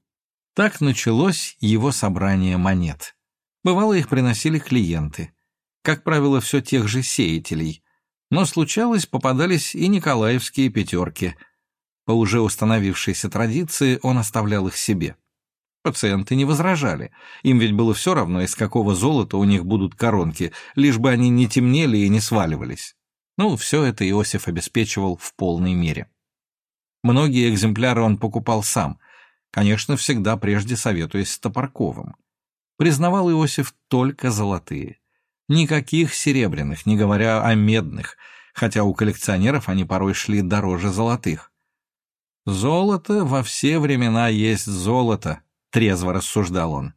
S1: Так началось его собрание монет. Бывало, их приносили клиенты. Как правило, все тех же сеятелей. Но случалось, попадались и николаевские пятерки. По уже установившейся традиции он оставлял их себе. Пациенты не возражали. Им ведь было все равно, из какого золота у них будут коронки, лишь бы они не темнели и не сваливались. Ну, все это Иосиф обеспечивал в полной мере. Многие экземпляры он покупал сам, Конечно, всегда прежде советуясь с Топорковым. Признавал Иосиф только золотые. Никаких серебряных, не говоря о медных, хотя у коллекционеров они порой шли дороже золотых. «Золото во все времена есть золото», — трезво рассуждал он.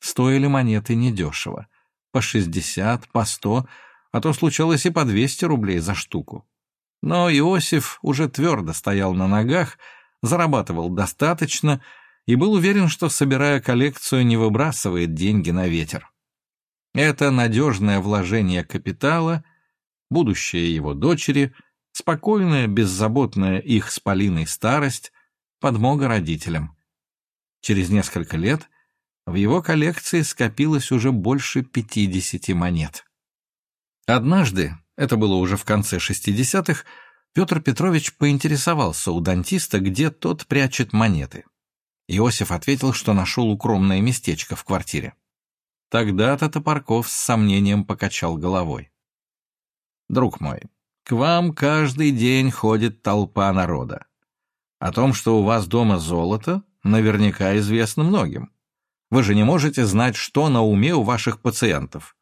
S1: Стоили монеты недешево. По шестьдесят, по сто, а то случалось и по двести рублей за штуку. Но Иосиф уже твердо стоял на ногах, зарабатывал достаточно и был уверен, что, собирая коллекцию, не выбрасывает деньги на ветер. Это надежное вложение капитала, будущее его дочери, спокойная, беззаботная их с Полиной старость, подмога родителям. Через несколько лет в его коллекции скопилось уже больше 50 монет. Однажды, это было уже в конце 60-х, Петр Петрович поинтересовался у дантиста, где тот прячет монеты. Иосиф ответил, что нашел укромное местечко в квартире. Тогда-то Топорков с сомнением покачал головой. «Друг мой, к вам каждый день ходит толпа народа. О том, что у вас дома золото, наверняка известно многим. Вы же не можете знать, что на уме у ваших пациентов.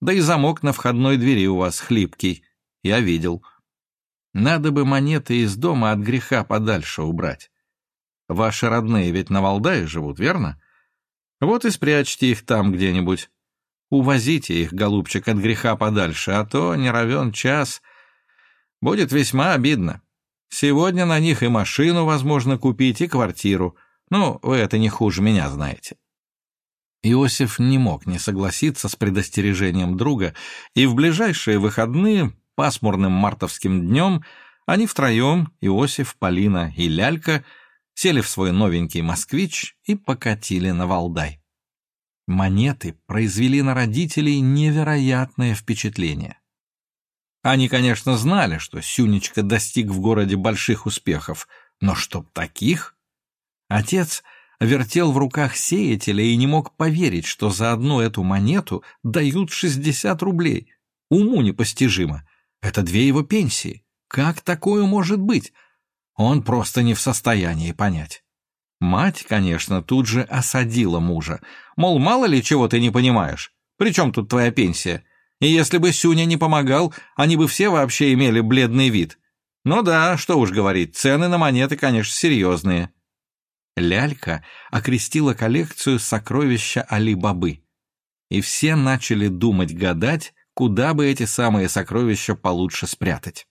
S1: Да и замок на входной двери у вас хлипкий. Я видел». Надо бы монеты из дома от греха подальше убрать. Ваши родные ведь на Валдае живут, верно? Вот и спрячьте их там где-нибудь. Увозите их, голубчик, от греха подальше, а то не равен час. Будет весьма обидно. Сегодня на них и машину возможно купить, и квартиру. Ну, вы это не хуже меня знаете». Иосиф не мог не согласиться с предостережением друга, и в ближайшие выходные, пасмурным мартовским днем, они втроем, Иосиф, Полина и Лялька, сели в свой новенький «Москвич» и покатили на Валдай. Монеты произвели на родителей невероятное впечатление. Они, конечно, знали, что Сюнечка достиг в городе больших успехов, но чтоб таких? Отец вертел в руках сеятеля и не мог поверить, что за одну эту монету дают 60 рублей. Уму непостижимо. Это две его пенсии. Как такое может быть? Он просто не в состоянии понять. Мать, конечно, тут же осадила мужа. Мол, мало ли чего ты не понимаешь. При чем тут твоя пенсия? И если бы Сюня не помогал, они бы все вообще имели бледный вид. Ну да, что уж говорить, цены на монеты, конечно, серьезные. Лялька окрестила коллекцию сокровища Али-Бабы. И все начали думать-гадать, куда бы эти самые сокровища получше спрятать.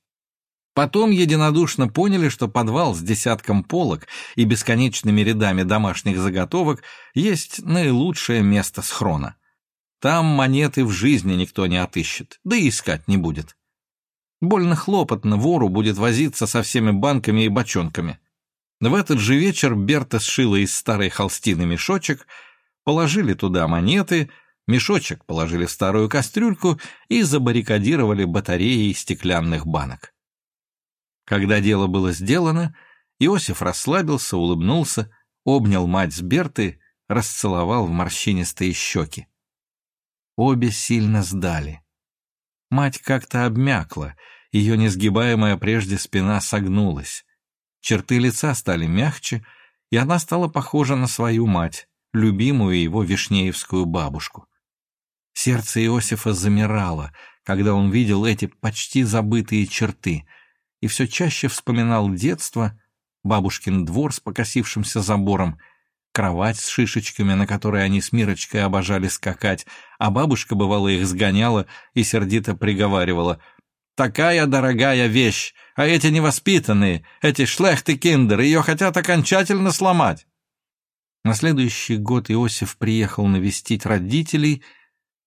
S1: Потом единодушно поняли, что подвал с десятком полок и бесконечными рядами домашних заготовок есть наилучшее место схрона. Там монеты в жизни никто не отыщет, да и искать не будет. Больно хлопотно вору будет возиться со всеми банками и бочонками. В этот же вечер Берта сшила из старой холстины мешочек, положили туда монеты, мешочек положили в старую кастрюльку и забаррикадировали батареей стеклянных банок. Когда дело было сделано, Иосиф расслабился, улыбнулся, обнял мать с Берты, расцеловал в морщинистые щеки. Обе сильно сдали. Мать как-то обмякла, ее несгибаемая прежде спина согнулась. Черты лица стали мягче, и она стала похожа на свою мать, любимую его вишнеевскую бабушку. Сердце Иосифа замирало, когда он видел эти почти забытые черты — и все чаще вспоминал детство, бабушкин двор с покосившимся забором, кровать с шишечками, на которой они с Мирочкой обожали скакать, а бабушка, бывало, их сгоняла и сердито приговаривала «Такая дорогая вещь, а эти невоспитанные, эти шлехты киндер, ее хотят окончательно сломать». На следующий год Иосиф приехал навестить родителей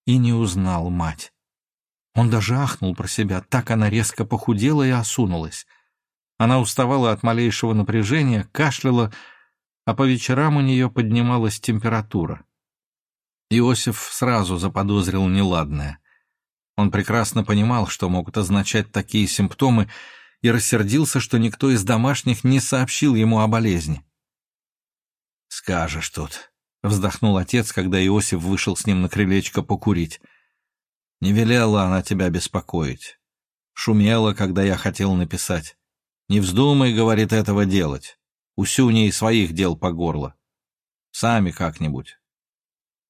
S1: и не узнал мать. Он даже ахнул про себя, так она резко похудела и осунулась. Она уставала от малейшего напряжения, кашляла, а по вечерам у нее поднималась температура. Иосиф сразу заподозрил неладное. Он прекрасно понимал, что могут означать такие симптомы, и рассердился, что никто из домашних не сообщил ему о болезни. «Скажешь тут», — вздохнул отец, когда Иосиф вышел с ним на крылечко покурить. Не велела она тебя беспокоить. Шумела, когда я хотел написать. Не вздумай, говорит, этого делать. У Сюни и своих дел по горло. Сами как-нибудь.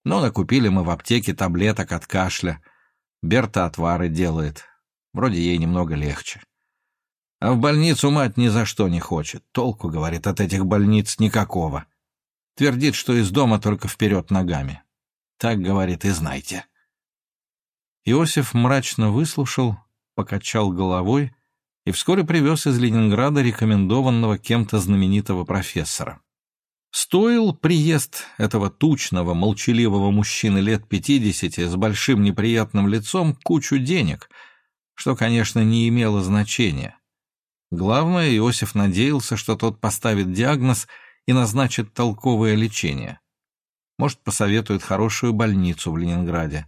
S1: Но накупили мы в аптеке таблеток от кашля. Берта отвары делает. Вроде ей немного легче. А в больницу мать ни за что не хочет. Толку, говорит, от этих больниц никакого. Твердит, что из дома только вперед ногами. Так, говорит, и знайте. Иосиф мрачно выслушал, покачал головой и вскоре привез из Ленинграда рекомендованного кем-то знаменитого профессора. Стоил приезд этого тучного, молчаливого мужчины лет пятидесяти с большим неприятным лицом кучу денег, что, конечно, не имело значения. Главное, Иосиф надеялся, что тот поставит диагноз и назначит толковое лечение. Может, посоветует хорошую больницу в Ленинграде.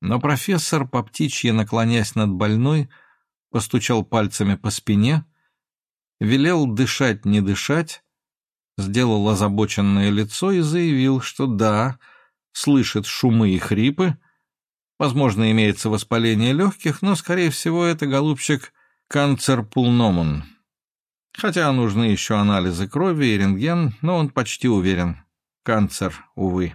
S1: Но профессор, по птичьи наклонясь над больной, постучал пальцами по спине, велел дышать не дышать, сделал озабоченное лицо и заявил, что да, слышит шумы и хрипы, возможно, имеется воспаление легких, но, скорее всего, это, голубчик, канцер пулномон. Хотя нужны еще анализы крови и рентген, но он почти уверен. Канцер, увы.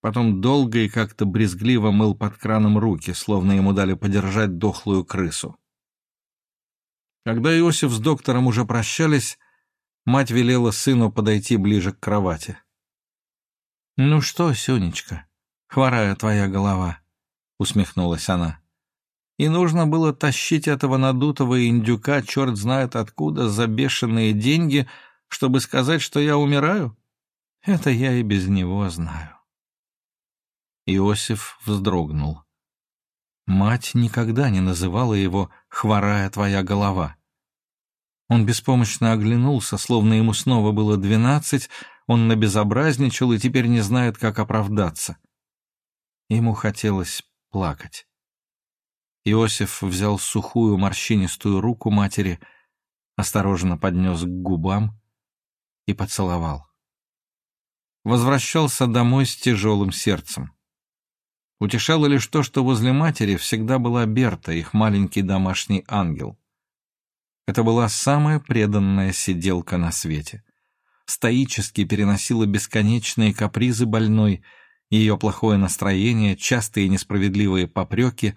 S1: Потом долго и как-то брезгливо мыл под краном руки, словно ему дали подержать дохлую крысу. Когда Иосиф с доктором уже прощались, мать велела сыну подойти ближе к кровати.
S3: «Ну что, Сюнечка, хворая твоя голова», — усмехнулась она. «И нужно было тащить этого надутого индюка, черт знает откуда, за бешеные деньги, чтобы сказать, что я умираю? Это я и без него знаю». Иосиф вздрогнул. Мать никогда не называла его «хворая твоя голова». Он беспомощно оглянулся, словно ему снова было двенадцать, он набезобразничал и теперь не знает, как оправдаться. Ему хотелось плакать. Иосиф взял сухую морщинистую руку матери, осторожно поднес к губам и поцеловал. Возвращался домой с тяжелым сердцем. Утешало лишь то, что возле матери всегда была Берта, их маленький домашний ангел. Это была самая преданная сиделка на свете стоически переносила бесконечные капризы больной, ее плохое настроение, частые несправедливые попреки.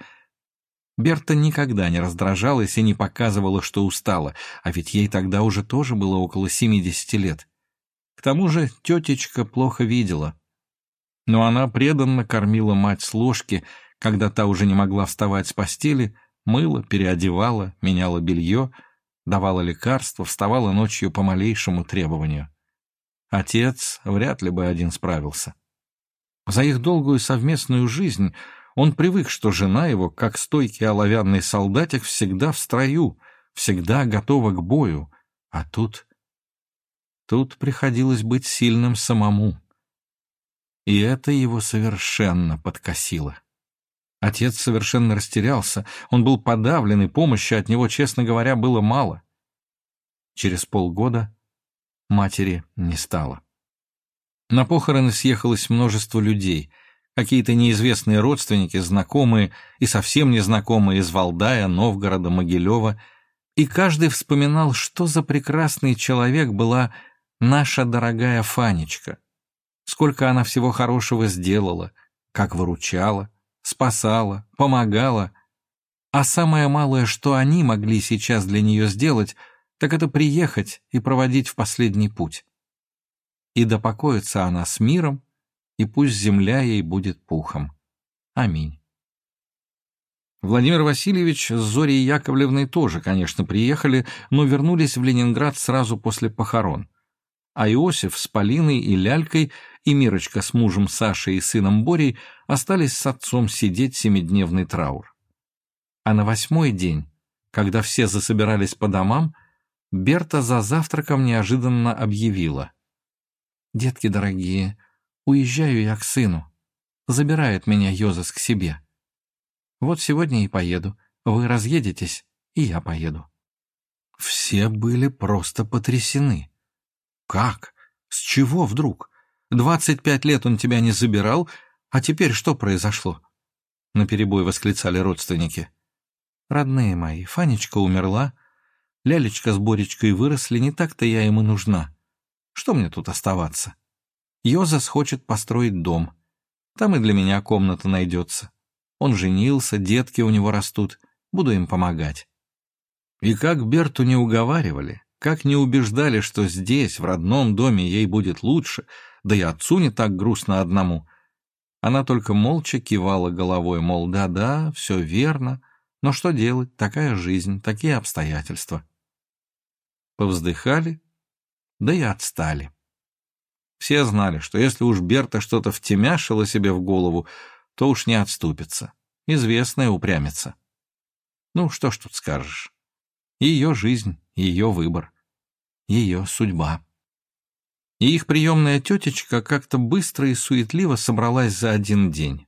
S3: Берта никогда не раздражалась и не показывала, что устала, а ведь ей тогда уже тоже было около семидесяти лет. К тому же тетечка плохо видела. Но она преданно кормила мать с ложки, когда та уже не могла вставать с постели, мыла, переодевала, меняла белье, давала лекарства, вставала ночью по малейшему требованию. Отец вряд ли бы один справился. За их долгую совместную жизнь он привык, что жена его, как стойкий оловянный солдатик, всегда в строю, всегда готова к бою. А тут... Тут приходилось быть сильным самому. И это его совершенно подкосило. Отец совершенно растерялся, он был подавлен, и помощи от него, честно говоря, было мало. Через полгода матери не стало. На похороны съехалось множество людей, какие-то неизвестные родственники, знакомые и совсем незнакомые из Валдая, Новгорода, Могилева, и каждый вспоминал, что за прекрасный человек была наша дорогая Фанечка, сколько она всего хорошего сделала, как выручала, спасала, помогала, а самое малое, что они могли сейчас для нее сделать — так это приехать и проводить в последний путь. И да покоится она с миром, и пусть земля ей будет пухом. Аминь. Владимир Васильевич с Зорей Яковлевной тоже, конечно, приехали, но вернулись в Ленинград сразу после похорон. А Иосиф с Полиной и Лялькой и Мирочка с мужем Сашей и сыном Борей остались с отцом сидеть семидневный траур. А на восьмой день, когда все засобирались по домам, Берта за завтраком неожиданно объявила. «Детки дорогие, уезжаю я к сыну. Забирает меня Йозас к себе. Вот сегодня и поеду. Вы разъедетесь, и я поеду». Все были просто потрясены. «Как? С чего вдруг? Двадцать пять лет он тебя не забирал, а теперь что произошло?» Наперебой восклицали родственники. «Родные мои, Фанечка умерла, Лялечка с Боречкой выросли, не так-то я ему нужна. Что мне тут оставаться? Йозас хочет построить дом. Там и для меня комната найдется. Он женился, детки у него растут. Буду им помогать. И как Берту не уговаривали, как не убеждали, что здесь, в родном доме, ей будет лучше, да и отцу не так грустно одному. Она только молча кивала головой, мол, да-да, все верно, но что делать, такая жизнь, такие обстоятельства повздыхали, да и отстали. Все знали, что если уж Берта что-то втемяшила себе в голову, то уж не отступится. Известная упрямится. Ну, что ж тут скажешь. Ее жизнь, ее выбор, ее судьба. И их приемная тетечка как-то быстро и суетливо собралась за один день.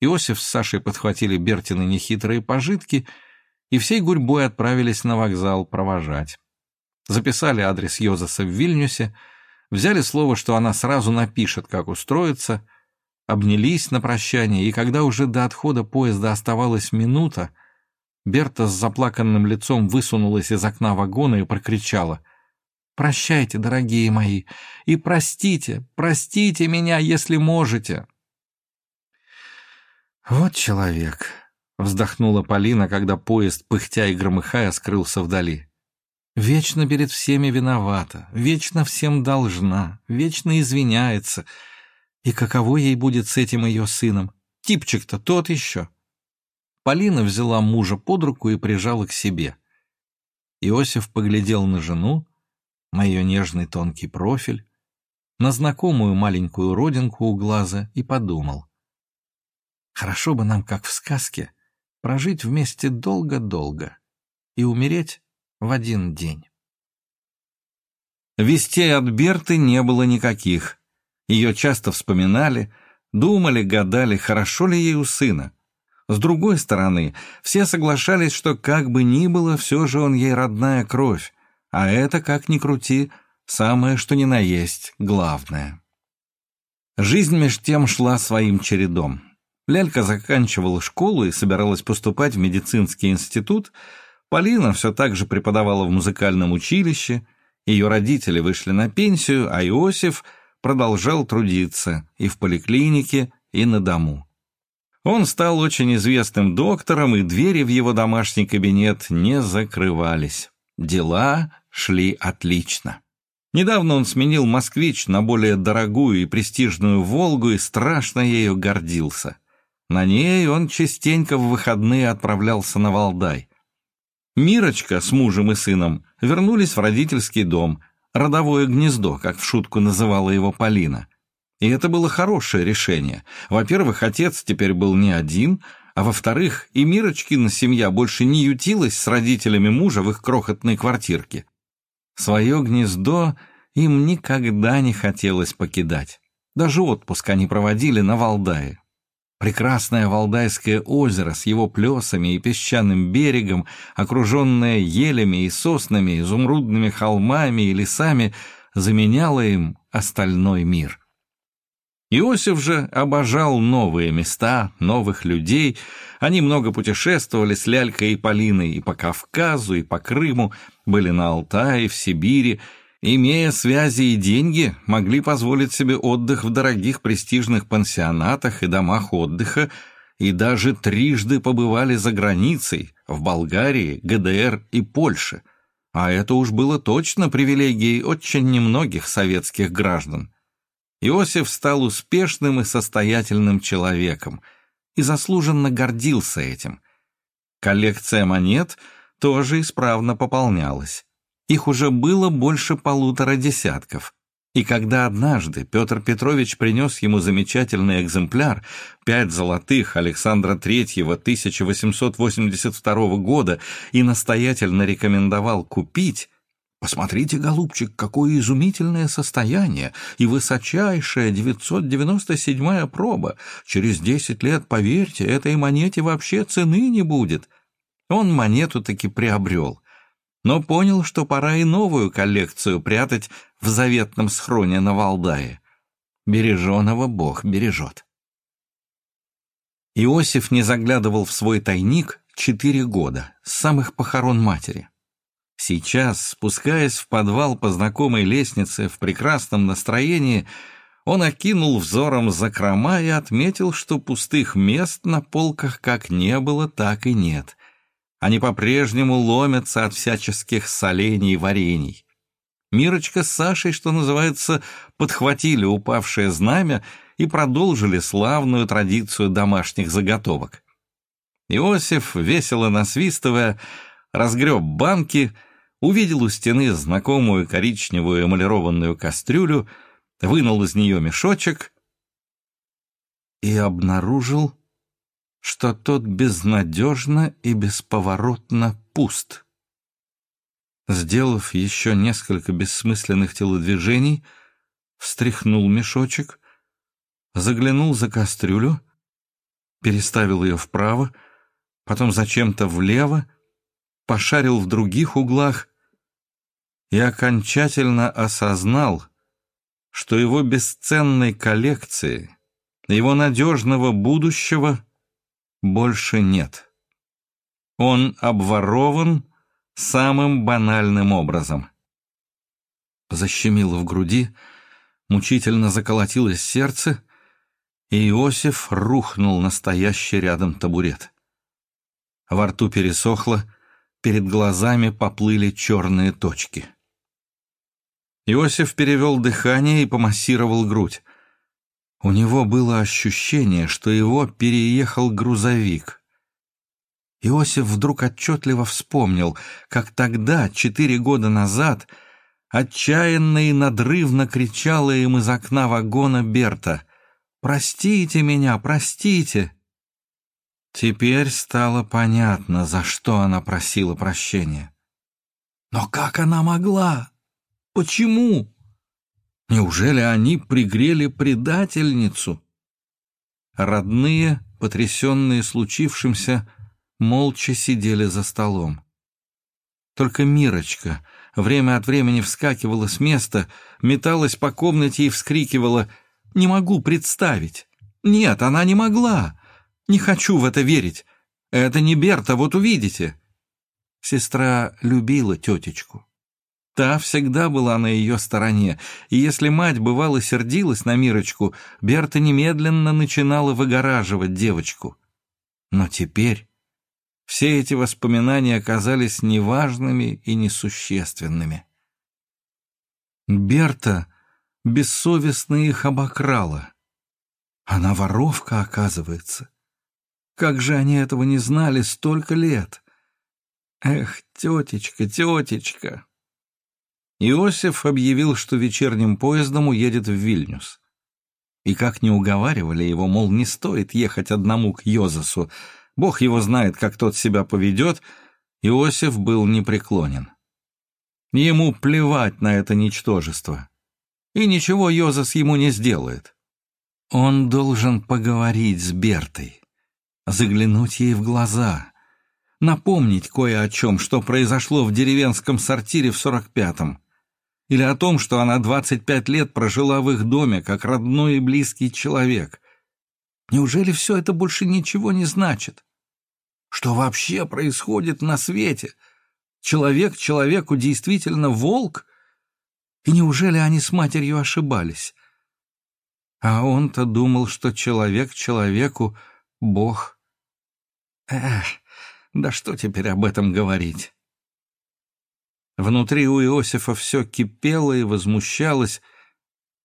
S3: Иосиф с Сашей подхватили Бертины нехитрые пожитки и всей гурьбой отправились на вокзал провожать записали адрес Йозаса в Вильнюсе, взяли слово, что она сразу напишет, как устроиться, обнялись на прощание, и когда уже до отхода поезда оставалась минута, Берта с заплаканным лицом высунулась из окна вагона и прокричала «Прощайте, дорогие мои, и простите, простите меня, если можете!» «Вот человек», — вздохнула Полина, когда поезд, пыхтя и громыхая, скрылся вдали. Вечно перед всеми виновата, вечно всем должна, вечно извиняется. И каково ей будет с этим ее сыном? Типчик-то тот еще. Полина взяла мужа под руку и прижала к себе. Иосиф поглядел на жену, на ее нежный тонкий профиль, на знакомую маленькую родинку у глаза и подумал. Хорошо бы нам, как в сказке, прожить вместе долго-долго и умереть в один день.
S1: Вестей от Берты не было никаких. Ее часто вспоминали, думали, гадали, хорошо ли ей у сына. С другой стороны, все соглашались, что как бы ни было, все же он ей родная кровь, а это, как ни крути, самое что ни на есть главное. Жизнь меж тем шла своим чередом. Лялька заканчивала школу и собиралась поступать в медицинский институт, Полина все так же преподавала в музыкальном училище, ее родители вышли на пенсию, а Иосиф продолжал трудиться и в поликлинике, и на дому. Он стал очень известным доктором, и двери в его домашний кабинет не закрывались. Дела шли отлично. Недавно он сменил «Москвич» на более дорогую и престижную «Волгу» и страшно ею гордился. На ней он частенько в выходные отправлялся на Валдай. Мирочка с мужем и сыном вернулись в родительский дом, родовое гнездо, как в шутку называла его Полина. И это было хорошее решение. Во-первых, отец теперь был не один, а во-вторых, и Мирочкина семья больше не ютилась с родителями мужа в их крохотной квартирке. Свое гнездо им никогда не хотелось покидать. Даже отпуск они проводили на Валдае. Прекрасное Валдайское озеро с его плесами и песчаным берегом, окруженное елями и соснами, изумрудными холмами и лесами, заменяло им остальной мир. Иосиф же обожал новые места, новых людей. Они много путешествовали с Лялькой и Полиной и по Кавказу, и по Крыму, были на Алтае, в Сибири, имея связи и деньги, могли позволить себе отдых в дорогих престижных пансионатах и домах отдыха, и даже трижды побывали за границей, в Болгарии, ГДР и Польше. А это уж было точно привилегией очень немногих советских граждан. Иосиф стал успешным и состоятельным человеком и заслуженно гордился этим. Коллекция монет тоже исправно пополнялась. Их уже было больше полутора десятков. И когда однажды Петр Петрович принес ему замечательный экземпляр, пять золотых Александра Третьего 1882 года, и настоятельно рекомендовал купить, Посмотрите, голубчик, какое изумительное состояние и высочайшая 997-я проба. Через десять лет, поверьте, этой монете вообще цены не будет. Он монету таки приобрел но понял, что пора и новую коллекцию прятать в заветном схроне на Валдае. Береженого Бог бережет. Иосиф не заглядывал в свой тайник четыре года, с самых похорон матери. Сейчас, спускаясь в подвал по знакомой лестнице в прекрасном настроении, он окинул взором закрома и отметил, что пустых мест на полках как не было, так и нет. Они по-прежнему ломятся от всяческих солений и варений. Мирочка с Сашей, что называется, подхватили упавшее знамя и продолжили славную традицию домашних заготовок. Иосиф, весело насвистывая, разгреб банки, увидел у стены знакомую коричневую эмалированную кастрюлю, вынул из нее мешочек и обнаружил что тот безнадежно и бесповоротно пуст. Сделав еще несколько бессмысленных телодвижений, встряхнул мешочек, заглянул за кастрюлю, переставил ее вправо, потом зачем-то влево, пошарил в других углах и окончательно осознал, что его бесценной коллекции, его надежного будущего — больше нет. Он обворован самым банальным образом. Защемило в груди, мучительно заколотилось сердце, и Иосиф рухнул на стоящий рядом табурет. Во рту пересохло, перед глазами поплыли черные точки. Иосиф перевел дыхание и помассировал грудь. У него было ощущение, что его переехал грузовик. Иосиф вдруг отчетливо вспомнил, как тогда, четыре года назад, отчаянно и надрывно кричала им из окна вагона Берта «Простите меня, простите!» Теперь стало понятно, за что она просила прощения. Но как она могла? Почему? Неужели они пригрели предательницу? Родные, потрясенные случившимся, молча сидели за столом. Только Мирочка время от времени вскакивала с места, металась по комнате и вскрикивала «Не могу представить! Нет, она не могла! Не хочу в это верить! Это не Берта, вот увидите!» Сестра любила тетечку. Та всегда была на ее стороне, и если мать бывало сердилась на Мирочку, Берта немедленно начинала выгораживать девочку. Но теперь все эти воспоминания оказались неважными и несущественными. Берта бессовестно их обокрала. Она воровка, оказывается. Как же они этого не знали столько лет? Эх, тетечка, тетечка. Иосиф объявил, что вечерним поездом уедет в Вильнюс. И как не уговаривали его, мол, не стоит ехать одному к Йозасу, Бог его знает, как тот себя поведет, Иосиф был непреклонен. Ему плевать на это ничтожество. И ничего Йозас ему не сделает. Он должен поговорить с Бертой, заглянуть ей в глаза, напомнить кое о чем, что произошло в деревенском сортире в сорок пятом или о том, что она 25 лет прожила в их доме, как родной и близкий человек. Неужели все это больше ничего не значит? Что вообще происходит на свете? Человек человеку действительно волк? И неужели они с матерью ошибались? А он-то думал, что человек человеку — Бог. Эх, да что теперь об этом говорить? Внутри у Иосифа все кипело и возмущалось,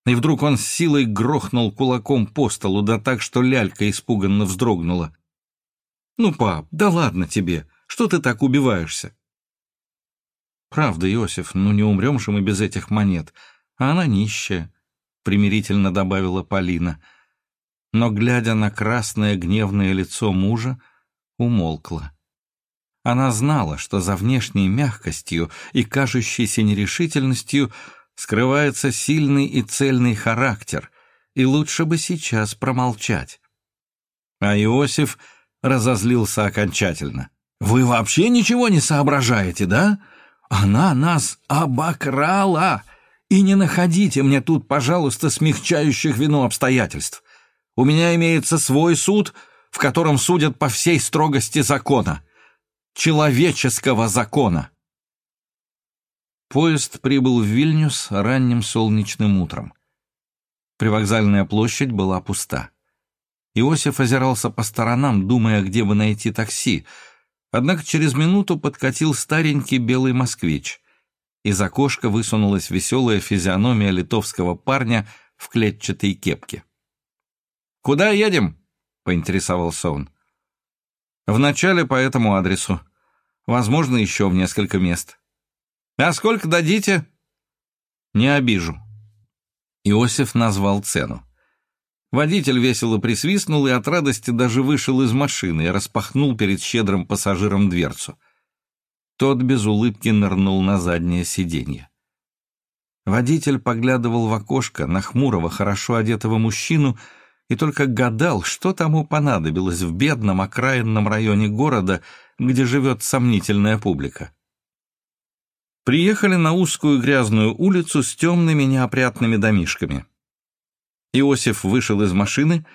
S1: и вдруг он с силой грохнул кулаком по столу, да так, что лялька испуганно вздрогнула. «Ну, пап, да ладно тебе, что ты так убиваешься?» «Правда, Иосиф, ну не умрем же мы без этих монет, а она нищая», — примирительно добавила Полина. Но, глядя на красное гневное лицо мужа, умолкла. Она знала, что за внешней мягкостью и кажущейся нерешительностью скрывается сильный и цельный характер, и лучше бы сейчас промолчать. А Иосиф разозлился окончательно. «Вы вообще ничего не соображаете, да? Она нас обокрала! И не находите мне тут, пожалуйста, смягчающих вину обстоятельств. У меня имеется свой суд, в котором судят по всей строгости закона человеческого закона. Поезд прибыл в Вильнюс ранним солнечным утром. Привокзальная площадь была пуста. Иосиф озирался по сторонам, думая, где бы найти такси, однако через минуту подкатил старенький белый москвич. Из окошка высунулась веселая физиономия литовского парня в клетчатой кепке. «Куда едем?» — поинтересовался он. Вначале по этому адресу. Возможно, еще в несколько мест. А сколько дадите? Не обижу. Иосиф назвал цену. Водитель весело присвистнул и от радости даже вышел из машины и распахнул перед щедрым пассажиром дверцу. Тот без улыбки нырнул на заднее сиденье. Водитель поглядывал в окошко на хмурого, хорошо одетого мужчину и только гадал, что тому понадобилось в бедном окраинном районе города, где живет сомнительная публика. Приехали на узкую грязную улицу с темными неопрятными домишками. Иосиф вышел из машины,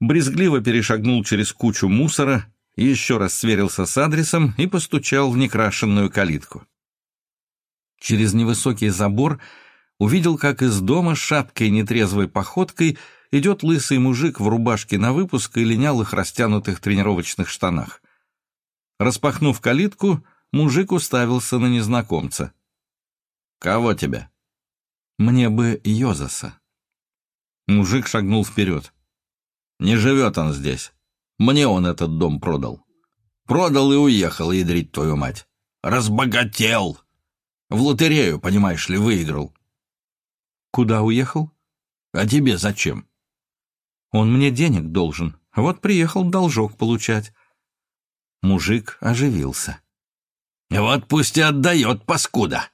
S1: брезгливо перешагнул через кучу мусора, еще раз сверился с адресом и постучал в некрашенную калитку. Через невысокий забор увидел, как из дома шаткой нетрезвой походкой – идет лысый мужик в рубашке на выпуск и линялых растянутых тренировочных штанах. Распахнув калитку, мужик уставился на незнакомца. «Кого тебе?» «Мне бы Йозаса». Мужик шагнул вперед. «Не живет он здесь. Мне он этот дом продал. Продал и уехал, ядрить твою мать. Разбогател! В лотерею, понимаешь ли, выиграл».
S3: «Куда уехал?»
S1: «А тебе зачем?»
S3: «Он мне денег должен. Вот приехал должок получать». Мужик оживился.
S1: «Вот пусть и отдает, паскуда.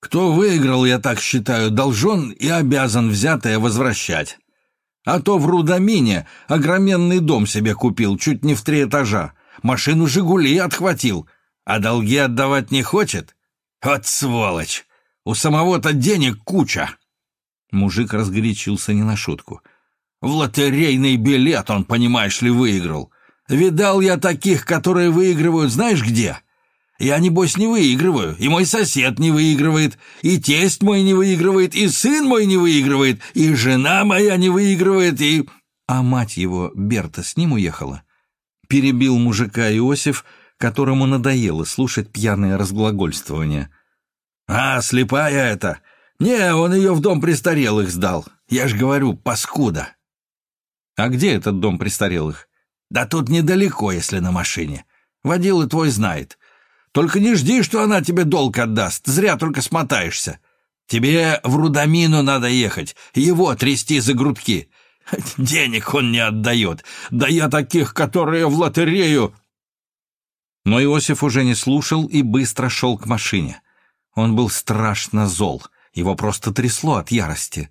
S1: Кто выиграл, я так считаю, должен и обязан взятое возвращать. А то в Рудомине огроменный дом себе купил, чуть не в три этажа. Машину «Жигули» отхватил, а долги отдавать не хочет? Вот сволочь! У самого-то денег куча!»
S3: Мужик разгорячился не на шутку.
S1: «В лотерейный билет он, понимаешь ли, выиграл. Видал я таких, которые выигрывают знаешь где? Я, небось, не выигрываю, и мой сосед не выигрывает, и тесть мой не выигрывает, и сын мой не выигрывает, и жена моя не выигрывает, и...»
S3: А мать его, Берта, с ним уехала. Перебил мужика Иосиф, которому надоело слушать пьяное разглагольствование.
S1: «А, слепая это! Не, он ее в дом престарелых сдал. Я ж говорю, паскуда!»
S3: «А где этот дом престарелых?»
S1: «Да тут недалеко, если на машине. Водила твой знает. Только не жди, что она тебе долг отдаст, зря только смотаешься. Тебе в Рудамину надо ехать, его трясти за грудки. Денег он не отдает, да я таких, которые в лотерею...»
S3: Но Иосиф уже не слушал и быстро шел к машине. Он был страшно зол, его просто трясло от ярости.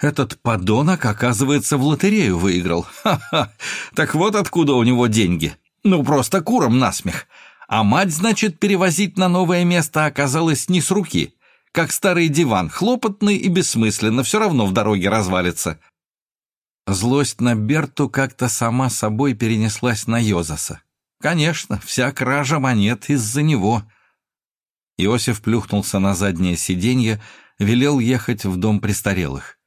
S3: Этот подонок, оказывается, в лотерею выиграл. Ха-ха! Так вот откуда у него деньги. Ну, просто куром насмех. А мать, значит, перевозить на новое место оказалось не с руки. Как старый диван, хлопотный и бессмысленно, все равно в дороге развалится. Злость на Берту как-то сама собой перенеслась на Йозаса. Конечно, вся кража монет из-за него. Иосиф плюхнулся на заднее сиденье, велел ехать в дом престарелых.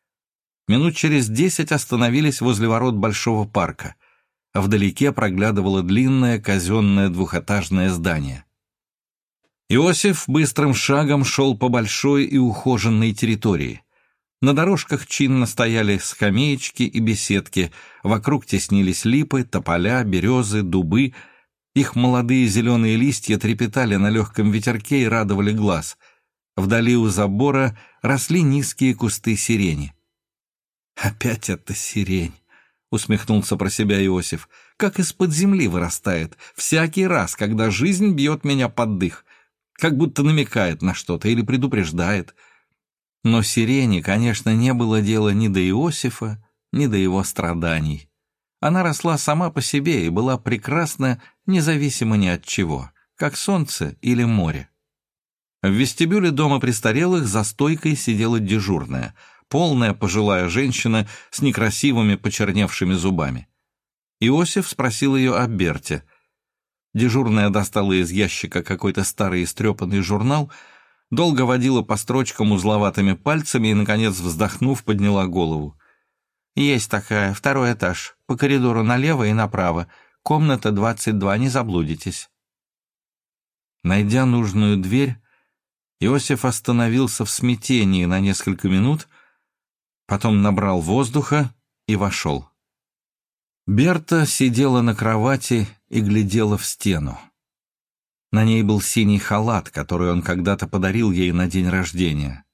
S3: Минут через десять остановились возле ворот большого парка а вдалеке проглядывало длинное казенное двухэтажное здание. Иосиф быстрым шагом шел по большой и ухоженной территории. На дорожках чинно стояли скамеечки и беседки, вокруг теснились липы, тополя, березы, дубы. Их молодые зеленые листья трепетали на легком ветерке и радовали глаз. Вдали у забора росли низкие кусты сирени. Опять эта сирень усмехнулся про себя Иосиф, как из-под земли вырастает, всякий раз, когда жизнь бьет меня под дых, как будто намекает на что-то или предупреждает. Но сирене, конечно, не было дела ни до Иосифа, ни до его страданий. Она росла сама по себе и была прекрасна независимо ни от чего, как солнце или море. В вестибюле дома престарелых за стойкой сидела дежурная — полная пожилая женщина с некрасивыми почерневшими зубами. Иосиф спросил ее о Берте. Дежурная достала из ящика какой-то старый истрепанный журнал, долго водила по строчкам узловатыми пальцами и, наконец, вздохнув, подняла голову. «Есть такая, второй этаж, по коридору налево и направо, комната 22, не заблудитесь». Найдя нужную дверь, Иосиф остановился в смятении на несколько минут — потом набрал воздуха и вошел. Берта сидела на кровати и глядела в стену. На ней был синий халат, который он когда-то подарил ей на день рождения.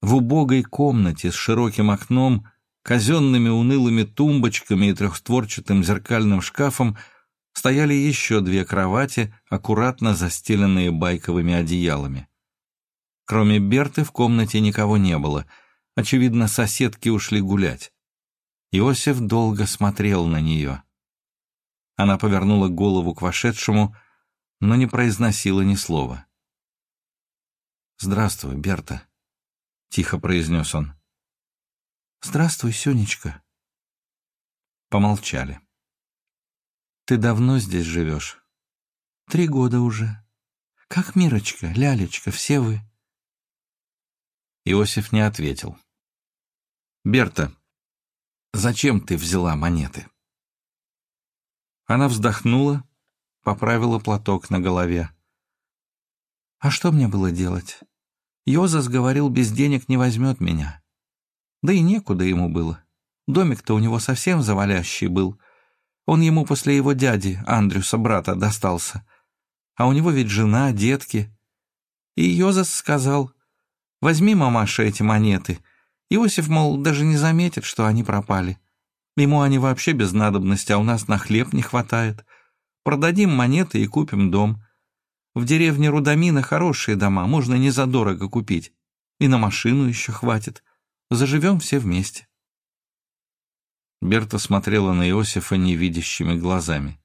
S3: В убогой комнате с широким окном, казенными унылыми тумбочками и трехстворчатым зеркальным шкафом стояли еще две кровати, аккуратно застеленные байковыми одеялами. Кроме Берты в комнате никого не было — Очевидно, соседки ушли гулять. Иосиф долго смотрел на нее. Она повернула голову к вошедшему, но не произносила ни слова. «Здравствуй, Берта», — тихо произнес он. «Здравствуй, Сюнечка». Помолчали. «Ты давно здесь живешь?» «Три года уже. Как Мирочка, Лялечка, все вы?» Иосиф не ответил. «Берта, зачем ты взяла монеты?» Она вздохнула, поправила платок на голове. «А что мне было делать? Йозас говорил, без денег не возьмет меня. Да и некуда ему было. Домик-то у него совсем завалящий был. Он ему после его дяди, Андрюса, брата, достался. А у него ведь жена, детки. И Йозас сказал, возьми, мамаша, эти монеты. Иосиф, мол, даже не заметит, что они пропали. Ему они вообще без надобности, а у нас на хлеб не хватает. Продадим монеты и купим дом. В деревне Рудамина хорошие дома, можно не задорого купить. И на машину еще хватит. Заживем все вместе.
S2: Берта смотрела на Иосифа невидящими глазами.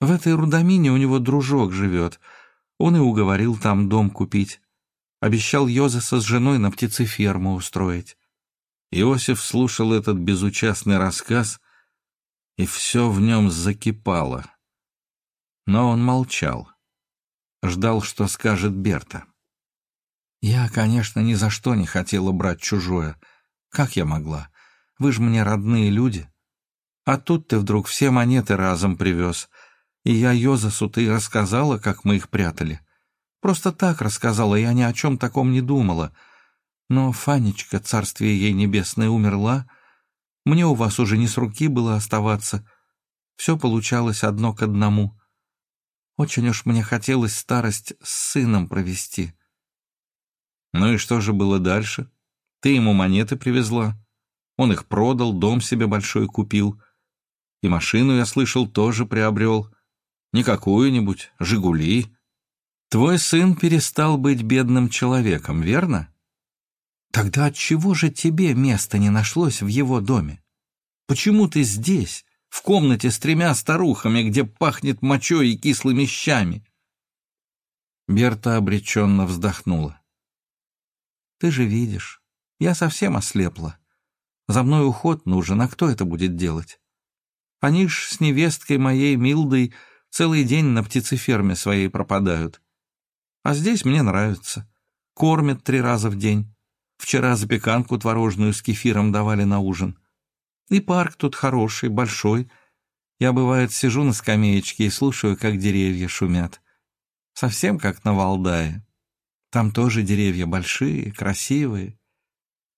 S3: В этой Рудамине у него дружок живет. Он и уговорил там дом купить. Обещал Йозеса с женой на птицеферму устроить.
S2: Иосиф слушал этот безучастный рассказ, и все в нем закипало. Но он молчал. Ждал, что скажет Берта.
S3: «Я, конечно, ни за что не хотела брать чужое. Как я могла? Вы же мне родные люди. А тут ты вдруг все монеты разом привез. И я Йозасу ты рассказала, как мы их прятали. Просто так рассказала, я ни о чем таком не думала. Но Фанечка, царствие ей небесное, умерла. Мне у вас уже не с руки было оставаться. Все получалось одно к одному. Очень уж мне хотелось старость с сыном провести.
S2: Ну и что же было дальше? Ты ему монеты привезла? Он их продал, дом себе большой купил. И машину, я слышал, тоже приобрел. Не какую-нибудь, «Жигули». Твой сын перестал быть бедным человеком, верно?
S3: Тогда отчего же тебе места не нашлось в его доме? Почему ты здесь, в комнате с тремя старухами, где пахнет мочой и кислыми щами?»
S2: Берта обреченно вздохнула.
S3: «Ты же видишь, я совсем ослепла. За мной уход нужен, а кто это будет делать? Они ж с невесткой моей Милдой целый день на птицеферме своей пропадают. А здесь мне нравится. Кормят три раза в день. Вчера запеканку творожную с кефиром давали на ужин. И парк тут хороший, большой. Я, бывает, сижу на скамеечке и слушаю, как деревья шумят. Совсем как на Валдае. Там тоже деревья большие, красивые.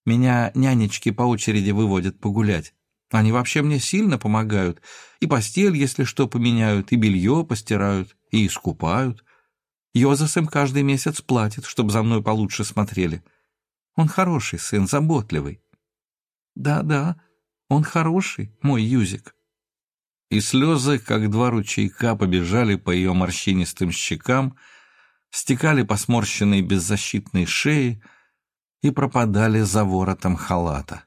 S3: Меня нянечки по очереди выводят погулять. Они вообще мне сильно помогают. И постель, если что, поменяют, и белье постирают, и искупают. Йозас им каждый месяц платит, чтобы за мной получше смотрели. — он хороший сын, заботливый. Да-да, он хороший, мой Юзик.
S2: И слезы, как два ручейка, побежали по ее морщинистым щекам, стекали по сморщенной беззащитной шее и пропадали за воротом халата.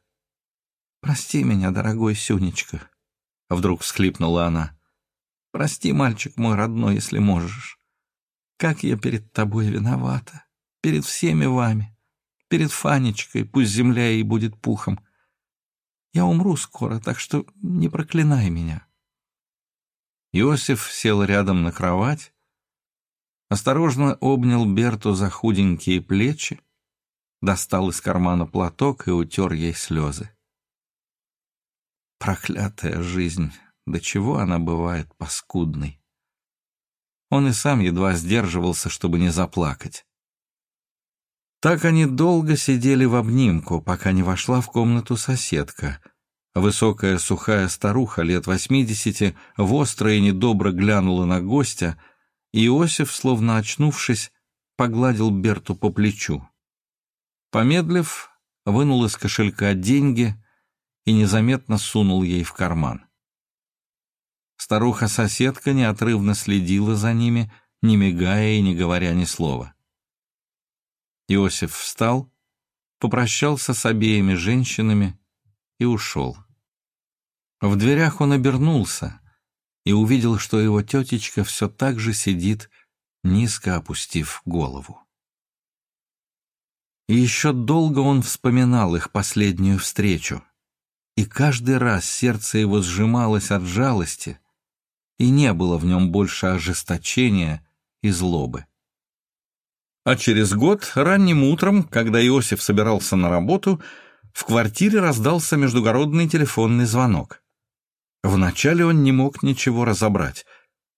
S3: «Прости меня, дорогой Сюнечка», — вдруг всхлипнула она. «Прости, мальчик мой родной, если можешь. Как я перед тобой виновата, перед всеми вами перед Фанечкой, пусть земля ей будет пухом. Я умру скоро, так что не проклинай меня.
S2: Иосиф сел рядом на кровать, осторожно обнял Берту за худенькие плечи, достал из кармана платок и утер ей слезы. Проклятая жизнь, до чего она бывает паскудной. Он и сам едва сдерживался, чтобы не заплакать. Так они долго сидели в обнимку, пока не вошла в комнату соседка. Высокая сухая старуха лет восьмидесяти востро и недобро глянула на гостя, и Иосиф, словно очнувшись, погладил Берту по плечу. Помедлив, вынул из кошелька деньги и незаметно сунул ей в карман. Старуха-соседка неотрывно следила за ними, не мигая и не говоря ни слова. Иосиф встал, попрощался с обеими женщинами и ушел. В дверях он обернулся и увидел, что его тетечка все так же сидит, низко опустив голову. И еще долго он вспоминал их последнюю встречу, и каждый раз сердце его сжималось от жалости, и не было в нем больше ожесточения и злобы. А через год, ранним утром, когда Иосиф собирался на работу, в квартире раздался междугородный телефонный звонок. Вначале он не мог ничего разобрать.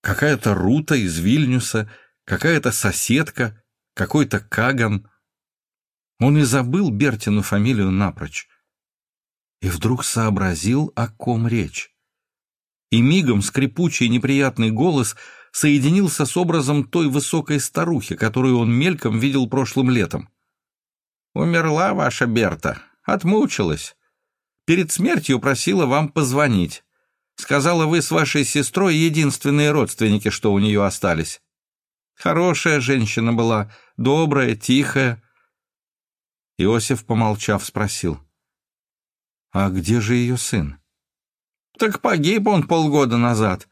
S2: Какая-то Рута из Вильнюса, какая-то соседка, какой-то Каган. Он и забыл Бертину фамилию напрочь.
S1: и вдруг сообразил, о ком речь. И мигом скрипучий неприятный голос соединился с образом той высокой старухи, которую он мельком видел прошлым летом. «Умерла ваша Берта, отмучилась. Перед смертью просила вам позвонить. Сказала, вы с вашей сестрой единственные родственники, что у нее остались. Хорошая женщина была, добрая, тихая». Иосиф, помолчав, спросил. «А где же ее сын?» «Так погиб он полгода назад.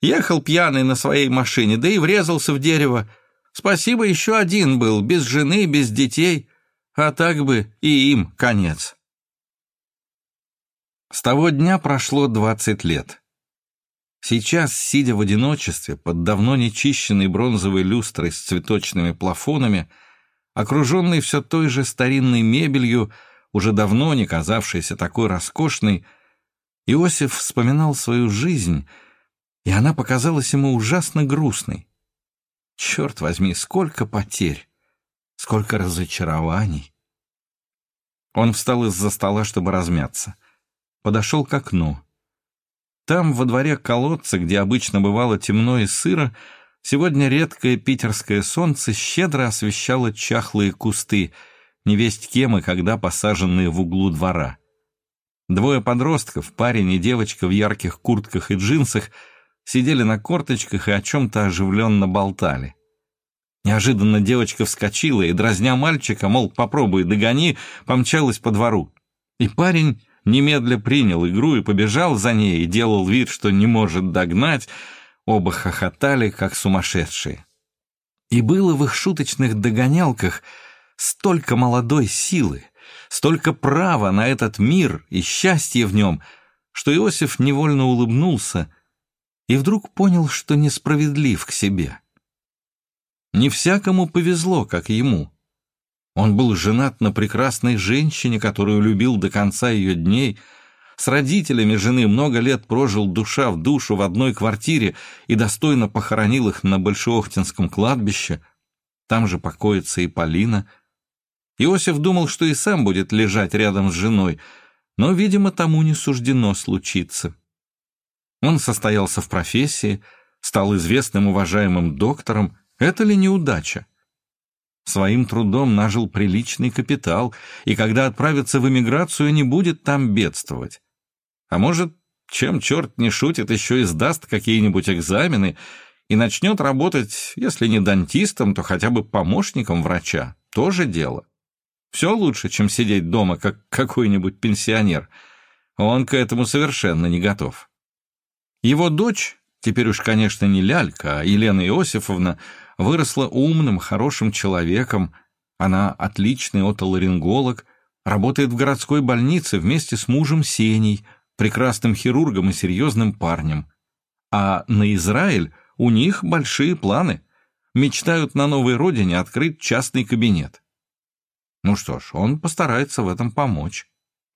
S1: Ехал пьяный на своей машине, да и врезался в дерево. Спасибо, еще один был, без жены, без детей. А так бы и им конец». С того дня прошло двадцать лет. Сейчас, сидя в одиночестве под давно нечищенной бронзовой люстрой с цветочными плафонами, окруженный все той же старинной мебелью, уже давно не казавшейся такой роскошной, Иосиф вспоминал свою жизнь, и она показалась ему ужасно грустной. Черт возьми, сколько потерь, сколько разочарований. Он встал из-за стола, чтобы размяться. Подошел к окну. Там, во дворе колодца, где обычно бывало темно и сыро, сегодня редкое питерское солнце щедро освещало чахлые кусты, невесть кем и когда посаженные в углу двора. Двое подростков, парень и девочка в ярких куртках и джинсах, сидели на корточках и о чем-то оживленно болтали. Неожиданно девочка вскочила и, дразня мальчика, мол, попробуй, догони, помчалась по двору. И парень немедля принял игру и побежал за ней и делал вид, что не может догнать. Оба хохотали, как сумасшедшие. И было в их шуточных догонялках столько молодой силы, столько права на этот мир и счастье в нем, что Иосиф невольно улыбнулся и вдруг понял, что несправедлив к себе. Не всякому повезло, как ему. Он был женат на прекрасной женщине, которую любил до конца ее дней, с родителями жены много лет прожил душа в душу в одной квартире и достойно похоронил их на Большеохтинском кладбище. Там же покоится и Полина. Иосиф думал, что и сам будет лежать рядом с женой, но, видимо, тому не суждено случиться. Он состоялся в профессии, стал известным уважаемым доктором, это ли неудача? Своим трудом нажил приличный капитал, и когда отправится в эмиграцию, не будет там бедствовать. А может, чем черт не шутит, еще и сдаст какие-нибудь экзамены и начнет работать, если не дантистом, то хотя бы помощником врача. Тоже дело. Все лучше, чем сидеть дома, как какой-нибудь пенсионер. Он к этому совершенно не готов. Его дочь, теперь уж, конечно, не Лялька, а Елена Иосифовна, выросла умным, хорошим человеком. Она отличный отоларинголог, работает в городской больнице вместе с мужем Сеней, прекрасным хирургом и серьезным парнем. А на Израиль у них большие планы. Мечтают на новой родине открыть частный кабинет. Ну что ж, он постарается в этом помочь.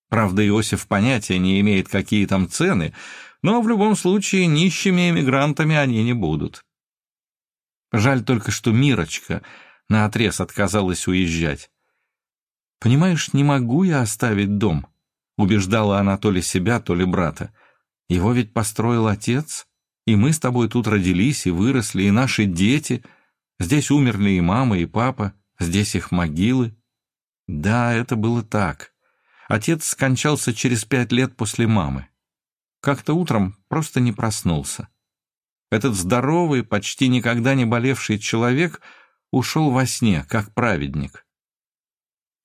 S1: Правда, Иосиф понятия не имеет, какие там цены, но в любом случае нищими эмигрантами они не будут. Жаль только, что Мирочка наотрез отказалась уезжать. «Понимаешь, не могу я оставить дом», — убеждала она то ли себя, то ли брата. «Его ведь построил отец, и мы с тобой тут родились и выросли, и наши дети. Здесь умерли и мама, и папа, здесь их могилы». Да, это было так. Отец скончался через пять лет после мамы. Как-то утром просто не проснулся. Этот здоровый, почти никогда не болевший человек ушел во сне, как праведник.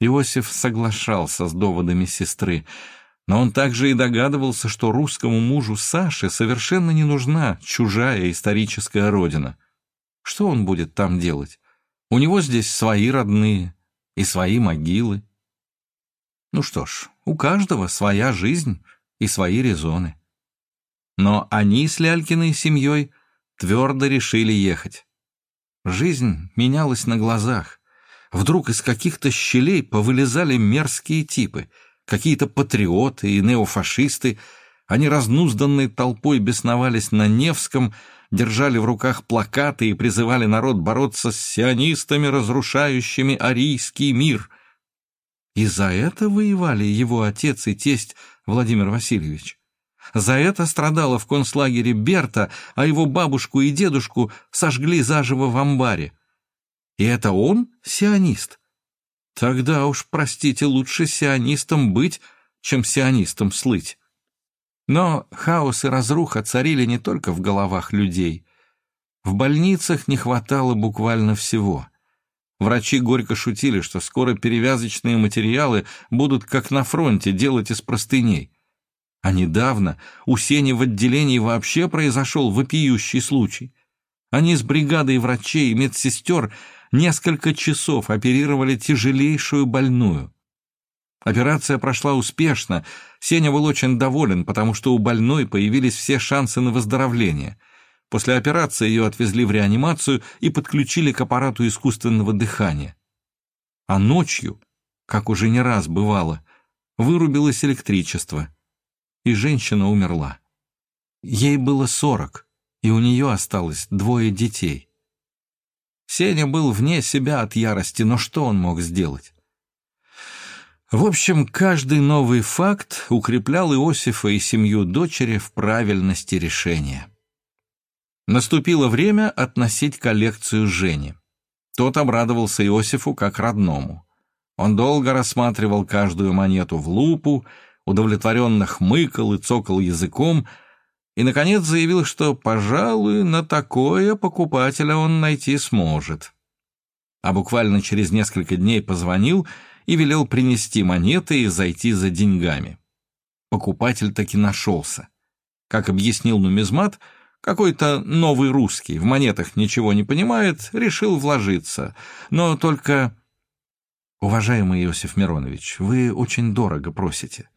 S1: Иосиф соглашался с доводами сестры, но он также и догадывался, что русскому мужу Саше совершенно не нужна чужая историческая родина. Что он будет там делать? У него здесь свои родные и свои могилы. Ну что ж, у каждого своя жизнь и свои резоны. Но они с Лялькиной семьей твердо решили ехать. Жизнь менялась на глазах. Вдруг из каких-то щелей повылезали мерзкие типы, какие-то патриоты и неофашисты. Они разнузданной толпой бесновались на Невском, держали в руках плакаты и призывали народ бороться с сионистами, разрушающими арийский мир.
S2: И за это воевали его отец и тесть Владимир Васильевич. За это страдала в концлагере Берта, а его бабушку и дедушку сожгли заживо в амбаре. И это он сионист? Тогда уж, простите, лучше сионистом быть, чем сионистом слыть. Но хаос и разруха царили не только в головах людей. В больницах не хватало буквально всего. Врачи горько шутили, что скоро перевязочные материалы будут, как на фронте, делать из простыней. А недавно у Сени в отделении вообще произошел вопиющий случай. Они с бригадой врачей и медсестер несколько часов оперировали тяжелейшую больную. Операция прошла успешно, Сеня был очень доволен, потому что у больной появились все шансы на выздоровление. После операции ее отвезли в реанимацию и подключили к аппарату искусственного дыхания. А ночью, как уже не раз бывало, вырубилось электричество, и женщина умерла. Ей было сорок, и у нее осталось двое детей. Сеня был вне себя от ярости, но что он мог сделать? В общем, каждый новый факт укреплял Иосифа и семью дочери в правильности решения. Наступило время относить коллекцию Жене. Тот обрадовался Иосифу как родному. Он долго рассматривал каждую монету в лупу, удовлетворенно хмыкал и цокал языком, и, наконец, заявил, что, пожалуй, на такое покупателя он найти сможет. А буквально через несколько дней позвонил и велел принести монеты и зайти за деньгами. Покупатель таки нашелся. Как объяснил нумизмат, какой-то новый русский, в монетах ничего не понимает, решил вложиться. Но только... Уважаемый Иосиф Миронович, вы очень дорого просите.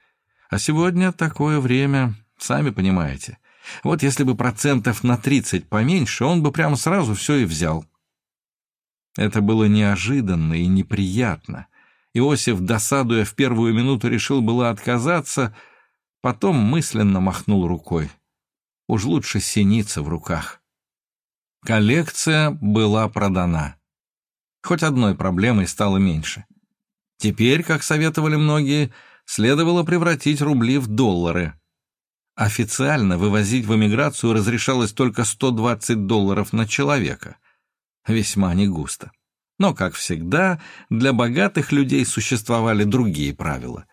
S2: А сегодня такое время, сами понимаете. Вот если бы процентов на 30 поменьше, он бы прямо сразу все и взял. Это было неожиданно и неприятно. Иосиф, досадуя в первую минуту, решил было отказаться, потом мысленно махнул рукой. Уж лучше синица в руках. Коллекция была продана. Хоть одной проблемой стало меньше. Теперь, как советовали многие, следовало превратить рубли в доллары. Официально вывозить в эмиграцию разрешалось только 120 долларов на человека. Весьма не густо. Но, как всегда, для богатых людей существовали другие правила.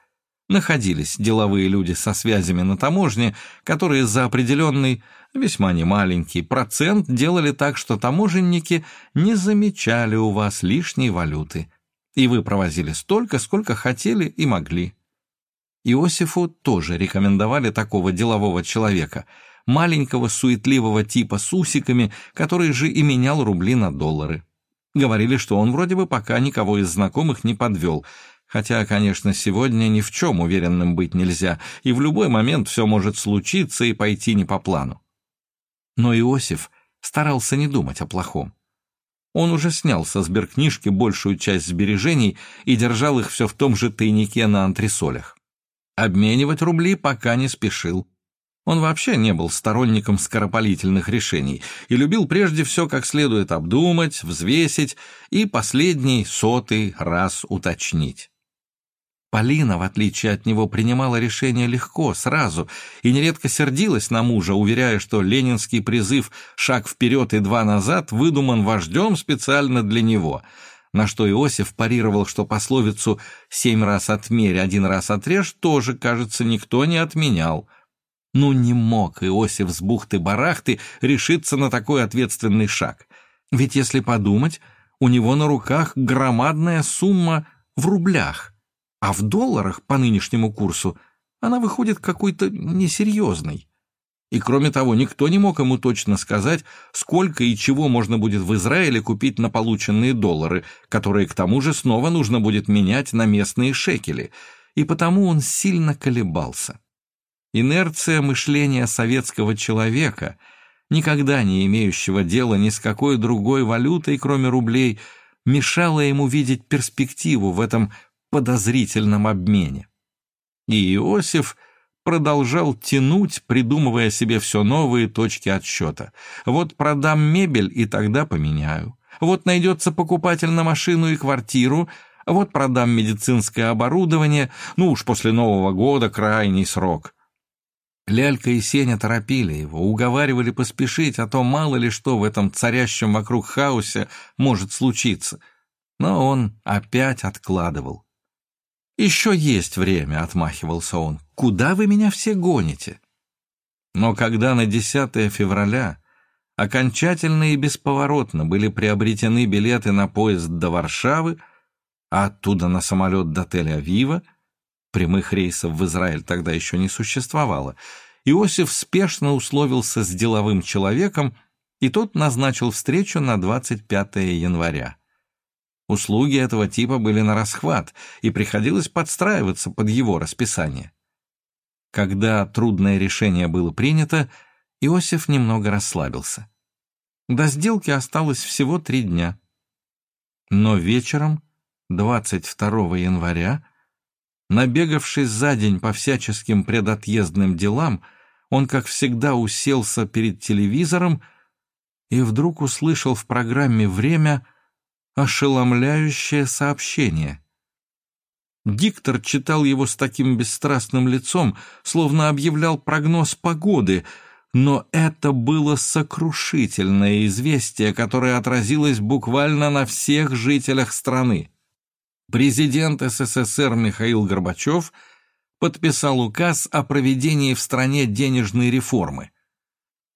S2: Находились деловые люди со связями на таможне, которые за определенный, весьма немаленький процент делали так, что таможенники не замечали у вас лишней валюты, и вы провозили столько, сколько хотели и могли. Иосифу тоже рекомендовали такого делового человека, маленького суетливого типа с усиками, который же и менял рубли на доллары. Говорили, что он вроде бы пока никого из знакомых не подвел, хотя, конечно, сегодня ни в чем уверенным быть нельзя, и в любой момент все может случиться и пойти не по плану. Но Иосиф старался не думать о плохом. Он уже снял со сберкнижки большую часть сбережений и держал их все в том же тайнике на антресолях. Обменивать рубли пока не спешил. Он вообще не был сторонником скоропалительных решений и любил прежде все как следует обдумать, взвесить и последний, сотый раз уточнить. Полина, в отличие от него, принимала решение легко, сразу, и нередко сердилась на мужа, уверяя, что ленинский призыв «шаг вперед и два назад» выдуман вождем специально для него — на что Иосиф парировал, что пословицу «семь раз отмерь, один раз отрежь» тоже, кажется, никто не отменял. Ну, не мог Иосиф с бухты-барахты решиться на такой ответственный шаг. Ведь, если подумать, у него на руках громадная сумма в рублях, а в долларах по нынешнему курсу она выходит какой-то несерьезной. И кроме того, никто не мог ему точно сказать, сколько и чего можно будет в Израиле купить на полученные доллары, которые к тому же снова нужно будет менять на местные шекели, и потому он сильно колебался. Инерция мышления советского человека, никогда не имеющего дела ни с какой другой валютой, кроме рублей, мешала ему видеть перспективу в этом подозрительном обмене. И Иосиф – продолжал тянуть, придумывая себе все новые точки отсчета. Вот продам мебель, и тогда поменяю. Вот найдется покупатель на машину и квартиру,
S1: Вот продам медицинское оборудование, ну уж после Нового года крайний срок. Лялька и Сеня торопили его, уговаривали поспешить, а то мало ли что в этом царящем вокруг хаосе может случиться. Но он опять откладывал. «Еще есть время», — отмахивался он. «Куда вы меня все гоните?» Но когда на 10 февраля окончательно и бесповоротно были приобретены билеты на поезд до Варшавы, а оттуда на самолет до Тель-Авива, прямых рейсов в Израиль тогда еще не существовало, Иосиф спешно условился с деловым человеком, и тот назначил встречу на 25 января. Услуги этого типа были на расхват, и приходилось подстраиваться под его расписание. Когда трудное решение было принято, Иосиф немного расслабился. До сделки осталось всего три дня. Но вечером, 22 января, набегавшись за день по всяческим предотъездным делам, он, как всегда, уселся перед телевизором и вдруг услышал в программе «Время» ошеломляющее сообщение. Диктор читал его с таким бесстрастным лицом, словно объявлял прогноз погоды, но это было сокрушительное известие, которое отразилось буквально на всех жителях страны. Президент СССР Михаил Горбачев подписал указ о проведении в стране денежной реформы.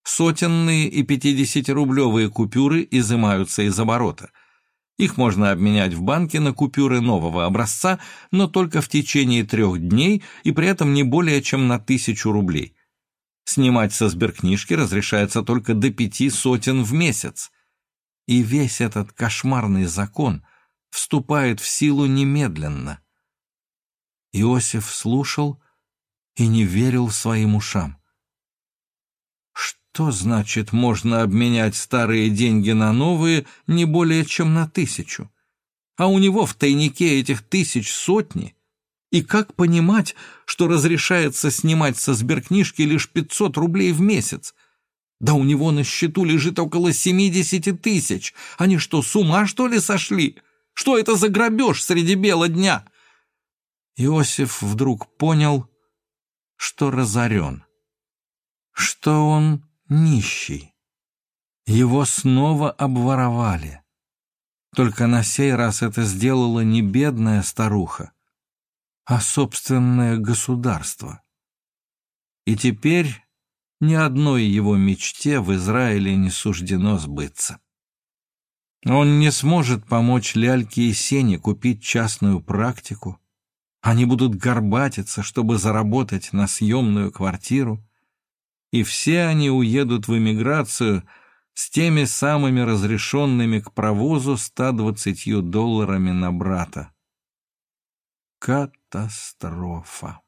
S1: Сотенные и пятидесятирублевые купюры изымаются из оборота – их можно обменять в банке на купюры нового образца, но только в течение трех дней и при этом не более чем на тысячу рублей. Снимать со сберкнижки разрешается только до пяти сотен в месяц. И весь этот кошмарный закон вступает в силу немедленно. Иосиф слушал и не верил своим ушам. Что значит можно обменять старые деньги на новые не более чем на тысячу? А у него в тайнике этих тысяч сотни. И как понимать, что разрешается снимать со сберкнижки лишь 500 рублей в месяц? Да у него на счету лежит около 70 тысяч. Они что, с ума, что ли, сошли? Что это за грабеж среди бела дня? Иосиф вдруг понял, что разорен. Что он нищий. Его снова обворовали. Только на сей раз это сделала не бедная старуха, а собственное государство. И теперь ни одной его мечте в Израиле не суждено сбыться. Он не сможет помочь Ляльке и Сене купить частную практику. Они будут горбатиться, чтобы заработать на съемную квартиру и все они уедут в эмиграцию с теми самыми разрешенными к провозу 120 долларами на брата. Катастрофа.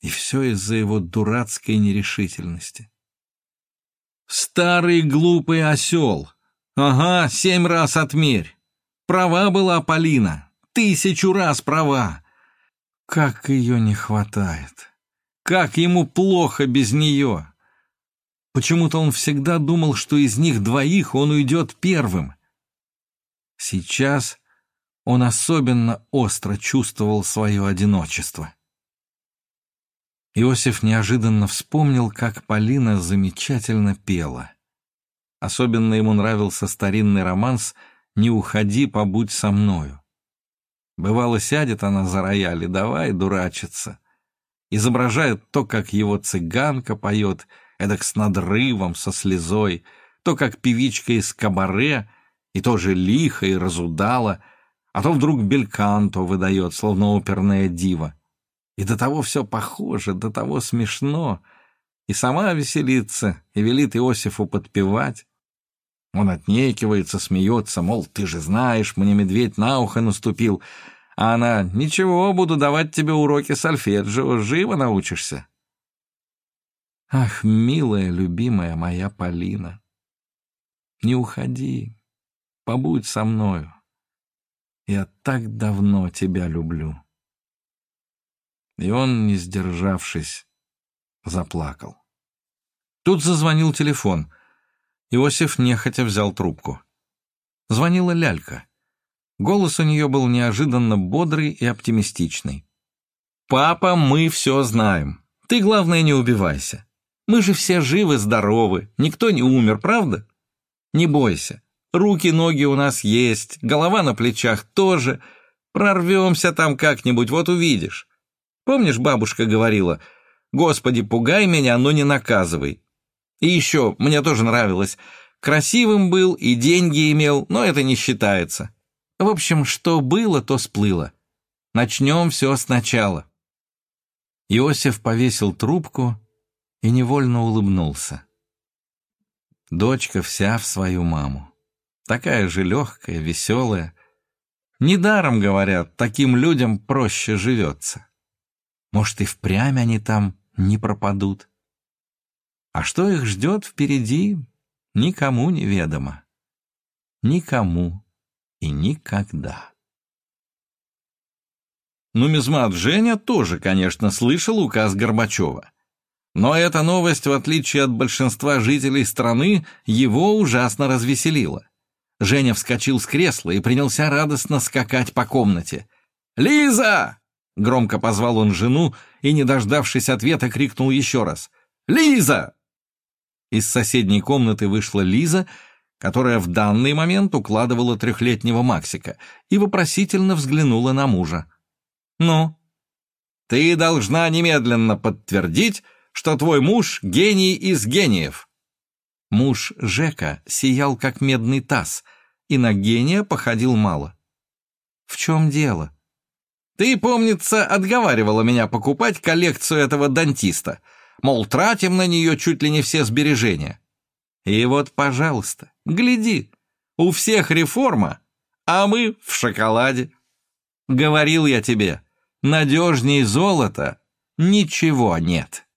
S1: И все из-за его дурацкой нерешительности. Старый глупый осел. Ага, семь раз отмерь. Права была Полина. Тысячу раз права. Как ее не хватает. Как ему плохо без нее! Почему-то он всегда думал, что из них двоих он уйдет первым. Сейчас он особенно остро чувствовал свое одиночество. Иосиф неожиданно вспомнил, как Полина замечательно пела. Особенно ему нравился старинный романс «Не уходи, побудь со мною». Бывало, сядет она за рояль и давай дурачиться изображает то, как его цыганка поет, эдак с надрывом, со слезой, то, как певичка из кабаре, и тоже лихо и разудала, а то вдруг бельканто выдает, словно оперная дива. И до того все похоже, до того смешно, и сама веселится, и велит Иосифу подпевать. Он отнекивается, смеется, мол, ты же знаешь, мне медведь на ухо наступил — а она, ничего, буду давать тебе уроки сольфеджио, живо научишься. Ах, милая, любимая моя Полина, не уходи, побудь со мною. Я так давно тебя люблю. И он, не сдержавшись, заплакал. Тут зазвонил телефон. Иосиф нехотя взял трубку. Звонила лялька. Голос у нее был неожиданно бодрый и оптимистичный. «Папа, мы все знаем. Ты, главное, не убивайся. Мы же все живы-здоровы, никто не умер, правда? Не бойся. Руки-ноги у нас есть, голова на плечах тоже. Прорвемся там как-нибудь, вот увидишь. Помнишь, бабушка говорила, «Господи, пугай меня, но не наказывай». И еще, мне тоже нравилось, красивым был и деньги имел, но это не считается. В общем, что было, то сплыло. Начнем все сначала. Иосиф повесил трубку и невольно улыбнулся. Дочка вся в свою маму. Такая же легкая, веселая. Недаром, говорят, таким людям проще живется. Может, и впрямь они там не пропадут. А что их ждет впереди, никому не ведомо. Никому и никогда. Нумизмат Женя тоже, конечно, слышал указ Горбачева. Но эта новость, в отличие от большинства жителей страны, его ужасно развеселила. Женя вскочил с кресла и принялся радостно скакать по комнате. «Лиза!» — громко позвал он жену и, не дождавшись ответа, крикнул еще раз. «Лиза!» Из соседней комнаты вышла Лиза, которая в данный момент укладывала трехлетнего Максика, и вопросительно взглянула на мужа. «Ну?» «Ты должна немедленно подтвердить, что твой муж — гений из гениев». Муж Жека сиял, как медный таз, и на гения походил мало. «В чем дело?» «Ты, помнится, отговаривала меня покупать коллекцию этого дантиста, мол, тратим на нее чуть ли не все сбережения. И вот, пожалуйста, гляди, у всех реформа, а мы в шоколаде. Говорил я тебе, надежней золота ничего нет».